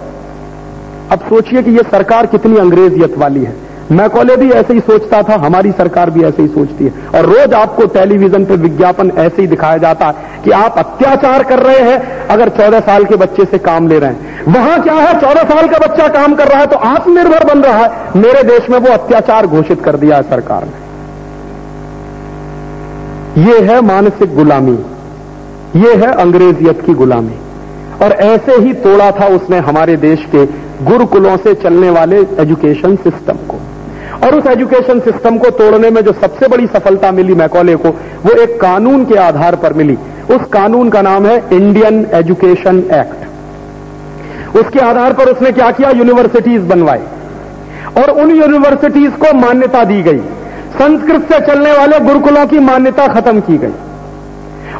अब सोचिए कि यह सरकार कितनी अंग्रेजियत वाली है। मैकौले भी ऐसे ही सोचता था, हमारी सरकार भी ऐसे ही सोचती है। और रोज आपको टेलीविज़न पर विज्ञापन ऐसे ही दिखाया जाता है कि आप अत्याचार कर रहे हैं, अगर चौदह साल के बच्चे से काम ले रहे हैं। वहाँ क्या है? चौदह साल का बच्चा काम कर रहा है तो आत्मनिर्भर बन रहा है। मेरे देश में वो अत्याचार घोषित कर दिया है सरकार ने। ये है मानसिक गुलामी। ये है अंग्रेजियत की गुलामी। और ऐसे ही तोड़ा था उसने हमारे देश के गुरुकुलों से चलने वाले एजुकेशन सिस्टम को। और उस एजुकेशन सिस्टम को तोड़ने में जो सबसे बड़ी सफलता मिली मैकौले को, वो एक कानून के आधार पर मिली। उस कानून का नाम है इंडियन एजुकेशन एक्ट उसके आधार पर उसने क्या किया? यूनिवर्सिटीज बनवाई और उन यूनिवर्सिटीज को मान्यता दी गई। संस्कृत से चलने वाले गुरुकुलों की मान्यता खत्म की गई।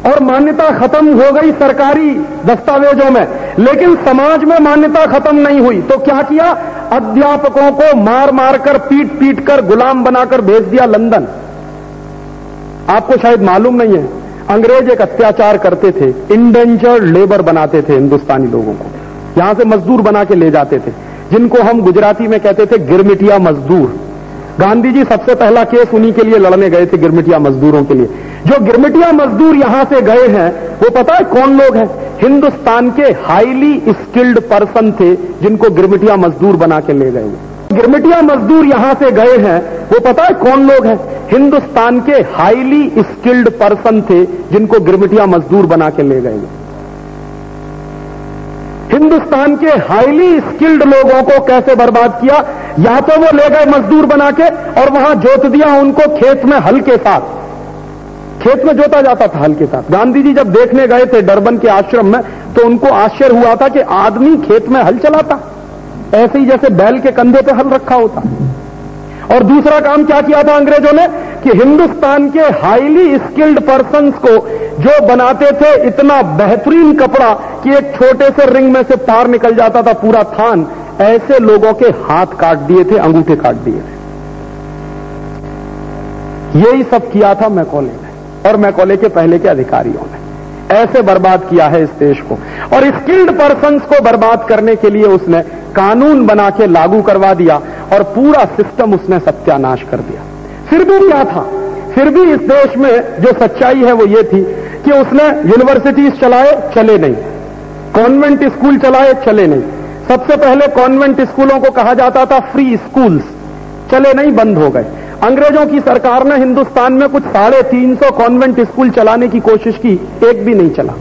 और मान्यता खत्म हो गई सरकारी दस्तावेजों में। लेकिन समाज में मान्यता खत्म नहीं हुई। तो क्या किया? अध्यापकों को मार मारकर, पीट पीट कर गुलाम बनाकर भेज दिया लंदन। आपको शायद मालूम नहीं है, अंग्रेज़ एक अत्याचार करते थे इंडेंजर्ड लेबर बनाते थे हिंदुस्तानी लोगों को। यहाँ से मजदूर बना के ले जाते थे, जिनको हम गुजराती में कहते थे गिरमिटिया मजदूर। गांधी जी सबसे पहला केस उन्हीं के लिए लड़ने गए थे, गिरमिटिया मजदूरों के लिए। जो गिरमिटिया मजदूर यहाँ से गए हैं, वो पता है कौन लोग हैं? हिंदुस्तान के हाईली स्किल्ड पर्सन थे, जिनको गिरमिटिया मजदूर बना के ले गए। गिरमिटिया मजदूर यहाँ से गए हैं, वो पता है कौन लोग हैं? हिंदुस्तान के हाईली स्किल्ड पर्सन थे, जिनको गिरमिटिया मजदूर बना के ले गए। हिंदुस्तान के हाईली स्किल्ड लोगों को कैसे बर्बाद किया? या तो वो ले गए मजदूर बना के, और वहाँ जोत दिया उनको खेत में हल के साथ। खेत में जोता जाता था हल के साथ। गांधी जी जब देखने गए थे डरबन के आश्रम में तो उनको आश्चर्य हुआ था कि आदमी खेत में हल चलाता। ऐसे ही जैसे बैल के कंधे पे हल रखा होता। और दूसरा काम क्या किया था अंग्रेज़ों ने? कि हिंदुस्तान के हाईली स्किल्ड पर्सन को जो बनाते थे, इतना बेहतरीन कपड़ा कि एक छोटे से रिंग में से तार निकल जाता था पूरा थान। ऐसे लोगों के हाथ काट दिए थे, अंगूठे काट दिए थे। यही सब किया था मैकौले और मैकौले के पहले के अधिकारियों ने। ऐसे बर्बाद किया है इस देश को। और स्किल्ड पर्सन को बर्बाद करने के लिए उसने कानून बना के लागू करवा दिया और पूरा सिस्टम उसने सत्यानाश कर दिया। फिर भी क्या था? फिर भी इस देश में जो सच्चाई है वो ये थी कि उसने यूनिवर्सिटीज चलाए, चले नहीं। कॉन्वेंट स्कूल चलाए, चले नहीं। सबसे पहले कॉन्वेंट स्कूलों को कहा जाता था फ्री स्कूल्स चले नहीं, बंद हो गए। अंग्रेज़ों की सरकार ने हिंदुस्तान में कुछ साढ़े तीन सौ कॉन्वेंट स्कूल चलाने की कोशिश की, एक भी नहीं चला।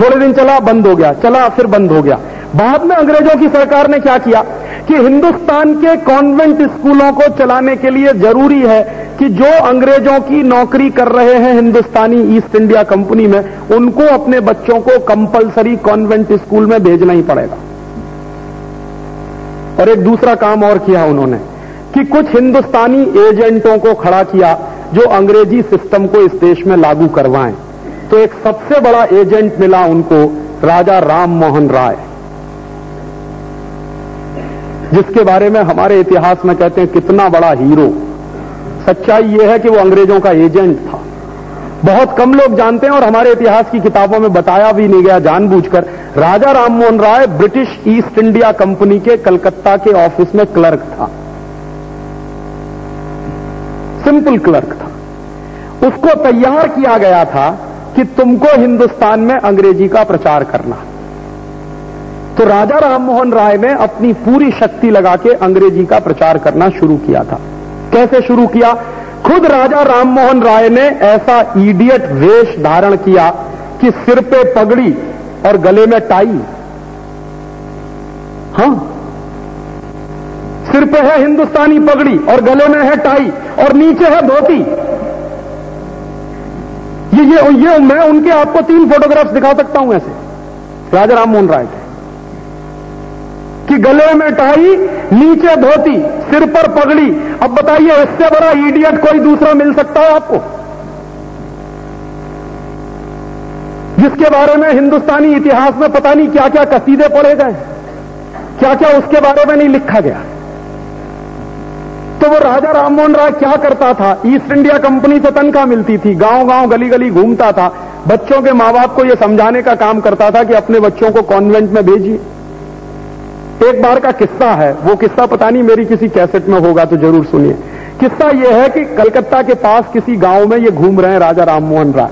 थोड़े दिन चला, बंद हो गया। चला, फिर बंद हो गया। बाद में अंग्रेज़ों की सरकार ने क्या किया कि हिंदुस्तान के कॉन्वेंट स्कूलों को चलाने के लिए ज़रूरी है कि जो अंग्रेज़ों की नौकरी कर रहे हैं हिंदुस्तानी ईस्ट इंडिया कंपनी में, उनको अपने बच्चों को कंपलसरी कॉन्वेंट स्कूल में भेजना ही पड़ेगा। और एक दूसरा काम और किया उन्होंने। कि कुछ हिंदुस्तानी एजेंटों को खड़ा किया जो अंग्रेज़ी सिस्टम को इस देश में लागू करवाएँ। तो एक सबसे बड़ा एजेंट मिला उनको राजा राम मोहन राय। जिसके बारे में हमारे इतिहास में कहते हैं कितना बड़ा हीरो। सच्चाई यह है कि वो अंग्रेज़ों का एजेंट था। बहुत कम लोग जानते हैं और हमारे इतिहास की किताबों में बताया भी नहीं गया जानबूझकर। Raja Rammohan Roy British East India Company के कलकत्ता के ऑफ़िस में क्लर्क था। सिंपल क्लर्क था। उसको तैयार किया गया था कि तुमको हिंदुस्तान में अंग्रेज़ी का प्रचार करना। तो राजा राममोहन राय ने अपनी पूरी शक्ति लगा के अंग्रेज़ी का प्रचार करना शुरू किया था। कैसे शुरू किया? खुद राजा राममोहन राय ने ऐसा इडियट वेश धारण किया कि सिर पे पगड़ी और गले में टाई। हाँ सिर पे है हिंदुस्तानी पगड़ी और गले में है टाई और नीचे है धोती। ये ये ये, मैं उनके आपको तीन फोटोग्राफ्स दिखा सकता हूँ ऐसे। राजा राम मोहन राय के। कि गले में टाई, नीचे धोती, सिर पर पगड़ी। अब बताइए, इससे बड़ा इडियट कोई दूसरा मिल सकता है आपको? जिसके बारे में हिंदुस्तानी इतिहास में पता नहीं क्या क्या कसीदे पढ़े गए क्या क्या उसके बारे में नहीं लिखा गया। तो वो राजा राममोहन राय क्या करता था? ईस्ट इंडिया कंपनी से तनख्वाह मिलती थी गाँव गाँव गली गली घूमता था। बच्चों के माँ बाप को यह समझाने का काम करता था कि अपने बच्चों को कॉन्वेंट में भेजिए। एक बार का किस्सा है। वो किस्सा पता नहीं मेरी किसी कैसेट में होगा तो ज़रूर सुनिए। किस्सा यह है कि कलकत्ता के पास किसी गाँव में ये घूम रहे हैं राजा राममोहन राय।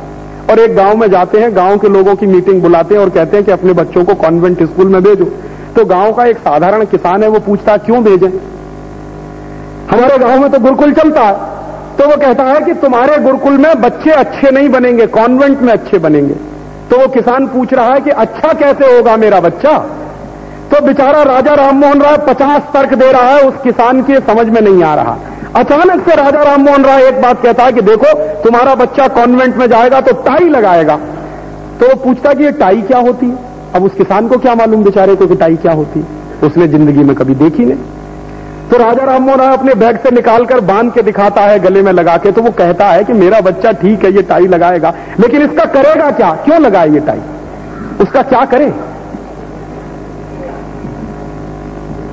और एक गाँव में जाते हैं, गाँव के लोगों की मीटिंग बुलाते हैं और कहते हैं कि अपने बच्चों को कॉन्वेंट स्कूल में भेजो। तो गाँव का एक साधारण किसान है, वो पूछता, क्यों भेजें? हमारे गाँव में तो गुरुकुल चलता है। तो वो कहता है कि तुम्हारे गुरुकुल में बच्चे अच्छे नहीं बनेंगे कॉन्वेंट में अच्छे बनेंगे। तो वो किसान पूछ रहा है कि अच्छा कैसे होगा मेरा बच्चा? तो बेचारा राजा राममोहन राय पचास तर्क दे रहा है, उस किसान के समझ में नहीं आ रहा। अचानक से राजा राममोहन राय एक बात कहता है कि देखो, तुम्हारा बच्चा कॉन्वेंट में जाएगा तो टाई लगाएगा। तो वो पूछता कि ये टाई क्या होती? है अब उस किसान को क्या मालूम बेचारे को कि टाई क्या होती? है उसने ज़िंदगी में कभी देखी नहीं। तो राजा राममोहन राय अपने बैग से निकालकर बाँध के दिखाता है, गले में लगा के तो वो कहता है कि मेरा बच्चा ठीक है, ये टाई लगाएगा। लेकिन इसका करेगा क्या? क्यों लगाए ये टाई? उसका क्या करे?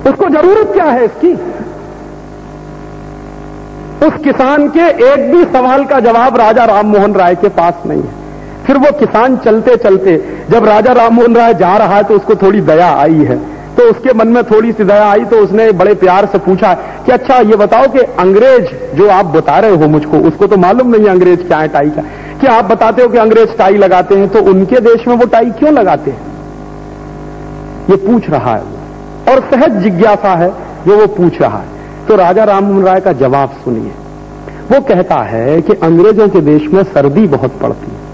उसको ज़रूरत क्या है इसकी? उस किसान के एक भी सवाल का जवाब राजा राममोहन राय के पास नहीं है। फिर वो किसान चलते चलते जब राजा राममोहन राय जा रहा है तो उसको थोड़ी दया आई है। तो उसके मन में थोड़ी सी दया आई तो उसने बड़े प्यार से पूछा, कि अच्छा ये बताओ कि अंग्रेज़ जो आप बता रहे हो मुझको, उसको तो मालूम नहीं अंग्रेज़ क्या है टाई का। कि आप बताते हो कि अंग्रेज़ टाई लगाते हैं तो उनके देश में वो टाई क्यों लगाते हैं? ये पूछ रहा है और सहज जिज्ञासा है जो वो पूछ रहा है। तो राजा राममोहन राय का जवाब सुनिए। वो कहता है कि अंग्रेज़ों के देश में सर्दी बहुत पड़ती है।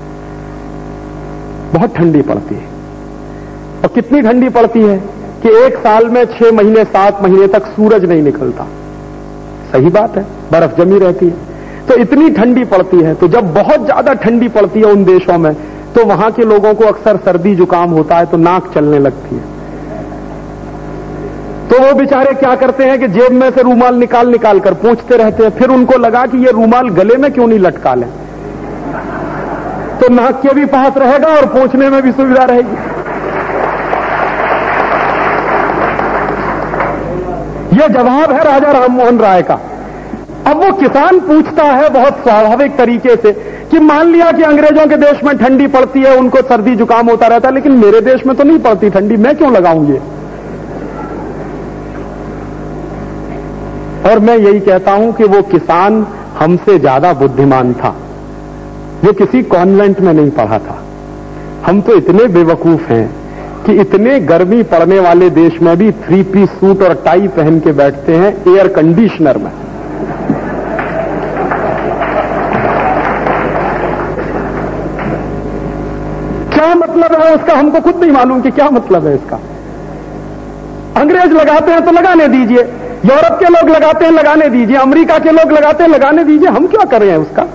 बहुत ठंडी पड़ती है। और कितनी ठंडी पड़ती है? कि एक साल में छह महीने, सात महीने तक सूरज नहीं निकलता। सही बात है, बर्फ़ जमी रहती है। तो इतनी ठंडी पड़ती है तो जब बहुत ज़्यादा ठंडी पड़ती है उन देशों में तो वहाँ के लोगों को अक्सर सर्दी जुकाम होता है तो नाक चलने लगती है। तो वो बेचारे क्या करते हैं कि जेब में से रूमाल निकाल निकाल कर पूछते रहते हैं, फिर उनको लगा कि ये रूमाल गले में क्यों नहीं लटका लें? तो नाक के भी पास रहेगा और पहुँचने में भी सुविधा रहेगी। यह जवाब है राजा राममोहन राय का। अब वो किसान पूछता है बहुत स्वाभाविक तरीके से कि मान लिया कि अंग्रेज़ों के देश में ठंडी पड़ती है, उनको सर्दी जुकाम होता रहता है, लेकिन मेरे देश में तो नहीं पड़ती ठंडी, मैं क्यों लगाऊँ ये? और मैं यही कहता हूँ कि वो किसान हमसे ज़्यादा बुद्धिमान था। वो किसी कॉन्वेंट में नहीं पढ़ा था। हम तो इतने बेवकूफ़ हैं। कि इतने गर्मी पड़ने वाले देश में भी थ्री पीस सूट और टाई पहन के बैठते हैं, एयर कंडीशनर में। क्या मतलब है उसका? हमको खुद नहीं मालूम कि क्या मतलब है इसका। अंग्रेज़ लगाते हैं तो लगाने दीजिए, यूरोप के लोग लगाते हैं, लगाने दीजिए, अमेरिका के लोग लगाते हैं, लगाने दीजिए, हम क्या कर रहे हैं उसका?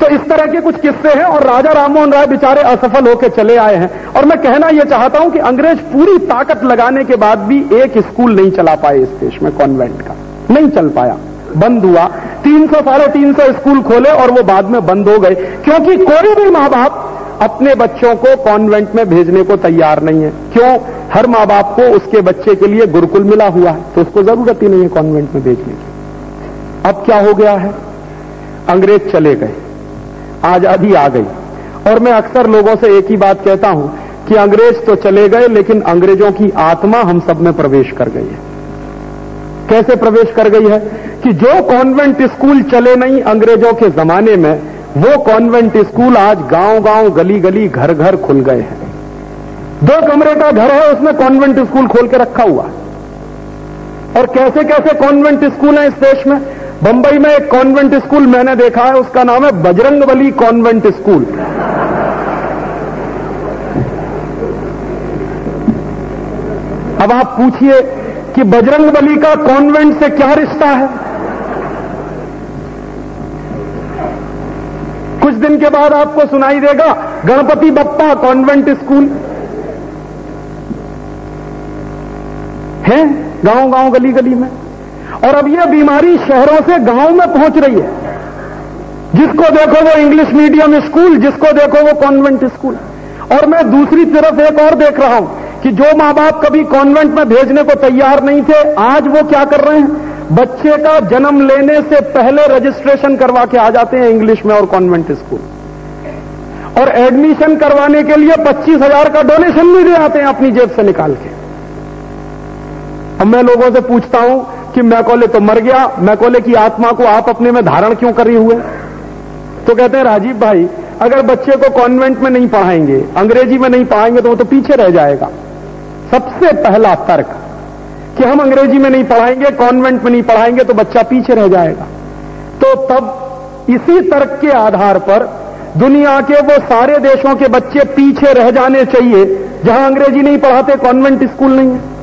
तो इस तरह के कुछ किस्से हैं और राजा राममोहन राय बेचारे असफल होकर चले आए हैं। और मैं कहना यह चाहता हूँ कि अंग्रेज़ पूरी ताकत लगाने के बाद भी एक स्कूल नहीं चला पाए इस देश में, कॉन्वेंट का। नहीं चल पाया। बंद हुआ। तीन सौ साढ़े तीन सौ स्कूल खोले और वो बाद में बंद हो गए। क्योंकि कोई भी माँ बाप अपने बच्चों को कॉन्वेंट में भेजने को तैयार नहीं है। क्यों? हर माँ बाप को उसके बच्चे के लिए गुरुकुल मिला हुआ है तो उसको ज़रूरत ही नहीं है कॉन्वेंट में भेजने की। अब क्या हो गया है? अंग्रेज़ चले गए। आज़ादी आ गई। और मैं अक्सर लोगों से एक ही बात कहता हूँ कि अंग्रेज़ तो चले गए, लेकिन अंग्रेज़ों की आत्मा हम सब में प्रवेश कर गई है। कैसे प्रवेश कर गई है? कि जो कॉन्वेंट स्कूल चले नहीं अंग्रेज़ों के जमाने में, वो कॉन्वेंट स्कूल आज गाँव गाँव गली गली घर घर खुल गए हैं। दो कमरे का घर है, उसमें कॉन्वेंट स्कूल खोल के रखा हुआ है। और कैसे कैसे कॉन्वेंट स्कूल हैं इस देश में? बंबई में एक कॉन्वेंट स्कूल मैंने देखा है, उसका नाम है बजरंग बली कॉन्वेंट स्कूल। अब आप पूछिए कि बजरंग बली का कॉन्वेंट से क्या रिश्ता है? कुछ दिन के बाद आपको सुनाई देगा, गणपति बप्पा कॉन्वेंट स्कूल। है? गाँव गाँव गली गली में। और अब यह बीमारी शहरों से गाँव में पहुँच रही है। जिसको देखो वो इंग्लिश मीडियम स्कूल जिसको देखो वो कॉन्वेंट स्कूल और मैं दूसरी तरफ़ एक और देख रहा हूँ कि जो माँ बाप कभी कॉन्वेंट में भेजने को तैयार नहीं थे, आज वो क्या कर रहे हैं? बच्चे का जन्म लेने से पहले रजिस्ट्रेशन करवा के आ जाते हैं इंग्लिश में और कॉन्वेंट स्कूल और एडमिशन करवाने के लिए पच्चीस हज़ार का डोनेशन भी दे आते हैं अपनी जेब से निकाल के। अब मैं लोगों से पूछता हूँ कि मैकोले तो मर गया मैकोले की आत्मा को आप अपने में धारण क्यों कर रही हुए? तो कहते हैं, राजीव भाई, अगर बच्चे को कॉन्वेंट में नहीं पढ़ाएँगे, अंग्रेज़ी में नहीं पढ़ाएँगे तो वो तो पीछे रह जाएगा। सबसे पहला तर्क कि हम अंग्रेज़ी में नहीं पढ़ाएँगे कॉन्वेंट में नहीं पढ़ाएँगे तो बच्चा पीछे रह जाएगा। तो तब इसी तर्क के आधार पर दुनिया के वो सारे देशों के बच्चे पीछे रह जाने चाहिए, जहाँ अंग्रेज़ी नहीं पढ़ाते कॉन्वेंट स्कूल नहीं है।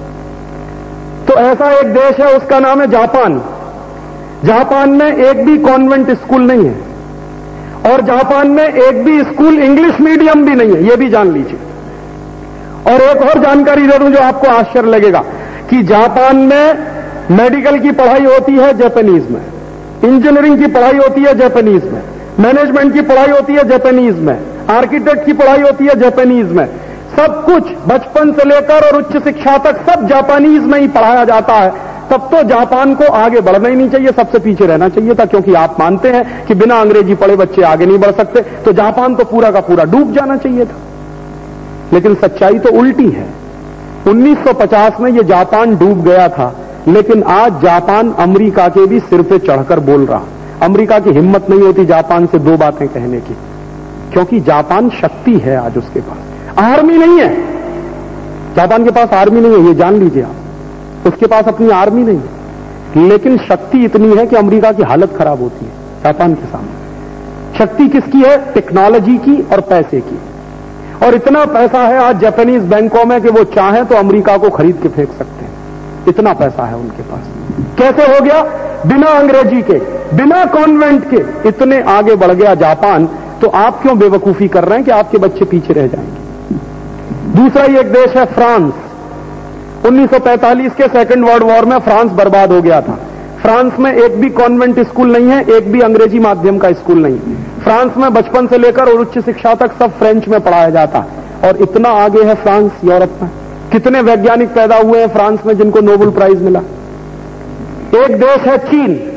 तो ऐसा एक देश है, उसका नाम है जापान। जापान में एक भी कॉन्वेंट स्कूल नहीं है। और जापान में एक भी स्कूल इंग्लिश मीडियम भी नहीं है यह भी जान लीजिए। और एक और जानकारी दे दूँ जो आपको आश्चर्य लगेगा, कि जापान में मेडिकल की पढ़ाई होती है जापानीज में। इंजीनियरिंग की पढ़ाई होती है जापानीज में। मैनेजमेंट की पढ़ाई होती है जापानीज में। आर्किटेक्ट की पढ़ाई होती है जापानीज में। सब कुछ बचपन से लेकर और उच्च शिक्षा तक सब जापानीज में ही पढ़ाया जाता है। तब तो जापान को आगे बढ़ना ही नहीं चाहिए, सबसे पीछे रहना चाहिए था, क्योंकि आप मानते हैं कि बिना अंग्रेज़ी पढ़े बच्चे आगे नहीं बढ़ सकते तो जापान तो पूरा का पूरा डूब जाना चाहिए था। लेकिन सच्चाई तो उल्टी है। 1950 में यह जापान डूब गया था, लेकिन आज जापान अमेरिका के भी सिर पे चढ़कर बोल रहा। अमेरिका की हिम्मत नहीं होती जापान से दो बातें कहने की, क्योंकि जापान शक्ति है आज उसके पास। आर्मी नहीं है। जापान के पास आर्मी नहीं है, ये जान लीजिए आप। उसके पास अपनी आर्मी नहीं है। लेकिन शक्ति इतनी है कि अमेरिका की हालत खराब होती है, जापान के सामने। शक्ति किसकी है? टेक्नोलॉजी की और पैसे की। और इतना पैसा है आज जापानीज बैंकों में कि वो चाहें तो अमेरिका को खरीद के फेंक सकते हैं। इतना पैसा है उनके पास। कैसे हो गया? बिना अंग्रेज़ी के, बिना कॉन्वेंट के। इतने आगे बढ़ गया जापान तो आप क्यों बेवकूफ़ी कर रहे हैं कि आपके बच्चे पीछे रह जाएँगे? दूसरा ही एक देश है फ्रांस। 1945 के सेकेंड वर्ल्ड वॉर में फ्रांस बर्बाद हो गया था। फ्रांस में एक भी कॉन्वेंट स्कूल नहीं है, एक भी अंग्रेज़ी माध्यम का स्कूल नहीं फ्रांस में बचपन से लेकर और उच्च शिक्षा तक सब फ्रेंच में पढ़ाया जाता। है और इतना आगे है फ्रांस, यूरोप में। कितने वैज्ञानिक पैदा हुए हैं फ्रांस में जिनको नोबेल प्राइज मिला। एक देश है चीन।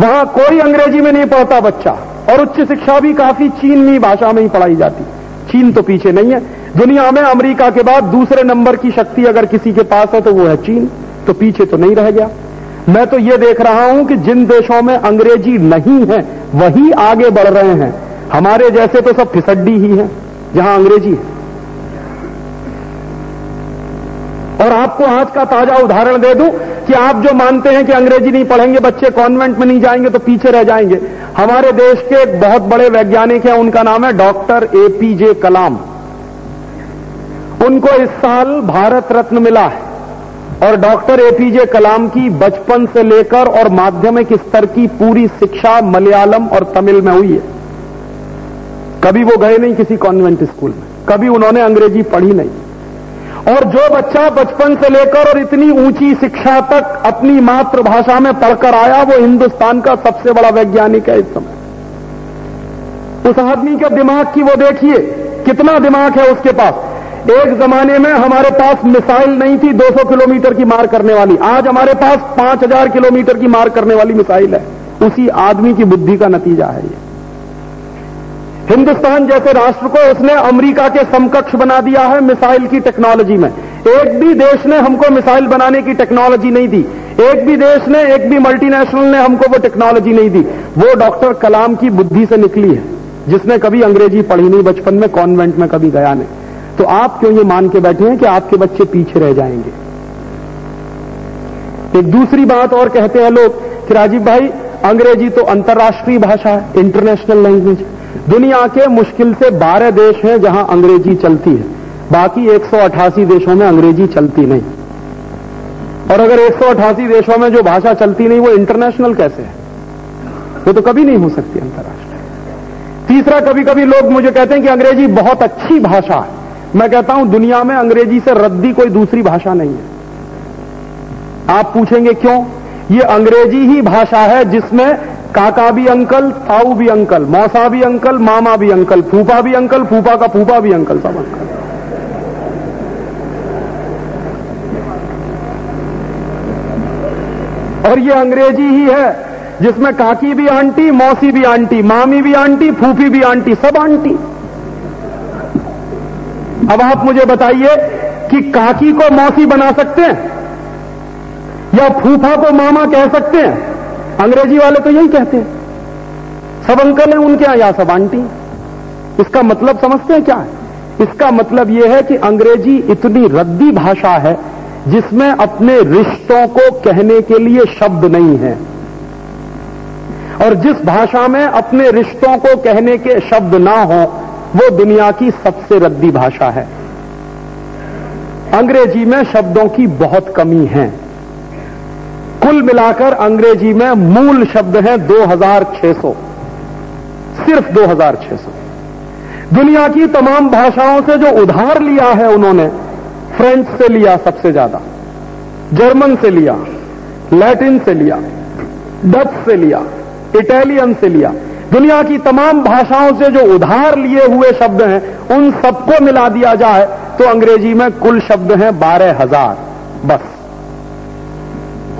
वहाँ कोई अंग्रेज़ी में नहीं पढ़ता बच्चा। और उच्च शिक्षा भी काफ़ी चीनी भाषा में ही पढ़ाई जाती। चीन तो पीछे नहीं है। दुनिया में अमेरिका के बाद दूसरे नंबर की शक्ति अगर किसी के पास है तो वो है चीन। तो पीछे तो नहीं रह गया। मैं तो ये देख रहा हूँ कि जिन देशों में अंग्रेज़ी नहीं है, वही आगे बढ़ रहे हैं। हमारे जैसे तो सब फिसड्डी ही है, जहाँ अंग्रेज़ी है। और आपको आज का ताज़ा उदाहरण दे दूँ कि आप जो मानते हैं कि अंग्रेज़ी नहीं पढ़ेंगे, बच्चे कॉन्वेंट में नहीं जाएँगे तो पीछे रह जाएँगे। हमारे देश के एक बहुत बड़े वैज्ञानिक हैं, उनका नाम है डॉक्टर एपीजे कलाम। उनको इस साल भारत रत्न मिला है। और डॉक्टर एपीजे कलाम की बचपन से लेकर और माध्यमिक स्तर की पूरी शिक्षा मलयालम और तमिल में हुई है। कभी वो गए नहीं किसी कॉन्वेंट स्कूल में। कभी उन्होंने अंग्रेज़ी पढ़ी नहीं। और जो बच्चा बचपन से लेकर और इतनी ऊँची शिक्षा तक अपनी मातृभाषा में पढ़कर आया, वो हिंदुस्तान का सबसे बड़ा वैज्ञानिक है इस समय। उस आदमी के दिमाग की वो देखिए, कितना दिमाग है उसके पास। एक जमाने में हमारे पास मिसाइल नहीं थी 200 किलोमीटर की मार करने वाली। आज हमारे पास 5000 किलोमीटर की मार करने वाली मिसाइल है। उसी आदमी की बुद्धि का नतीजा है ये। हिंदुस्तान जैसे राष्ट्र को उसने अमेरिका के समकक्ष बना दिया है मिसाइल की टेक्नोलॉजी में। एक भी देश ने हमको मिसाइल बनाने की टेक्नोलॉजी नहीं दी। एक भी देश ने, एक भी मल्टीनेशनल ने हमको वो टेक्नोलॉजी नहीं दी। वो डॉक्टर कलाम की बुद्धि से निकली है, जिसने कभी अंग्रेज़ी पढ़ी नहीं, बचपन में, कॉन्वेंट में कभी गया नहीं। तो आप क्यों ये मान के बैठे हैं कि आपके बच्चे पीछे रह जाएँगे? एक दूसरी बात और कहते हैं लोग कि राजीव भाई, अंग्रेज़ी तो अंतर्राष्ट्रीय भाषा है इंटरनेशनल लैंग्वेज दुनिया के मुश्किल से 12 देश हैं जहाँ अंग्रेज़ी चलती है। बाकी 188 देशों में अंग्रेज़ी चलती नहीं। और अगर 188 देशों में जो भाषा चलती नहीं, वो इंटरनेशनल कैसे है? वो तो कभी नहीं हो सकती अंतर्राष्ट्रीय। तीसरा कभी कभी लोग मुझे कहते हैं कि अंग्रेज़ी बहुत अच्छी भाषा है। मैं कहता हूँ, दुनिया में अंग्रेज़ी से रद्दी कोई दूसरी भाषा नहीं है। आप पूछेंगे क्यों? ये अंग्रेज़ी ही भाषा है जिसमें काका भी अंकल, ताऊ भी अंकल, मौसा भी अंकल, मामा भी अंकल, फूफा भी अंकल, फूफा का फूफा भी अंकल सब अंकल। और ये अंग्रेज़ी ही है, जिसमें काकी भी आंटी, मौसी भी आंटी, मामी भी आंटी, फूफी भी आंटी, सब आंटी। अब आप मुझे बताइए कि काकी को मौसी बना सकते हैं या फूफा को मामा कह सकते हैं? अंग्रेज़ी वाले तो यही कहते हैं। सब अंकल हैं उनके यहाँ, या सब आंटी। इसका मतलब समझते हैं क्या है? इसका मतलब यह है कि अंग्रेज़ी इतनी रद्दी भाषा है, जिसमें अपने रिश्तों को कहने के लिए शब्द नहीं है। और जिस भाषा में अपने रिश्तों को कहने के शब्द ना हो, वो दुनिया की सबसे रद्दी भाषा है। अंग्रेज़ी में शब्दों की बहुत कमी है। कुल मिलाकर अंग्रेज़ी में मूल शब्द हैं 2600 सिर्फ़ 2600 दुनिया की तमाम भाषाओं से जो उधार लिया है उन्होंने, फ्रेंच से लिया सबसे ज़्यादा, जर्मन से लिया, लैटिन से लिया, डच से लिया, इटालियन से लिया, दुनिया की तमाम भाषाओं से जो उधार लिए हुए शब्द हैं, उन सबको मिला दिया जाए तो अंग्रेज़ी में कुल शब्द हैं बारह हज़ार। बस।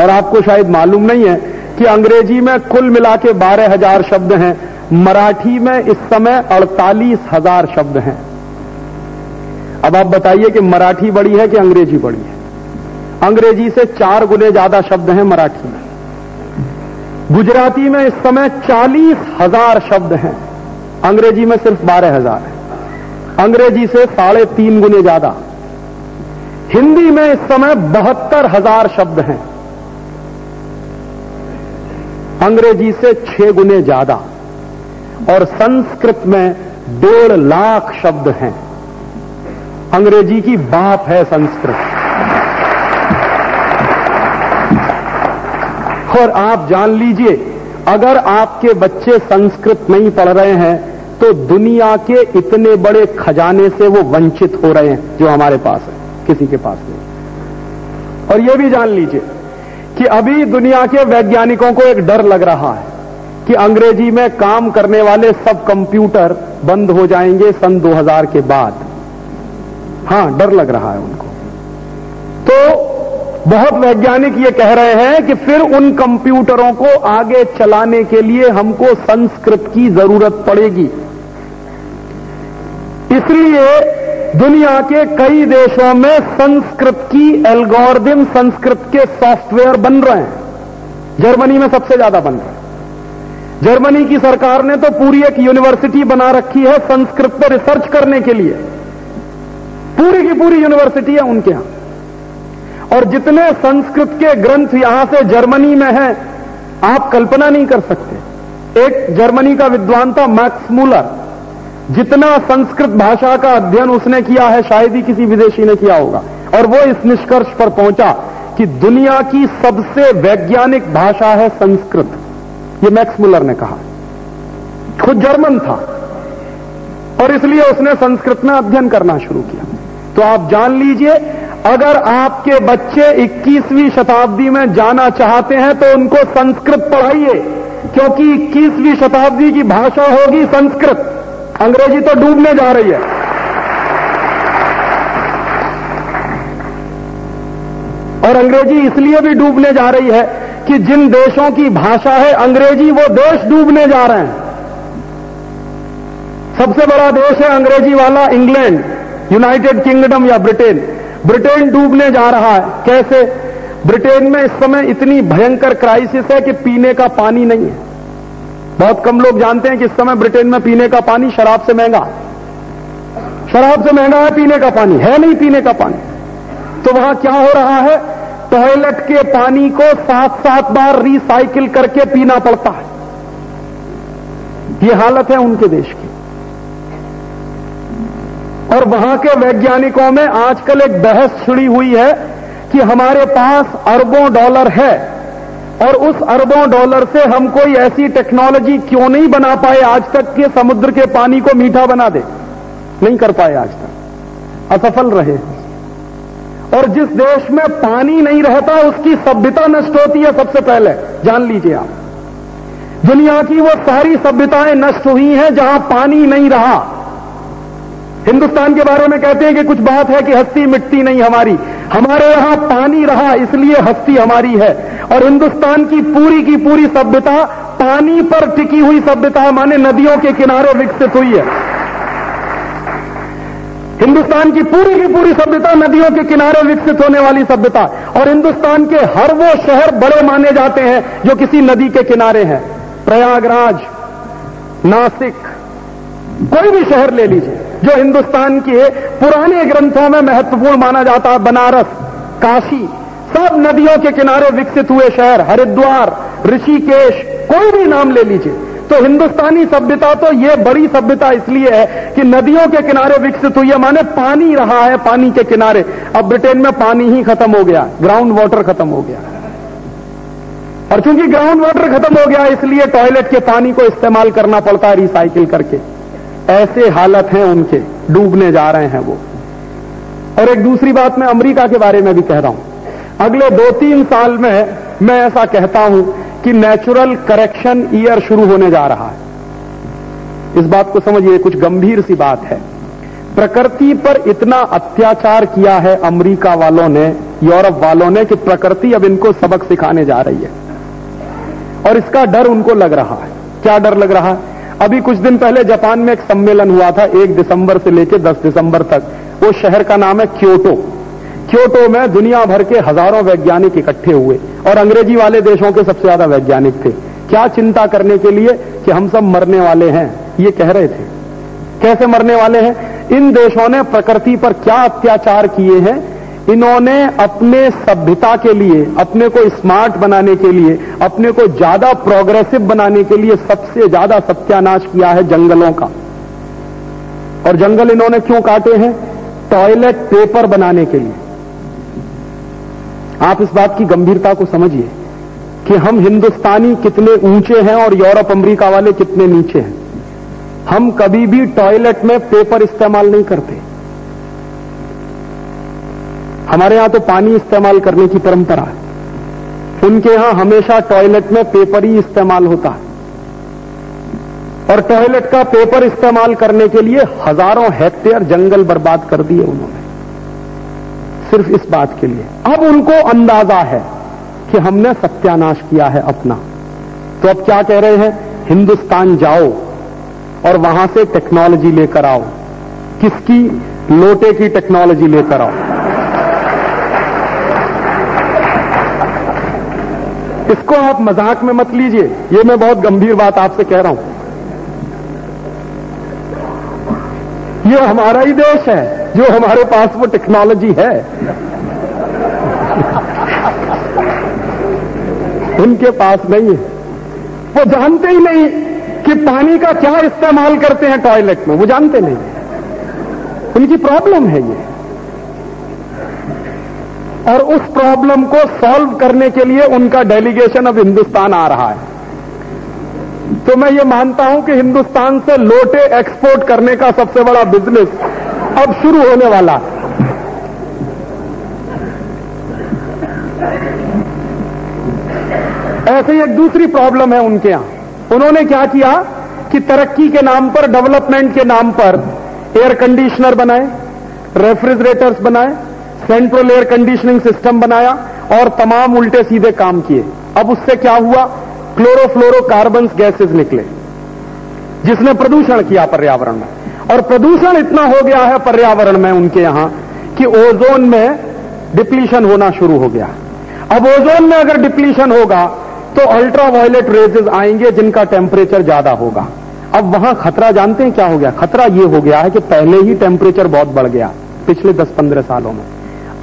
और आपको शायद मालूम नहीं है कि अंग्रेज़ी में कुल मिला के बारह हज़ार शब्द हैं, मराठी में इस समय अड़तालीस हज़ार शब्द हैं। अब आप बताइए कि मराठी बड़ी है कि अंग्रेज़ी बड़ी है? अंग्रेज़ी से चार गुने ज़्यादा शब्द हैं मराठी में। गुजराती में इस समय चालीस हज़ार शब्द हैं, अंग्रेज़ी में सिर्फ़ बारह हज़ार है। अंग्रेज़ी से साढ़े तीन गुने ज़्यादा। हिंदी में इस समय बहत्तर हज़ार शब्द हैं। अंग्रेज़ी से छह गुने ज़्यादा। और संस्कृत में डेढ़ लाख शब्द हैं। अंग्रेज़ी की बाप है संस्कृत। और आप जान लीजिए, अगर आपके बच्चे संस्कृत नहीं पढ़ रहे हैं तो दुनिया के इतने बड़े खजाने से वो वंचित हो रहे हैं, जो हमारे पास है, किसी के पास नहीं। और ये भी जान लीजिए कि अभी दुनिया के वैज्ञानिकों को एक डर लग रहा है कि अंग्रेज़ी में काम करने वाले सब कंप्यूटर बंद हो जाएँगे सन 2000 के बाद। हाँ, डर लग रहा है उनको। तो बहुत वैज्ञानिक ये कह रहे हैं कि फिर उन कंप्यूटरों को आगे चलाने के लिए हमको संस्कृत की ज़रूरत पड़ेगी। इसलिए दुनिया के कई देशों में संस्कृत की एल्गोरिदम, संस्कृत के सॉफ्टवेयर बन रहे हैं। जर्मनी में सबसे ज़्यादा बन रहे हैं। जर्मनी की सरकार ने तो पूरी एक यूनिवर्सिटी बना रखी है संस्कृत पर रिसर्च करने के लिए। पूरी की पूरी यूनिवर्सिटी है उनके यहाँ। और जितने संस्कृत के ग्रंथ यहाँ से जर्मनी में हैं, आप कल्पना नहीं कर सकते। एक जर्मनी का विद्वान था मैक्स मूलर। जितना संस्कृत भाषा का अध्ययन उसने किया है, शायद ही किसी विदेशी ने किया होगा। और वो इस निष्कर्ष पर पहुँचा कि दुनिया की सबसे वैज्ञानिक भाषा है संस्कृत। ये मैक्स मुलर ने कहा। खुद जर्मन था। और इसलिए उसने संस्कृत में अध्ययन करना शुरू किया। तो आप जान लीजिए, अगर आपके बच्चे 21वीं शताब्दी में जाना चाहते हैं तो उनको संस्कृत पढ़ाइए। क्योंकि 21वीं शताब्दी की भाषा होगी संस्कृत। अंग्रेज़ी तो डूबने जा रही है। और अंग्रेज़ी इसलिए भी डूबने जा रही है कि जिन देशों की भाषा है अंग्रेज़ी, वो देश डूबने जा रहे हैं। सबसे बड़ा देश है अंग्रेज़ी वाला इंग्लैंड, यूनाइटेड किंगडम या ब्रिटेन। ब्रिटेन डूबने जा रहा है। कैसे? ब्रिटेन में इस समय इतनी भयंकर क्राइसिस है कि पीने का पानी नहीं है। बहुत कम लोग जानते हैं कि इस समय ब्रिटेन में पीने का पानी शराब से महँगा शराब से महँगा है पीने का पानी, है नहीं पीने का पानी। तो वहाँ क्या हो रहा है? टॉयलेट के पानी को सात सात बार रिसाइकिल करके पीना पड़ता है। यह हालत है उनके देश की। और वहाँ के वैज्ञानिकों में आजकल एक बहस छिड़ी हुई है कि हमारे पास अरबों डॉलर है। और उस अरबों डॉलर से हम कोई ऐसी टेक्नोलॉजी क्यों नहीं बना पाए आज तक के समुद्र के पानी को मीठा बना दे? नहीं कर पाए आज तक। असफल रहे। और जिस देश में पानी नहीं रहता, उसकी सभ्यता नष्ट होती है सबसे पहले। जान लीजिए आप। दुनिया की वो सारी सभ्यताएँ नष्ट हुई हैं जहाँ पानी नहीं रहा। हिंदुस्तान के बारे में कहते हैं कि कुछ बात है कि हस्ती मिट्टी नहीं हमारी। हमारे यहाँ पानी रहा, इसलिए हस्ती हमारी है। और हिंदुस्तान की पूरी की पूरी सभ्यता पानी पर टिकी हुई सभ्यता, माने नदियों के किनारे विकसित हुई है। हिंदुस्तान की पूरी की पूरी सभ्यता नदियों के किनारे विकसित होने वाली सभ्यता। और हिंदुस्तान के हर वो शहर बड़े माने जाते हैं जो किसी नदी के किनारे हैं। प्रयागराज, नासिक, कोई भी शहर ले लीजिए। जो हिंदुस्तान के पुराने ग्रंथों में महत्वपूर्ण माना जाता है, बनारस, काशी, सब नदियों के किनारे विकसित हुए शहर, हरिद्वार, ऋषिकेश, कोई भी नाम ले लीजिए। तो हिंदुस्तानी सभ्यता तो ये बड़ी सभ्यता इसलिए है कि नदियों के किनारे विकसित हुई है, माने पानी रहा है पानी के किनारे। अब ब्रिटेन में पानी ही खत्म हो गया ग्राउंड वाटर खत्म हो गया। और चूँकि ग्राउंड वाटर खत्म हो गया, इसलिए टॉयलेट के पानी को इस्तेमाल करना पड़ता है रिसाइकिल करके। ऐसे हालत हैं उनके, डूबने जा रहे हैं वो। और एक दूसरी बात मैं अमेरिका के बारे में भी कह रहा हूँ। अगले दो तीन साल में मैं ऐसा कहता हूँ कि नेचुरल करेक्शन ईयर शुरू होने जा रहा है। इस बात को समझिए कुछ गंभीर सी बात है। प्रकृति पर इतना अत्याचार किया है अमेरिका वालों ने, यूरोप वालों ने, कि प्रकृति अब इनको सबक सिखाने जा रही है। और इसका डर उनको लग रहा है। क्या डर लग रहा है? अभी कुछ दिन पहले जापान में एक सम्मेलन हुआ था, एक दिसंबर से लेकर दस दिसंबर तक। वो शहर का नाम है क्योटो। क्योटो में दुनिया भर के हज़ारों वैज्ञानिक इकट्ठे हुए और अंग्रेज़ी वाले देशों के सबसे ज़्यादा वैज्ञानिक थे। क्या चिंता करने के लिए कि हम सब मरने वाले हैं? ये कह रहे थे। कैसे मरने वाले हैं? इन देशों ने प्रकृति पर क्या अत्याचार किए हैं? इन्होंने अपने सभ्यता के लिए, अपने को स्मार्ट बनाने के लिए, अपने को ज़्यादा प्रोग्रेसिव बनाने के लिए सबसे ज़्यादा सत्यानाश किया है जंगलों का। और जंगल इन्होंने क्यों काटे हैं? टॉयलेट पेपर बनाने के लिए। आप इस बात की गंभीरता को समझिए कि हम हिंदुस्तानी कितने ऊँचे हैं और यूरोप, अमेरिका वाले कितने नीचे हैं। हम कभी भी टॉयलेट में पेपर इस्तेमाल नहीं करते। हमारे यहाँ तो पानी इस्तेमाल करने की परंपरा है। उनके यहाँ हमेशा टॉयलेट में पेपर ही इस्तेमाल होता है। और टॉयलेट का पेपर इस्तेमाल करने के लिए हज़ारों हेक्टेयर जंगल बर्बाद कर दिए उन्होंने। सिर्फ़ इस बात के लिए। अब उनको अंदाज़ा है कि हमने सत्यानाश किया है अपना। तो अब क्या कह रहे हैं? हिंदुस्तान जाओ और वहाँ से टेक्नोलॉजी लेकर आओ। किसकी? लोटे की टेक्नोलॉजी लेकर आओ। इसको आप मज़ाक में मत लीजिए। ये मैं बहुत गंभीर बात आपसे कह रहा हूँ। ये हमारा ही देश है, जो हमारे पास वो टेक्नोलॉजी है। उनके पास नहीं है। वो जानते ही नहीं कि पानी का क्या इस्तेमाल करते हैं टॉयलेट में। वो जानते नहीं। उनकी प्रॉब्लम है ये। और उस प्रॉब्लम को सॉल्व करने के लिए उनका डेलीगेशन अब हिंदुस्तान आ रहा है। तो मैं ये मानता हूँ कि हिंदुस्तान से लोटे एक्सपोर्ट करने का सबसे बड़ा बिज़नेस अब शुरू होने वाला है। ऐसे ही एक दूसरी प्रॉब्लम है उनके यहाँ। उन्होंने क्या किया कि तरक्की के नाम पर डेवलपमेंट के नाम पर एयर कंडीशनर बनाए रेफ्रिजरेटर्स बनाए सेंट्रल एयर कंडीशनिंग सिस्टम बनाया और तमाम उल्टे सीधे काम किए। अब उससे क्या हुआ? क्लोरोफ्लोरोकार्बन गैसेस निकले, जिसने प्रदूषण किया पर्यावरण में। और प्रदूषण इतना हो गया है पर्यावरण में उनके यहाँ कि ओजोन में डिप्लीशन होना शुरू हो गया। अब ओजोन में अगर डिप्लीशन होगा तो अल्ट्रा वायलेट रेजेस आएँगे जिनका टेम्परेचर ज़्यादा होगा। अब वहाँ खतरा जानते हैं क्या हो गया? खतरा यह हो गया है कि पहले ही टेम्परेचर बहुत बढ़ गया पिछले 10-15 सालों में।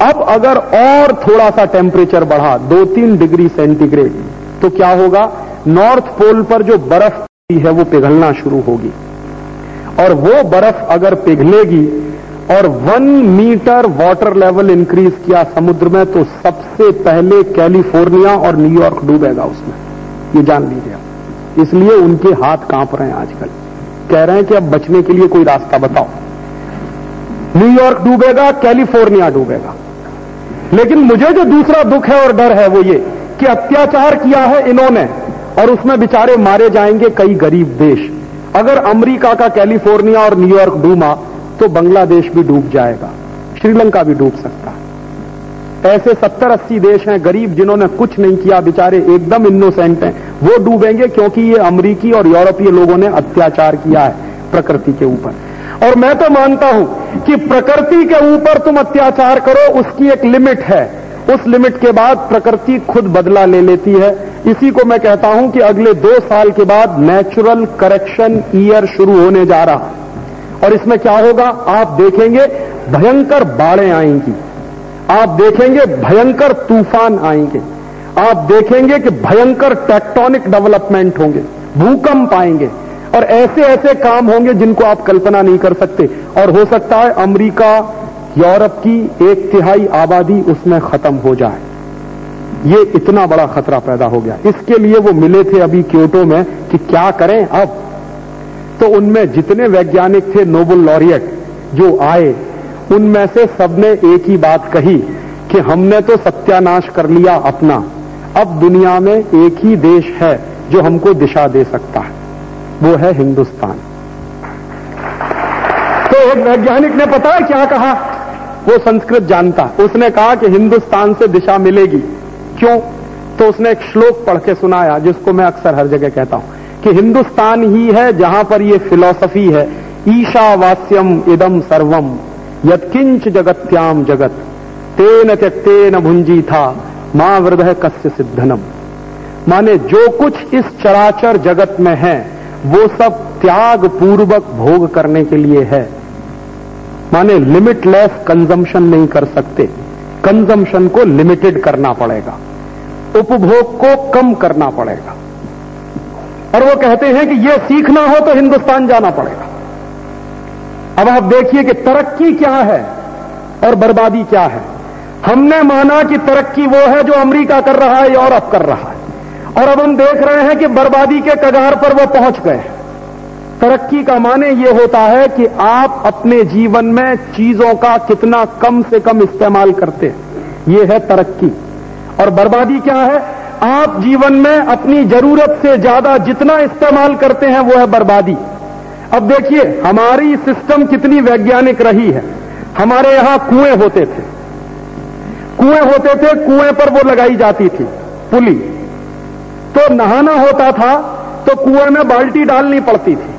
अब अगर और थोड़ा सा टेम्परेचर बढ़ा दो तीन डिग्री सेंटीग्रेड तो क्या होगा? नॉर्थ पोल पर जो बर्फ़ है, वो पिघलना शुरू होगी। और वो बर्फ़ अगर पिघलेगी और one metre water level increase किया समुद्र में तो सबसे पहले कैलिफ़ोर्निया और न्यूयॉर्क डूबेगा उसमें। ये जान लीजिए इसलिए उनके हाथ काँप रहे हैं आजकल। कह रहे हैं कि अब बचने के लिए कोई रास्ता बताओ। न्यूयॉर्क डूबेगा कैलिफ़ोर्निया डूबेगा। लेकिन मुझे जो दूसरा दुख है और डर है वो ये कि अत्याचार किया है इन्होंने और उसमें बेचारे मारे जाएँगे कई गरीब देश। अगर अमेरिका का कैलिफ़ोर्निया और न्यूयॉर्क डूबा तो बांग्लादेश भी डूब जाएगा, श्रीलंका भी डूब सकता है। ऐसे सत्तर अस्सी देश हैं गरीब जिन्होंने कुछ नहीं किया, बेचारे एकदम इनोसेंट हैं। वो डूबेंगे क्योंकि ये अमरीकी और यूरोपीय लोगों ने अत्याचार किया है प्रकृति के ऊपर। और मैं तो मानता हूँ कि प्रकृति के ऊपर तुम अत्याचार करो, उसकी एक लिमिट है। उस लिमिट के बाद प्रकृति खुद बदला ले लेती है। इसी को मैं कहता हूँ कि अगले दो साल के बाद नेचुरल करेक्शन ईयर शुरू होने जा रहा। और इसमें क्या होगा? आप देखेंगे भयंकर बाढ़ें आएँगी। आप देखेंगे भयंकर तूफ़ान आएँगे। आप देखेंगे कि भयंकर टेक्टोनिक डेवलपमेंट होंगे। भूकंप आएँगे। और ऐसे ऐसे काम होंगे जिनको आप कल्पना नहीं कर सकते। और हो सकता है अमेरिका, यूरोप की एक तिहाई आबादी उसमें खत्म हो जाए। ये इतना बड़ा खतरा पैदा हो गया। इसके लिए वो मिले थे अभी क्योटो में कि क्या करें अब। तो उनमें जितने वैज्ञानिक थे, नोबल लॉरियट जो आए, उनमें से सबने एक ही बात कही कि हमने तो सत्यानाश कर लिया अपना। अब दुनिया में एक ही देश है जो हमको दिशा दे सकता है। वो है हिंदुस्तान। तो एक वैज्ञानिक ने पता है क्या कहा? वो संस्कृत जानता। उसने कहा कि हिंदुस्तान से दिशा मिलेगी। क्यों? तो उसने एक श्लोक पढ़ के सुनाया, जिसको मैं अक्सर हर जगह कहता हूँ कि हिंदुस्तान ही है जहाँ पर ये फिलॉसफी है। ईशावास्यम इदम सर्वम, यत्किंच जगत्याम जगत। तेन त्यक्तेन भुंजी था माँ वृदय कस्य सिद्धनम। माने जो कुछ इस चराचर जगत में है वो सब त्याग पूर्वक भोग करने के लिए है। माने लिमिटलेस कंजम्पशन नहीं कर सकते। कंजम्पशन को लिमिटेड करना पड़ेगा। उपभोग को कम करना पड़ेगा। और वो कहते हैं कि ये सीखना हो तो हिंदुस्तान जाना पड़ेगा। अब आप देखिए कि तरक्की क्या है और बर्बादी क्या है। हमने माना कि तरक्की वो है जो अमेरिका कर रहा है, यूरोप कर रहा है। और अब हम देख रहे हैं कि बर्बादी के कगार पर वो पहुँच गए। तरक्की का माने ये होता है कि आप अपने जीवन में चीज़ों का कितना कम से कम इस्तेमाल करते हैं। ये है तरक्की। और बर्बादी क्या है? आप जीवन में अपनी ज़रूरत से ज़्यादा जितना इस्तेमाल करते हैं, वो है बर्बादी। अब देखिए, हमारी सिस्टम कितनी वैज्ञानिक रही है। हमारे यहाँ कुएँ होते थे। कुएँ होते थे, कुएँ पर वो लगाई जाती थी। पुली। तो नहाना होता था तो कुएँ में बाल्टी डालनी पड़ती थी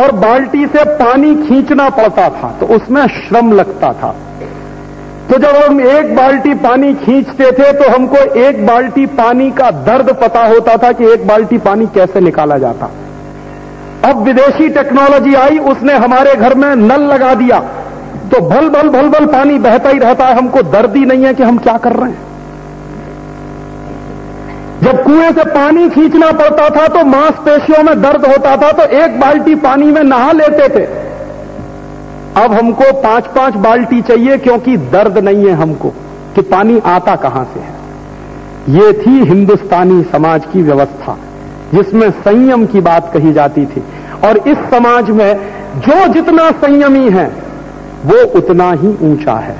और बाल्टी से पानी खींचना पड़ता था तो उसमें श्रम लगता था। तो जब हम एक बाल्टी पानी खींचते थे तो हमको एक बाल्टी पानी का दर्द पता होता था कि एक बाल्टी पानी कैसे निकाला जाता। अब विदेशी टेक्नोलॉजी आई, उसने हमारे घर में नल लगा दिया। तो भल भल भल भल पानी बहता ही रहता है, हमको दर्द ही नहीं है कि हम क्या कर रहे हैं। जब कुएँ से पानी खींचना पड़ता था तो मांसपेशियों में दर्द होता था तो एक बाल्टी पानी में नहा लेते थे। अब हमको पाँच पाँच बाल्टी चाहिए क्योंकि दर्द नहीं है हमको कि पानी आता कहाँ से है। ये थी हिंदुस्तानी समाज की व्यवस्था, जिसमें संयम की बात कही जाती थी। और इस समाज में जो जितना संयमी है, वो उतना ही ऊँचा है।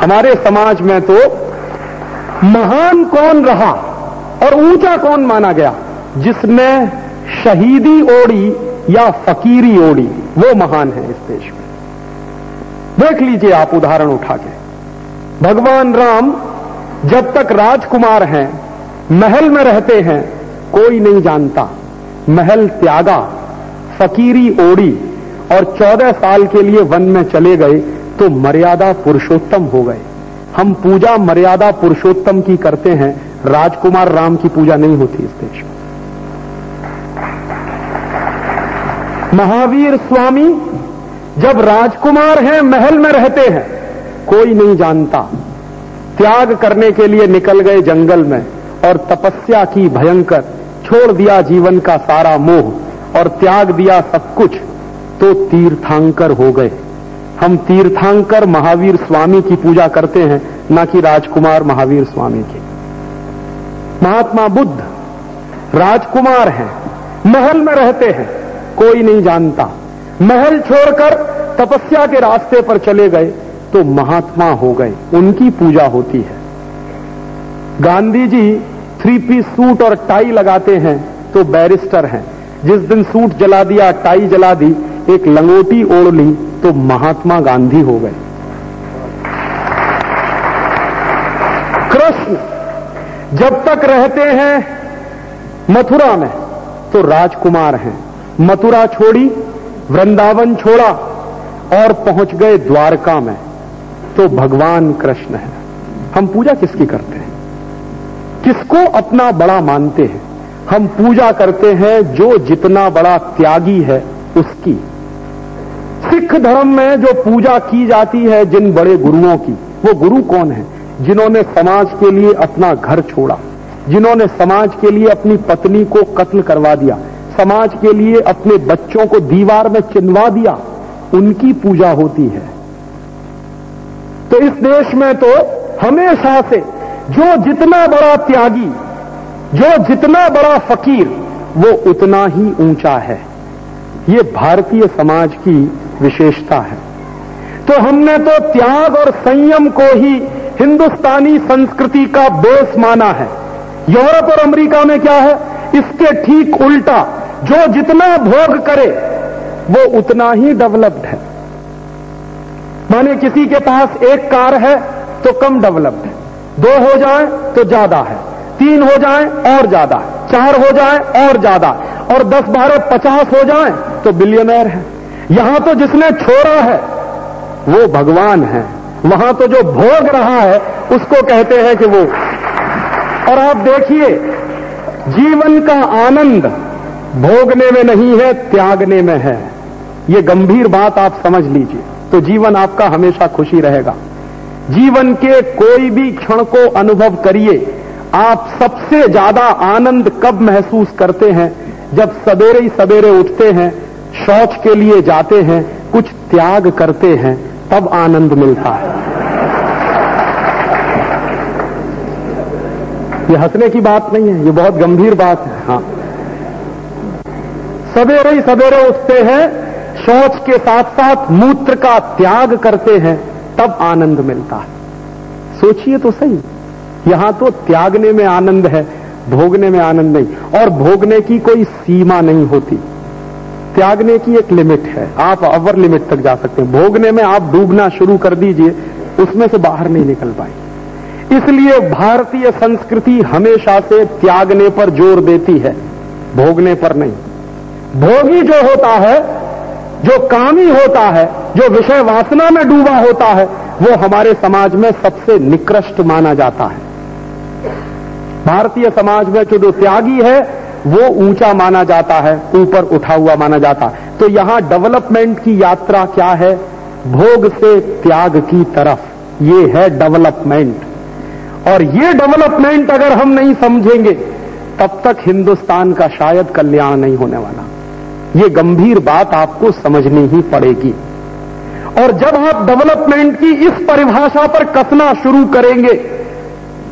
हमारे समाज में तो महान कौन रहा? और ऊँचा कौन माना गया? जिसने शहीदी ओढ़ी या फकीरी ओढ़ी, वो महान है इस देश में। देख लीजिए आप उदाहरण उठा के। भगवान राम जब तक राजकुमार हैं, महल में रहते हैं, कोई नहीं जानता। महल त्यागा, फकीरी ओढ़ी और चौदह साल के लिए वन में चले गए तो मर्यादा पुरुषोत्तम हो गए। हम पूजा मर्यादा पुरुषोत्तम की करते हैं राजकुमार राम की पूजा नहीं होती इस देश में। महावीर स्वामी, जब राजकुमार हैं, महल में रहते हैं, कोई नहीं जानता। त्याग करने के लिए निकल गए जंगल में और तपस्या की भयंकर, छोड़ दिया जीवन का सारा मोह और त्याग दिया सब कुछ तो तीर्थांकर हो गए। हम तीर्थांकर महावीर स्वामी की पूजा करते हैं, न कि राजकुमार महावीर स्वामी की। महात्मा बुद्ध राजकुमार हैं, महल में रहते हैं, कोई नहीं जानता। महल छोड़कर तपस्या के रास्ते पर चले गए तो महात्मा हो गए, उनकी पूजा होती है। Gandhi ji three piece suit और टाई लगाते हैं तो बैरिस्टर हैं। जिस दिन सूट जला दिया, टाई जला दी, एक लंगोटी ओढ़ ली तो महात्मा गांधी हो गए। कृष्ण जब तक रहते हैं मथुरा में तो राजकुमार हैं। मथुरा छोड़ी, वृंदावन छोड़ा और पहुँच गए द्वारका में तो भगवान कृष्ण है। हम पूजा किसकी करते हैं? किसको अपना बड़ा मानते हैं? हम पूजा करते हैं जो जितना बड़ा त्यागी है उसकी। सिख धर्म में जो पूजा की जाती है जिन बड़े गुरुओं की, वो गुरु कौन है? जिन्होंने समाज के लिए अपना घर छोड़ा, जिन्होंने समाज के लिए अपनी पत्नी को कत्ल करवा दिया, समाज के लिए अपने बच्चों को दीवार में चिनवा दिया, उनकी पूजा होती है। तो इस देश में तो हमेशा से जो जितना बड़ा त्यागी, जो जितना बड़ा फकीर, वो उतना ही ऊँचा है। ये भारतीय समाज की विशेषता है। तो हमने तो त्याग और संयम को ही हिंदुस्तानी संस्कृति का बेस माना है। यूरोप और अमेरिका में क्या है? इसके ठीक उल्टा, जो जितना भोग करे, वो उतना ही डेवलप्ड है। माने किसी के पास एक कार है तो कम डेवलप्ड है। दो हो जाए तो ज़्यादा है। तीन हो जाए, और ज़्यादा चार हो जाए, और ज़्यादा और दस बारह पचास हो जाए तो बिलियनर है। यहाँ तो जिसने छोड़ा है, वो भगवान है। वहाँ तो जो भोग रहा है, उसको कहते हैं कि वो। और आप देखिए, जीवन का आनंद भोगने में नहीं है, त्यागने में है। ये गंभीर बात आप समझ लीजिए तो जीवन आपका हमेशा खुशी रहेगा। जीवन के कोई भी क्षण को अनुभव करिए। आप सबसे ज़्यादा आनंद कब महसूस करते हैं? जब सवेरे ही सवेरे उठते हैं, शौच के लिए जाते हैं, कुछ त्याग करते हैं। तब आनंद मिलता है। ये हंसने की बात नहीं है, ये बहुत गंभीर बात है हाँ। सवेरे ही सवेरे उठते हैं, शौच के साथ साथ मूत्र का त्याग करते हैं, तब आनंद मिलता है। सोचिए तो सही, यहाँ तो त्यागने में आनंद है, भोगने में आनंद नहीं, और भोगने की कोई सीमा नहीं होती। त्यागने की एक लिमिट है। आप अवर लिमिट तक जा सकते हैं। भोगने में आप डूबना शुरू कर दीजिए, उसमें से बाहर नहीं निकल पाए। इसलिए भारतीय संस्कृति हमेशा से त्यागने पर ज़ोर देती है, भोगने पर नहीं। भोगी जो होता है, जो कामी होता है, जो विषय वासना में डूबा होता है, वो हमारे समाज में सबसे निकृष्ट माना जाता है। भारतीय समाज में जो त्यागी है वो ऊँचा माना जाता है, ऊपर उठा हुआ माना जाता। है तो यहाँ डेवलपमेंट की यात्रा क्या है? भोग से त्याग की तरफ़। ये है डेवलपमेंट और ये डेवलपमेंट अगर हम नहीं समझेंगे, तब तक हिंदुस्तान का शायद कल्याण नहीं होने वाला। ये गंभीर बात आपको समझनी ही पड़ेगी। और जब आप डेवलपमेंट की इस परिभाषा पर कसना शुरू करेंगे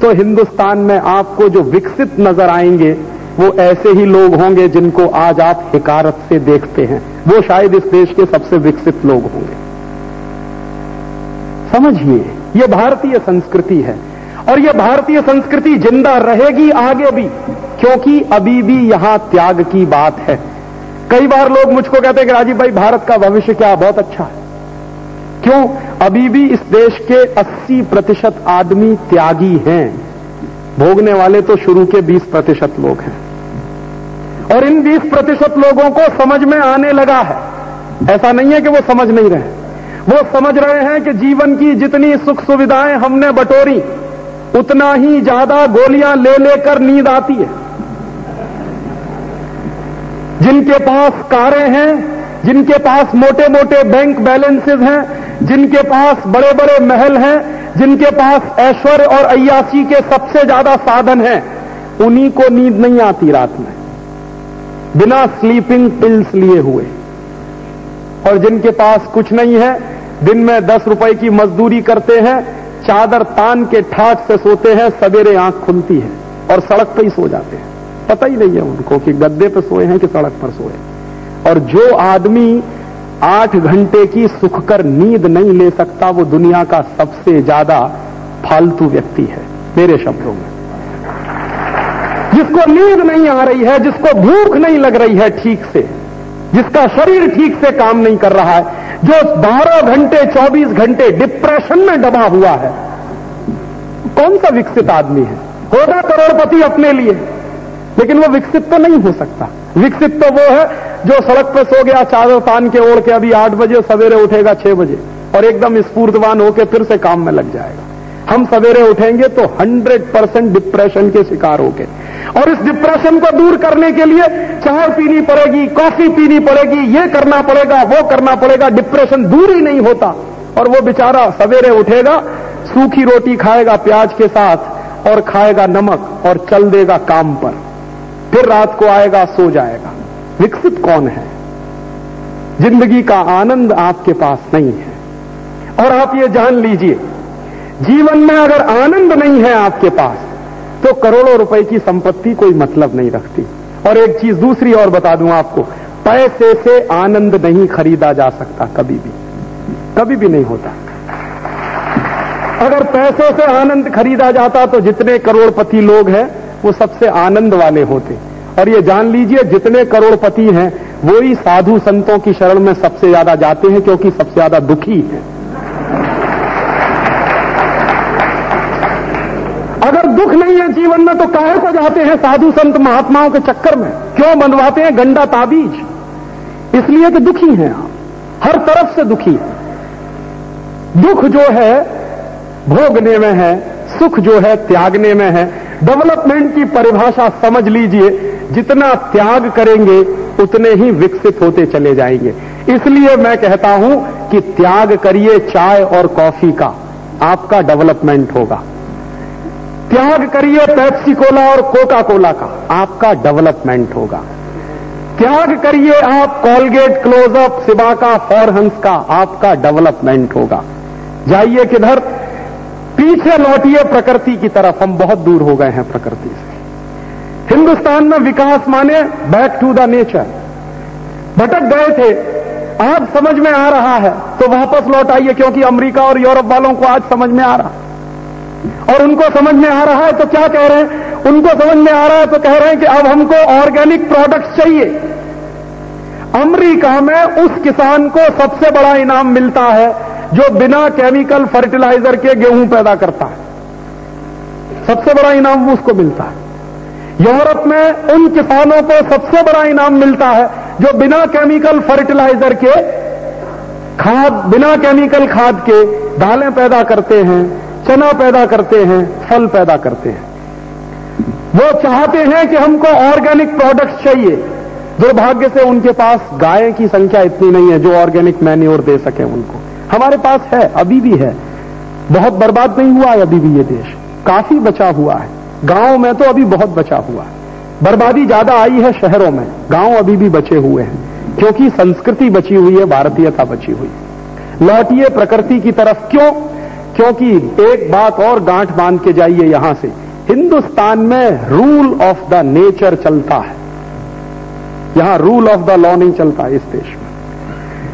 तो हिंदुस्तान में आपको जो विकसित नज़र आएँगे वो ऐसे ही लोग होंगे जिनको आज आप हिकारत से देखते हैं। वो शायद इस देश के सबसे विकसित लोग होंगे। समझिए, ये भारतीय संस्कृति है। और यह भारतीय संस्कृति ज़िंदा रहेगी आगे भी, क्योंकि अभी भी यहाँ त्याग की बात है। कई बार लोग मुझको कहते हैं कि राजीव भाई, भारत का भविष्य क्या बहुत अच्छा है। क्यों? अभी भी इस देश के 80 प्रतिशत आदमी त्यागी हैं। भोगने वाले तो शुरू के 20 प्रतिशत लोग हैं। और इन 20 प्रतिशत लोगों को समझ में आने लगा है। ऐसा नहीं है कि वो समझ नहीं रहे। वो समझ रहे हैं कि जीवन की जितनी सुख सुविधाएँ हमने बटोरी, उतना ही ज़्यादा गोलियाँ ले लेकर नींद आती है। जिनके पास कारें हैं, जिनके पास मोटे मोटे बैंक बैलेंसेस हैं, जिनके पास बड़े बड़े महल हैं, जिनके पास ऐश्वर्य और अयासी के सबसे ज़्यादा साधन हैं, उन्हीं को नींद नहीं आती रात में। बिना स्लीपिंग पिल्स लिए हुए। और जिनके पास कुछ नहीं है, दिन में दस रुपए की मजदूरी करते हैं, चादर तान के ठाट से सोते हैं, सवेरे आँख खुलती है और सड़क पर ही सो जाते हैं। पता ही नहीं है उनको कि गद्दे पर सोए हैं कि सड़क पर सोए और जो आदमी आठ घंटे की सुखकर नींद नहीं ले सकता, वो दुनिया का सबसे ज़्यादा फालतू व्यक्ति है, मेरे शब्दों में। जिसको नींद नहीं आ रही है, जिसको भूख नहीं लग रही है ठीक से, जिसका शरीर ठीक से काम नहीं कर रहा है, जो 12 घंटे 24 घंटे डिप्रेशन में दबा हुआ है, कौन सा विकसित आदमी है? होगा करोड़पति अपने लिए, लेकिन वो विकसित तो नहीं हो सकता। विकसित तो वो है जो सड़क पर सो गया चादर तान के ओढ़ के अभी आठ बजे, सवेरे उठेगा छह बजे, और एकदम स्फूर्तवान होकर फिर से काम में लग जाएगा। हम सवेरे उठेंगे तो 100 परसेंट डिप्रेशन के शिकार होके और इस डिप्रेशन को दूर करने के लिए चाय पीनी पड़ेगी कॉफ़ी पीनी पड़ेगी, ये करना पड़ेगा, वो करना पड़ेगा डिप्रेशन दूर ही नहीं होता। और वो बेचारा सवेरे उठेगा, सूखी रोटी खाएगा प्याज के साथ और खाएगा नमक और चल देगा काम पर। फिर रात को आएगा, सो जाएगा। विकसित कौन है? ज़िंदगी का आनंद आपके पास नहीं है। और आप ये जान लीजिए, जीवन में अगर आनंद नहीं है आपके पास तो करोड़ों रुपए की संपत्ति कोई मतलब नहीं रखती। और एक चीज़ दूसरी और बता दूँ आपको, पैसे से आनंद नहीं खरीदा जा सकता कभी भी। कभी भी नहीं होता। अगर पैसों से आनंद खरीदा जाता तो जितने करोड़पति लोग हैं, वो सबसे आनंद वाले होते। और ये जान लीजिए, जितने करोड़पति हैं, वो ही साधु संतों की शरण में सबसे ज़्यादा जाते हैं, क्योंकि सबसे ज़्यादा दुखी हैं। नहीं है जीवन में तो काहे को जाते हैं साधु संत महात्माओं के चक्कर में? क्यों बनवाते हैं गंडा ताबीज? इसलिए कि दुखी हैं आप। हर तरफ़ से दुखी है। दुख जो है, भोगने में है, सुख जो है, त्यागने में है। डेवलपमेंट की परिभाषा समझ लीजिए, जितना त्याग करेंगे, उतने ही विकसित होते चले जाएँगे। इसलिए मैं कहता हूँ कि त्याग करिए चाय और कॉफ़ी का। आपका डेवलपमेंट होगा। त्याग करिए पेप्सी कोला और कोका कोला का। आपका डेवलपमेंट होगा। त्याग करिए आप कॉलगेट, क्लोजअप सिबा का फॉरहंस का। आपका डेवलपमेंट होगा। जाइए किधर। पीछे लौटिए प्रकृति की तरफ़। हम बहुत दूर हो गए हैं प्रकृति से। हिंदुस्तान में विकास माने बैक टू द नेचर भटक गए थे। आज समझ में आ रहा है। तो वापस लौट आइए, क्योंकि अमेरिका और यूरोप वालों को आज समझ में आ रहा। है और उनको समझ में आ रहा है तो क्या कह रहे हैं? उनको समझ में आ रहा है तो कह रहे हैं कि अब हमको ऑर्गेनिक प्रोडक्ट्स चाहिए। अमेरिका में उस किसान को सबसे बड़ा इनाम मिलता है जो बिना केमिकल फर्टिलाइज़र के गेहूँ पैदा करता है। सबसे बड़ा इनाम उसको मिलता है। यूरोप में उन किसानों को सबसे बड़ा इनाम मिलता है जो बिना केमिकल फर्टिलाइज़र के खाद, बिना केमिकल खाद के दालें पैदा करते हैं। चना पैदा करते हैं, फल पैदा करते हैं। वो चाहते हैं कि हमको ऑर्गेनिक प्रोडक्ट्स चाहिए। दुर्भाग्य से उनके पास गाय की संख्या इतनी नहीं है जो ऑर्गेनिक मैन्योर दे सके उनको। हमारे पास है, अभी भी है। बहुत बर्बाद नहीं हुआ है अभी भी ये देश। काफ़ी बचा हुआ है। गाँव में तो अभी बहुत बचा हुआ है। बर्बादी ज़्यादा आई है शहरों में। गाँव अभी भी बचे हुए हैं। क्योंकि संस्कृति बची हुई है, भारतीयता बची हुई है। लौटिए प्रकृति की तरफ़ क्यों? क्योंकि एक बात और गांठ बाँध के जाइए यहाँ से। हिंदुस्तान में रूल ऑफ़ द नेचर चलता है। यहाँ रूल ऑफ़ द लॉ नहीं चलता इस देश में।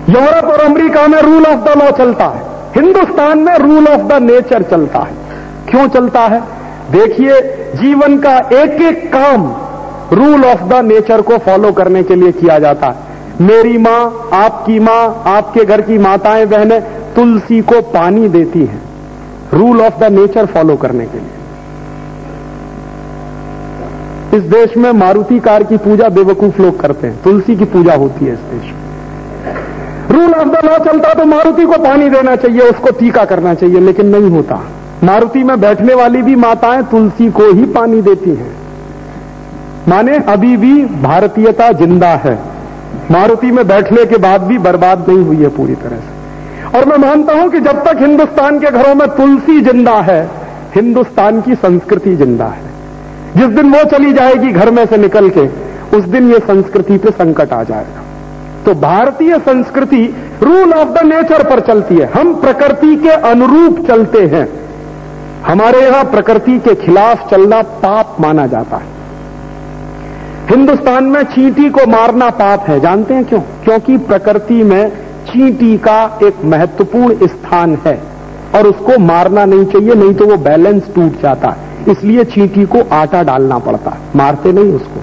यूरोप और अमेरिका में रूल ऑफ़ द लॉ चलता है। हिंदुस्तान में रूल ऑफ़ द नेचर चलता है। क्यों चलता है? देखिए, जीवन का एक एक काम रूल ऑफ़ द नेचर को फॉलो करने के लिए किया जाता है। मेरी माँ, आपकी माँ, आपके घर की माताएँ, बहनें तुलसी को पानी देती हैं। Rule of the nature follow करने के लिए। इस देश में मारुति कार की पूजा बेवकूफ़ लोग करते हैं, तुलसी की पूजा होती है इस देश में। रूल ऑफ़ द लॉ चलता तो मारुति को पानी देना चाहिए, उसको टीका करना चाहिए, लेकिन नहीं होता। मारुति में बैठने वाली भी माताएँ तुलसी को ही पानी देती हैं। माने अभी भी भारतीयता ज़िंदा है। मारुति में बैठने के बाद भी बर्बाद नहीं हुई है पूरी तरह से। और मैं मानता हूँ कि जब तक हिंदुस्तान के घरों में तुलसी ज़िंदा है, हिंदुस्तान की संस्कृति ज़िंदा है। जिस दिन वो चली जाएगी घर में से निकल के, उस दिन ये संस्कृति पे संकट आ जाएगा। तो भारतीय संस्कृति रूल ऑफ़ द नेचर पर चलती है। हम प्रकृति के अनुरूप चलते हैं। हमारे यहाँ प्रकृति के खिलाफ चलना पाप माना जाता है। हिंदुस्तान में चींटी को मारना पाप है। जानते हैं क्यों? क्योंकि प्रकृति में चींटी का एक महत्वपूर्ण स्थान है। और उसको मारना नहीं चाहिए, नहीं तो वो बैलेंस टूट जाता है। इसलिए चींटी को आटा डालना पड़ता है। मारते नहीं उसको।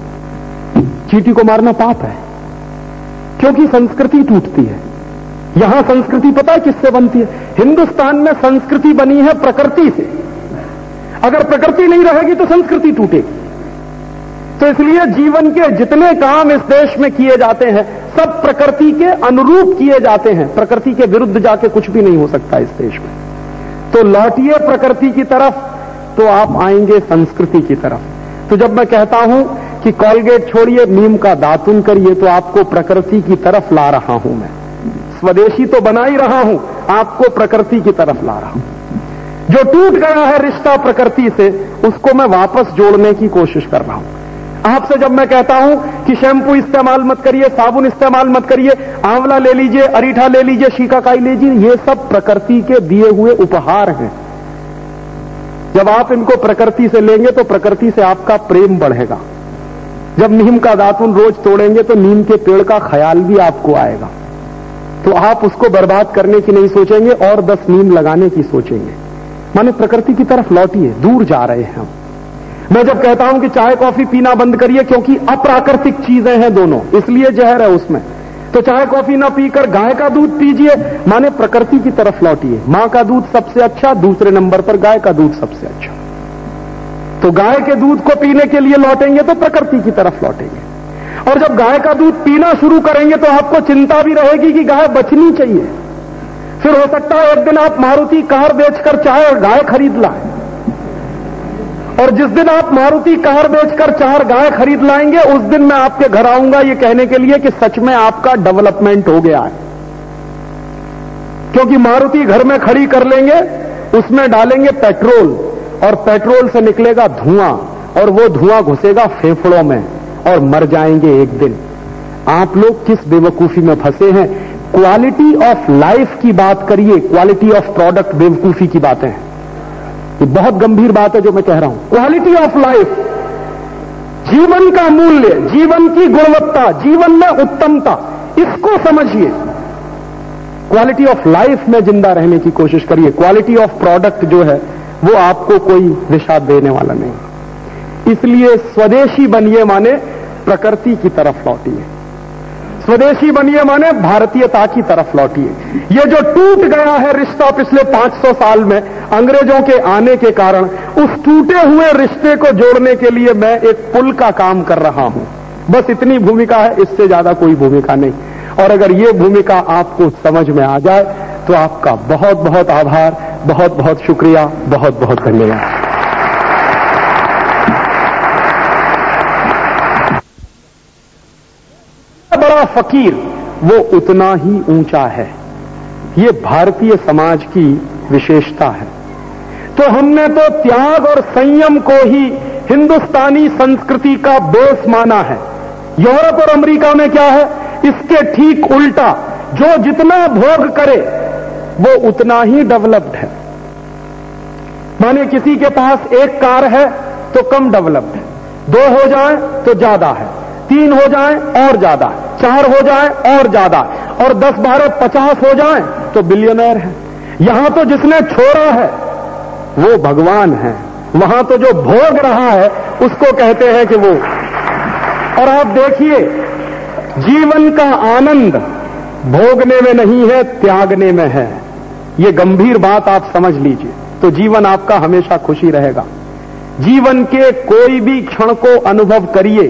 चींटी को मारना पाप है। क्योंकि संस्कृति टूटती है। यहाँ संस्कृति पता है किससे बनती है? हिंदुस्तान में संस्कृति बनी है प्रकृति से। अगर प्रकृति नहीं रहेगी तो संस्कृति टूटेगी। तो इसलिए जीवन के जितने काम इस देश में किए जाते हैं सब प्रकृति के अनुरूप किए जाते हैं। प्रकृति के विरुद्ध जाके कुछ भी नहीं हो सकता इस देश में। तो लौटिए प्रकृति की तरफ़ तो आप आएँगे संस्कृति की तरफ़। तो जब मैं कहता हूँ कि कॉलगेट छोड़िए, नीम का दातुन करिए तो आपको प्रकृति की तरफ़ ला रहा हूँ मैं। स्वदेशी तो बना ही रहा हूँ, आपको प्रकृति की तरफ़ ला रहा हूँ। जो टूट गया है रिश्ता प्रकृति से, उसको मैं वापस जोड़ने की कोशिश कर रहा हूँ। आपसे जब मैं कहता हूँ कि शैम्पू इस्तेमाल मत करिए, साबुन इस्तेमाल मत करिए, आंवला ले लीजिए, अरीठा ले लीजिए शीकाकाई लीजिए, ये सब प्रकृति के दिए हुए उपहार हैं। जब आप इनको प्रकृति से लेंगे तो प्रकृति से आपका प्रेम बढ़ेगा। जब नीम का दातुन रोज तोड़ेंगे तो नीम के पेड़ का ख्याल भी आपको आएगा। तो आप उसको बर्बाद करने की नहीं सोचेंगे और दस नीम लगाने की सोचेंगे। माने प्रकृति की तरफ़ लौटिए, दूर जा रहे हैं हम। मैं जब कहता हूँ कि चाय कॉफ़ी पीना बंद करिए, क्योंकि अप्राकृतिक चीज़ें हैं दोनों, इसलिए जहर है उसमें। तो चाय कॉफ़ी ना पीकर गाय का दूध पीजिए, माने प्रकृति की तरफ़ लौटिए। माँ का दूध सबसे अच्छा दूसरे नंबर पर गाय का दूध सबसे अच्छा। तो गाय के दूध को पीने के लिए लौटेंगे तो प्रकृति की तरफ़ लौटेंगे। और जब गाय का दूध पीना शुरू करेंगे तो आपको चिंता भी रहेगी कि गाय बचनी चाहिए। फिर हो सकता है एक दिन आप मारुति कार बेचकर चाय और गाय खरीद लाए। और जिस दिन आप मारुति कार बेचकर चार गाय खरीद लाएँगे, उस दिन मैं आपके घर आऊँगा ये कहने के लिए कि सच में आपका डेवलपमेंट हो गया है। क्योंकि मारुति घर में खड़ी कर लेंगे, उसमें डालेंगे पेट्रोल, और पेट्रोल से निकलेगा धुआँ, और वो धुआँ घुसेगा फेफड़ों में, और मर जाएँगे एक दिन। आप लोग किस बेवकूफ़ी में फंसे हैं? क्वालिटी ऑफ़ लाइफ की बात करिए, क्वालिटी ऑफ़ प्रोडक्ट बेवकूफ़ी की बातें हैं। ये बहुत गंभीर बात है जो मैं कह रहा हूँ। क्वालिटी ऑफ़ लाइफ जीवन का मूल्य, जीवन की गुणवत्ता, जीवन में उत्तमता, इसको समझिए। क्वालिटी ऑफ़ लाइफ में ज़िंदा रहने की कोशिश करिए। क्वालिटी ऑफ़ प्रोडक्ट जो है, वो आपको कोई दिशा देने वाला नहीं। इसलिए स्वदेशी बनिए माने प्रकृति की तरफ़ लौटिए। स्वदेशी बनिए माने भारतीयता की तरफ़ लौटिए ये जो टूट गया है रिश्ता पिछले 500 साल में, अंग्रेज़ों के आने के कारण, उस टूटे हुए रिश्ते को जोड़ने के लिए मैं एक पुल का काम कर रहा हूँ। बस इतनी भूमिका है, इससे ज़्यादा कोई भूमिका नहीं। और अगर ये भूमिका आपको समझ में आ जाए तो आपका बहुत बहुत आभार बहुत बहुत शुक्रिया बहुत बहुत धन्यवाद। फकीर, वो उतना ही ऊँचा है। ये भारतीय समाज की विशेषता है। तो हमने तो त्याग और संयम को ही हिंदुस्तानी संस्कृति का बेस माना है। यूरोप और अमेरिका में क्या है? इसके ठीक उल्टा, जो जितना भोग करे, वो उतना ही डेवलप्ड है। माने किसी के पास एक कार है तो कम डेवलप्ड है। दो हो जाए तो ज़्यादा है। तीन हो जाए और ज़्यादा, चार हो जाए और ज़्यादा, और दस, बारह, पचास हो जाए तो बिलियनर है। यहाँ तो जिसने छोड़ा है, वो भगवान है। वहाँ तो जो भोग रहा है, उसको कहते हैं कि वो। और आप देखिए, जीवन का आनंद भोगने में नहीं है, त्यागने में है। ये गंभीर बात आप समझ लीजिए तो जीवन आपका हमेशा खुशी रहेगा। जीवन के कोई भी क्षण को अनुभव करिए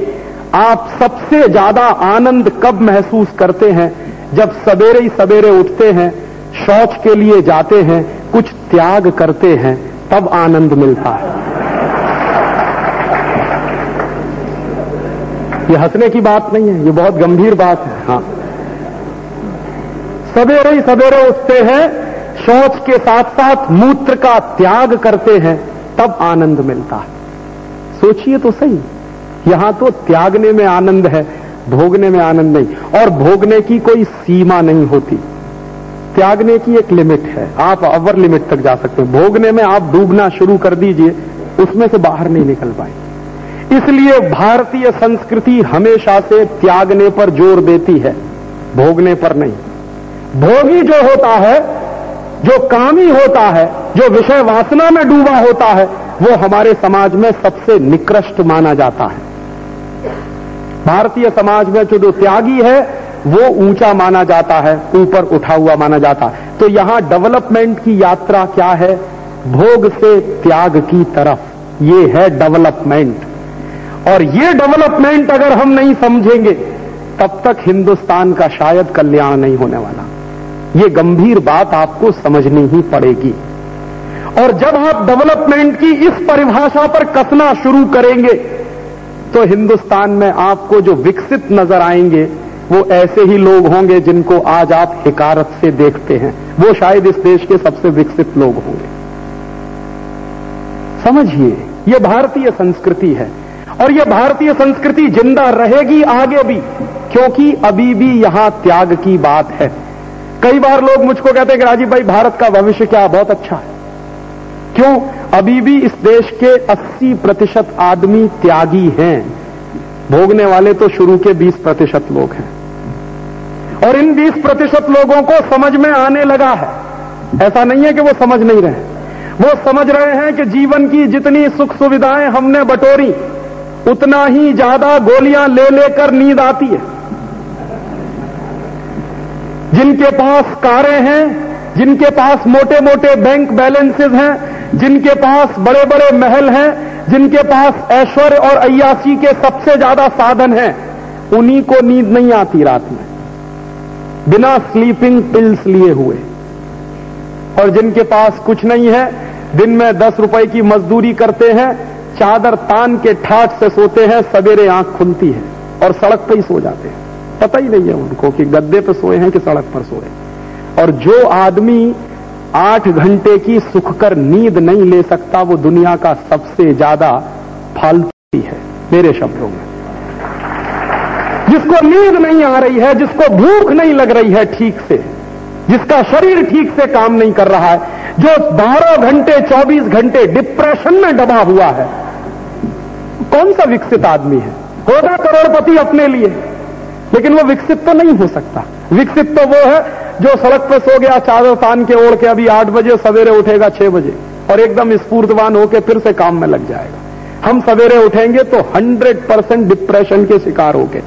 आप सबसे ज़्यादा आनंद कब महसूस करते हैं? जब सवेरे ही सवेरे उठते हैं, शौच के लिए जाते हैं, कुछ त्याग करते हैं, तब आनंद मिलता है। ये हंसने की बात नहीं है, ये बहुत गंभीर बात है हाँ। सवेरे ही सवेरे उठते हैं, शौच के साथ साथ मूत्र का त्याग करते हैं, तब आनंद मिलता है। सोचिए तो सही। यहाँ तो त्यागने में आनंद है, भोगने में आनंद नहीं, और भोगने की कोई सीमा नहीं होती। त्यागने की एक लिमिट है, आप अवर लिमिट तक जा सकते हैं। भोगने में आप डूबना शुरू कर दीजिए, उसमें से बाहर नहीं निकल पाए। इसलिए भारतीय संस्कृति हमेशा से त्यागने पर ज़ोर देती है, भोगने पर नहीं। भोगी जो होता है, जो कामी होता है, जो विषय वासना में डूबा होता है, वो हमारे समाज में सबसे निकृष्ट माना जाता है। भारतीय समाज में जो जो त्यागी है, वो ऊँचा माना जाता है, ऊपर उठा हुआ माना जाता है। तो यहाँ डेवलपमेंट की यात्रा क्या है? भोग से त्याग की तरफ़। ये है डेवलपमेंट और ये डेवलपमेंट अगर हम नहीं समझेंगे, तब तक हिंदुस्तान का शायद कल्याण नहीं होने वाला। ये गंभीर बात आपको समझनी ही पड़ेगी। और जब आप डेवलपमेंट की इस परिभाषा पर कसना शुरू करेंगे तो हिंदुस्तान में आपको जो विकसित नज़र आएँगे, वो ऐसे ही लोग होंगे जिनको आज आप हिकारत से देखते हैं। वो शायद इस देश के सबसे विकसित लोग होंगे। समझिए, ये भारतीय संस्कृति है। और ये भारतीय संस्कृति ज़िंदा रहेगी आगे भी, क्योंकि अभी भी यहाँ त्याग की बात है। कई बार लोग मुझको कहते हैं कि राजीव भाई, भारत का भविष्य क्या? बहुत अच्छा है। क्यों? अभी भी इस देश के 80 प्रतिशत आदमी त्यागी हैं। भोगने वाले तो शुरू के 20 प्रतिशत लोग हैं। और इन 20 प्रतिशत लोगों को समझ में आने लगा है। ऐसा नहीं है कि वो समझ नहीं रहे। वो समझ रहे हैं कि जीवन की जितनी सुख सुविधाएँ हमने बटोरी, उतना ही ज़्यादा गोलियाँ ले लेकर नींद आती है। जिनके पास कारें हैं, जिनके पास मोटे मोटे बैंक बैलेंसेस हैं जिनके पास बड़े बड़े महल हैं, जिनके पास ऐश्वर्य और अयासी के सबसे ज़्यादा साधन हैं, उन्हीं को नींद नहीं आती रात में। बिना स्लीपिंग पिल्स लिए हुए। और जिनके पास कुछ नहीं है, दिन में दस रुपए की मजदूरी करते हैं, चादर तान के ठाट से सोते हैं, सवेरे आँख खुलती है और सड़क पर ही सो जाते हैं। पता ही नहीं है उनको कि गद्दे पर सोए हैं कि सड़क पर सोए और जो आदमी आठ घंटे की सुखकर नींद नहीं ले सकता वो दुनिया का सबसे ज़्यादा फालतू है, मेरे शब्दों में। जिसको नींद नहीं आ रही है, जिसको भूख नहीं लग रही है ठीक से, जिसका शरीर ठीक से काम नहीं कर रहा है, जो 12 घंटे 24 घंटे डिप्रेशन में डबा हुआ है, कौन सा विकसित आदमी है? होगा करोड़पति अपने लिए, लेकिन वो विकसित तो नहीं हो सकता। विकसित तो वो है जो सड़क पर सो गया, चादर तान के ओढ़ के अभी आठ बजे, सवेरे उठेगा छह बजे और एकदम स्फूर्तवान होकर फिर से काम में लग जाएगा। हम सवेरे उठेंगे तो 100 परसेंट डिप्रेशन के शिकार हो गए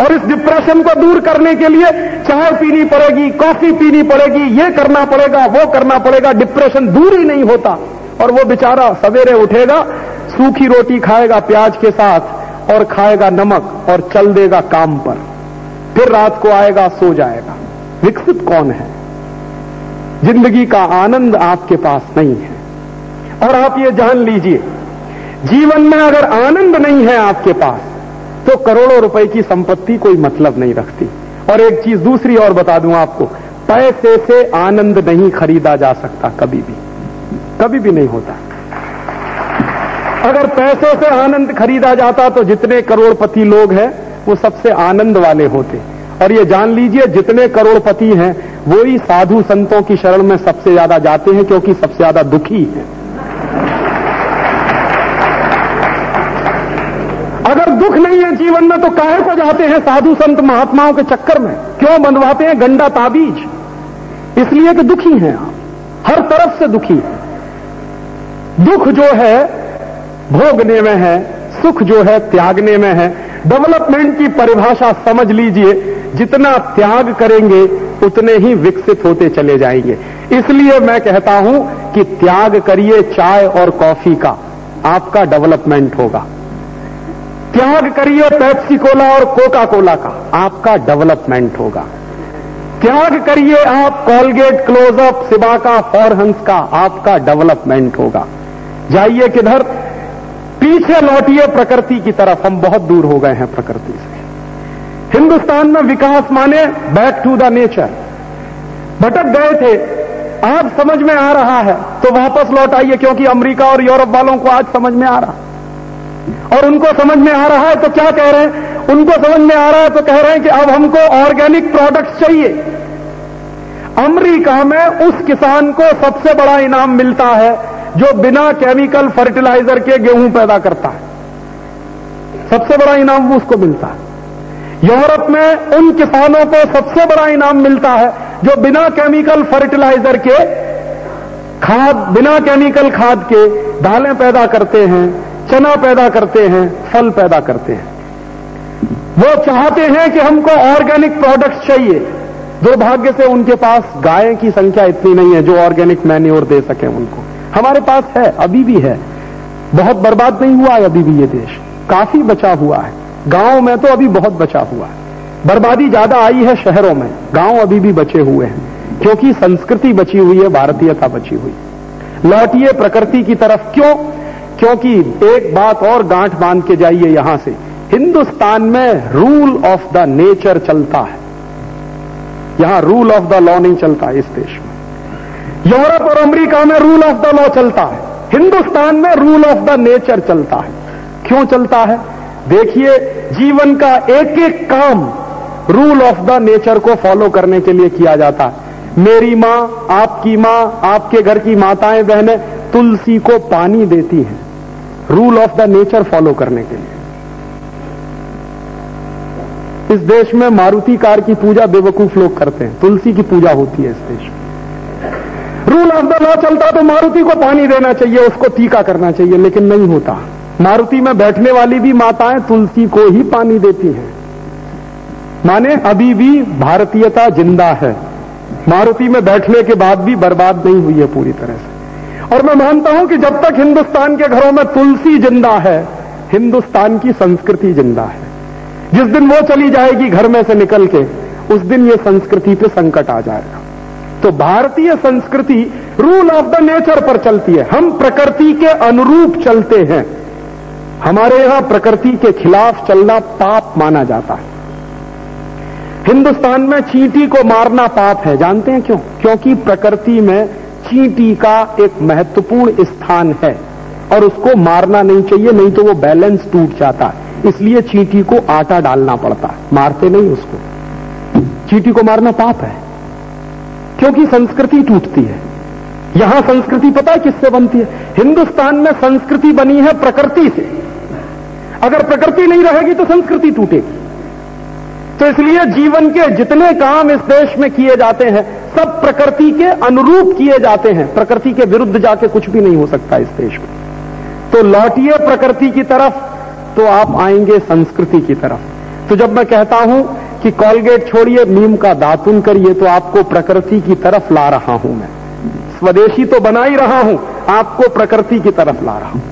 और इस डिप्रेशन को दूर करने के लिए चाय पीनी पड़ेगी, कॉफ़ी पीनी पड़ेगी, ये करना पड़ेगा, वो करना पड़ेगा, डिप्रेशन दूर ही नहीं होता। और वो बेचारा सवेरे उठेगा, सूखी रोटी खाएगा प्याज के साथ और खाएगा नमक और चल देगा काम पर। फिर रात को आएगा, सो जाएगा। विकसित कौन है? ज़िंदगी का आनंद आपके पास नहीं है। और आप ये जान लीजिए, जीवन में अगर आनंद नहीं है आपके पास तो करोड़ों रुपए की संपत्ति कोई मतलब नहीं रखती। और एक चीज़ दूसरी और बता दूँ आपको, पैसे से आनंद नहीं खरीदा जा सकता कभी भी। कभी भी नहीं होता। अगर पैसों से आनंद खरीदा जाता तो जितने करोड़पति लोग हैं, वो सबसे आनंद वाले होते। और ये जान लीजिए, जितने करोड़पति हैं वो ही साधु संतों की शरण में सबसे ज़्यादा जाते हैं, क्योंकि सबसे ज़्यादा दुखी हैं। अगर दुख नहीं है जीवन में तो काहे को जाते हैं साधु संत महात्माओं के चक्कर में? क्यों बंधवाते हैं गंडा ताबीज? इसलिए कि दुखी हैं आप। हर तरफ़ से दुखी हैं। दुख जो है, भोगने में है, सुख जो है, त्यागने में है। डेवलपमेंट की परिभाषा समझ लीजिए जितना त्याग करेंगे, उतने ही विकसित होते चले जाएँगे। इसलिए मैं कहता हूँ कि त्याग करिए चाय और कॉफ़ी का। आपका डेवलपमेंट होगा। त्याग करिए पेप्सी कोला और कोका कोला का। आपका डेवलपमेंट होगा। त्याग करिए आप कॉलगेट क्लोजअप सिबाका, फॉरहंस का। आपका डेवलपमेंट होगा। जाइए किधर? पीछे लौटिए प्रकृति की तरफ़। हम बहुत दूर हो गए हैं प्रकृति से। हिंदुस्तान में विकास माने बैक टू द नेचर भटक गए थे। आज समझ में आ रहा है। तो वापस लौट आइए, क्योंकि अमेरिका और यूरोप वालों को आज समझ में आ रहा और उनको समझ में आ रहा है तो क्या कह रहे हैं? उनको समझ में आ रहा है तो कह रहे हैं कि अब हमको ऑर्गेनिक प्रोडक्ट्स चाहिए। अमेरिका में उस किसान को सबसे बड़ा इनाम मिलता है, जो बिना केमिकल फर्टिलाइज़र के गेहूँ पैदा करता है। सबसे बड़ा इनाम उसको मिलता है। यूरोप में उन किसानों को सबसे बड़ा इनाम मिलता है, जो बिना केमिकल फर्टिलाइज़र के, खाद, बिना केमिकल खाद के दालें पैदा करते हैं, चना पैदा करते हैं, फल पैदा करते हैं। वो चाहते हैं कि हमको ऑर्गेनिक प्रोडक्ट्स चाहिए। दुर्भाग्य से उनके पास गाय की संख्या इतनी नहीं है जो ऑर्गेनिक मैन्योर दे सके उनको। हमारे पास है, अभी भी है। बहुत बर्बाद नहीं हुआ है अभी भी ये देश। काफ़ी बचा हुआ है। गाँव में तो अभी बहुत बचा हुआ है। बर्बादी ज़्यादा आई है शहरों में। गाँव अभी भी बचे हुए हैं, क्योंकि संस्कृति बची हुई है, भारतीयता बची हुई। लौटिए प्रकृति की तरफ़ क्यों? क्योंकि एक बात और गांठ बाँध के जाइए यहाँ से। हिंदुस्तान में रूल ऑफ़ द नेचर चलता है। यहाँ रूल ऑफ़ द लॉ नहीं चलता इस देश में। यूरोप और अमेरिका में रूल ऑफ़ द लॉ चलता है। हिंदुस्तान में रूल ऑफ़ द नेचर चलता है। क्यों चलता है? देखिए, जीवन का एक एक काम रूल ऑफ़ द नेचर को फॉलो करने के लिए किया जाता। है मेरी माँ, आपकी माँ, आपके घर की माताएँ, बहनें, तुलसी को पानी देती हैं। Rule of the nature follow करने के लिए। इस देश में मारुति कार की पूजा बेवकूफ़ लोग करते हैं। तुलसी की पूजा होती है इस देश में। रूल ऑफ़ द लॉ चलता तो मारुति को पानी देना चाहिए, उसको टीका करना चाहिए, लेकिन नहीं होता। मारुति में बैठने वाली भी माताएँ तुलसी को ही पानी देती हैं। माने अभी भी भारतीयता ज़िंदा है। मारुति में बैठने के बाद भी बर्बाद नहीं हुई है पूरी तरह से। और मैं मानता हूँ कि जब तक हिंदुस्तान के घरों में तुलसी ज़िंदा है, हिंदुस्तान की संस्कृति ज़िंदा है। जिस दिन वो चली जाएगी घर में से निकल के, उस दिन ये संस्कृति पे संकट आ जाएगा। तो भारतीय संस्कृति रूल ऑफ़ द नेचर पर चलती है। हम प्रकृति के अनुरूप चलते हैं। हमारे यहाँ प्रकृति के खिलाफ चलना पाप माना जाता है। हिंदुस्तान में चींटी को मारना पाप है। जानते हैं क्यों? क्योंकि प्रकृति में चींटी का एक महत्वपूर्ण स्थान है और उसको मारना नहीं चाहिए, नहीं तो वो बैलेंस टूट जाता है। इसलिए चींटी को आटा डालना पड़ता है। मारते नहीं उसको। चींटी को मारना पाप है, क्योंकि संस्कृति टूटती है। यहाँ संस्कृति पता है किससे बनती है? हिंदुस्तान में संस्कृति बनी है प्रकृति से। अगर प्रकृति नहीं रहेगी तो संस्कृति टूटेगी तो इसलिए जीवन के जितने काम इस देश में किए जाते हैं, सब प्रकृति के अनुरूप किए जाते हैं। प्रकृति के विरुद्ध जाके कुछ भी नहीं हो सकता इस देश में। तो लौटिए प्रकृति की तरफ़ तो आप आएँगे संस्कृति की तरफ़। तो जब मैं कहता हूँ कि कॉलगेट छोड़िए, नीम का दातुन करिए तो आपको प्रकृति की तरफ़ ला रहा हूँ मैं। स्वदेशी तो बना ही रहा हूँ, आपको प्रकृति की तरफ़ ला रहा हूँ।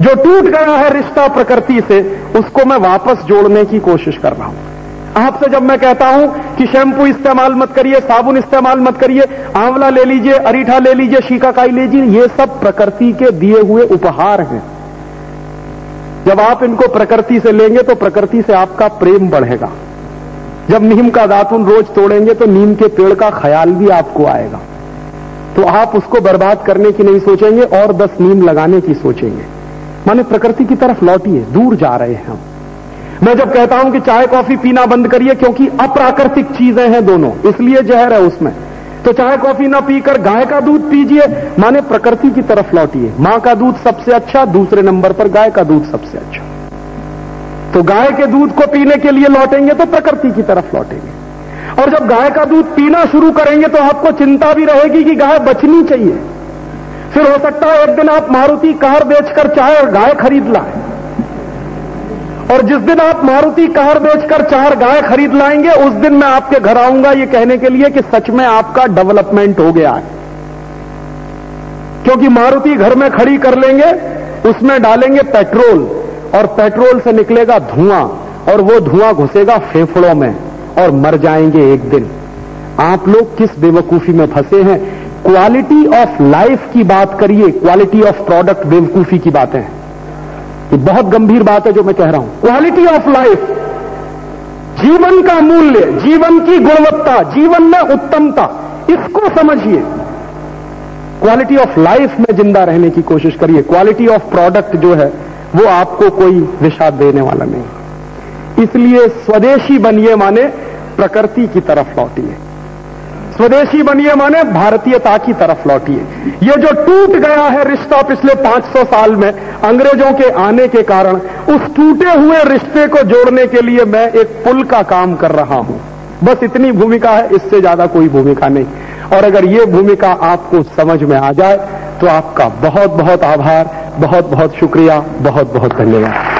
जो टूट गया है रिश्ता प्रकृति से, उसको मैं वापस जोड़ने की कोशिश कर रहा हूँ। आपसे जब मैं कहता हूँ कि शैम्पू इस्तेमाल मत करिए, साबुन इस्तेमाल मत करिए, आंवला ले लीजिए, अरीठा ले लीजिए शीकाकाई लीजिए, ये सब प्रकृति के दिए हुए उपहार हैं। जब आप इनको प्रकृति से लेंगे तो प्रकृति से आपका प्रेम बढ़ेगा। जब नीम का दातुन रोज तोड़ेंगे तो नीम के पेड़ का ख्याल भी आपको आएगा। तो आप उसको बर्बाद करने की नहीं सोचेंगे और दस नीम लगाने की सोचेंगे। माने प्रकृति की तरफ़ लौटिए, दूर जा रहे हैं हम। मैं जब कहता हूँ कि चाय कॉफ़ी पीना बंद करिए, क्योंकि अप्राकृतिक चीज़ें हैं दोनों, इसलिए जहर है उसमें। तो चाय कॉफ़ी ना पीकर गाय का दूध पीजिए, माने प्रकृति की तरफ़ लौटिए। माँ का दूध सबसे अच्छा दूसरे नंबर पर गाय का दूध सबसे अच्छा। तो गाय के दूध को पीने के लिए लौटेंगे तो प्रकृति की तरफ़ लौटेंगे। और जब गाय का दूध पीना शुरू करेंगे तो आपको चिंता भी रहेगी कि गाय बचनी चाहिए। फिर हो सकता है एक दिन आप मारुति कार बेचकर चाहे गाय खरीद लाए। और जिस दिन आप मारुति कार बेचकर चार गाय खरीद लाएँगे, उस दिन मैं आपके घर आऊँगा ये कहने के लिए कि सच में आपका डेवलपमेंट हो गया है। क्योंकि मारुति घर में खड़ी कर लेंगे, उसमें डालेंगे पेट्रोल, और पेट्रोल से निकलेगा धुआँ, और वो धुआँ घुसेगा फेफड़ों में, और मर जाएँगे एक दिन। आप लोग किस बेवकूफ़ी में फंसे हैं? क्वालिटी ऑफ़ लाइफ की बात करिए, क्वालिटी ऑफ़ प्रोडक्ट बेवकूफ़ी की बातें। हैं ये बहुत गंभीर बात है जो मैं कह रहा हूँ। क्वालिटी ऑफ़ लाइफ, जीवन का मूल्य, जीवन की गुणवत्ता, जीवन में उत्तमता, इसको समझिए। क्वालिटी ऑफ़ लाइफ में ज़िंदा रहने की कोशिश करिए। क्वालिटी ऑफ़ प्रोडक्ट जो है, वो आपको कोई विषाद देने वाला नहीं। इसलिए स्वदेशी बनिए माने प्रकृति की तरफ़ लौटिए। स्वदेशी बनिए माने भारतीयता की तरफ़ लौटिए। ये जो टूट गया है रिश्ता पिछले 500 साल में अंग्रेज़ों के आने के कारण, उस टूटे हुए रिश्ते को जोड़ने के लिए मैं एक पुल का काम कर रहा हूँ। बस इतनी भूमिका है, इससे ज़्यादा कोई भूमिका नहीं। और अगर ये भूमिका आपको समझ में आ जाए तो आपका बहुत बहुत आभार बहुत बहुत शुक्रिया बहुत बहुत धन्यवाद।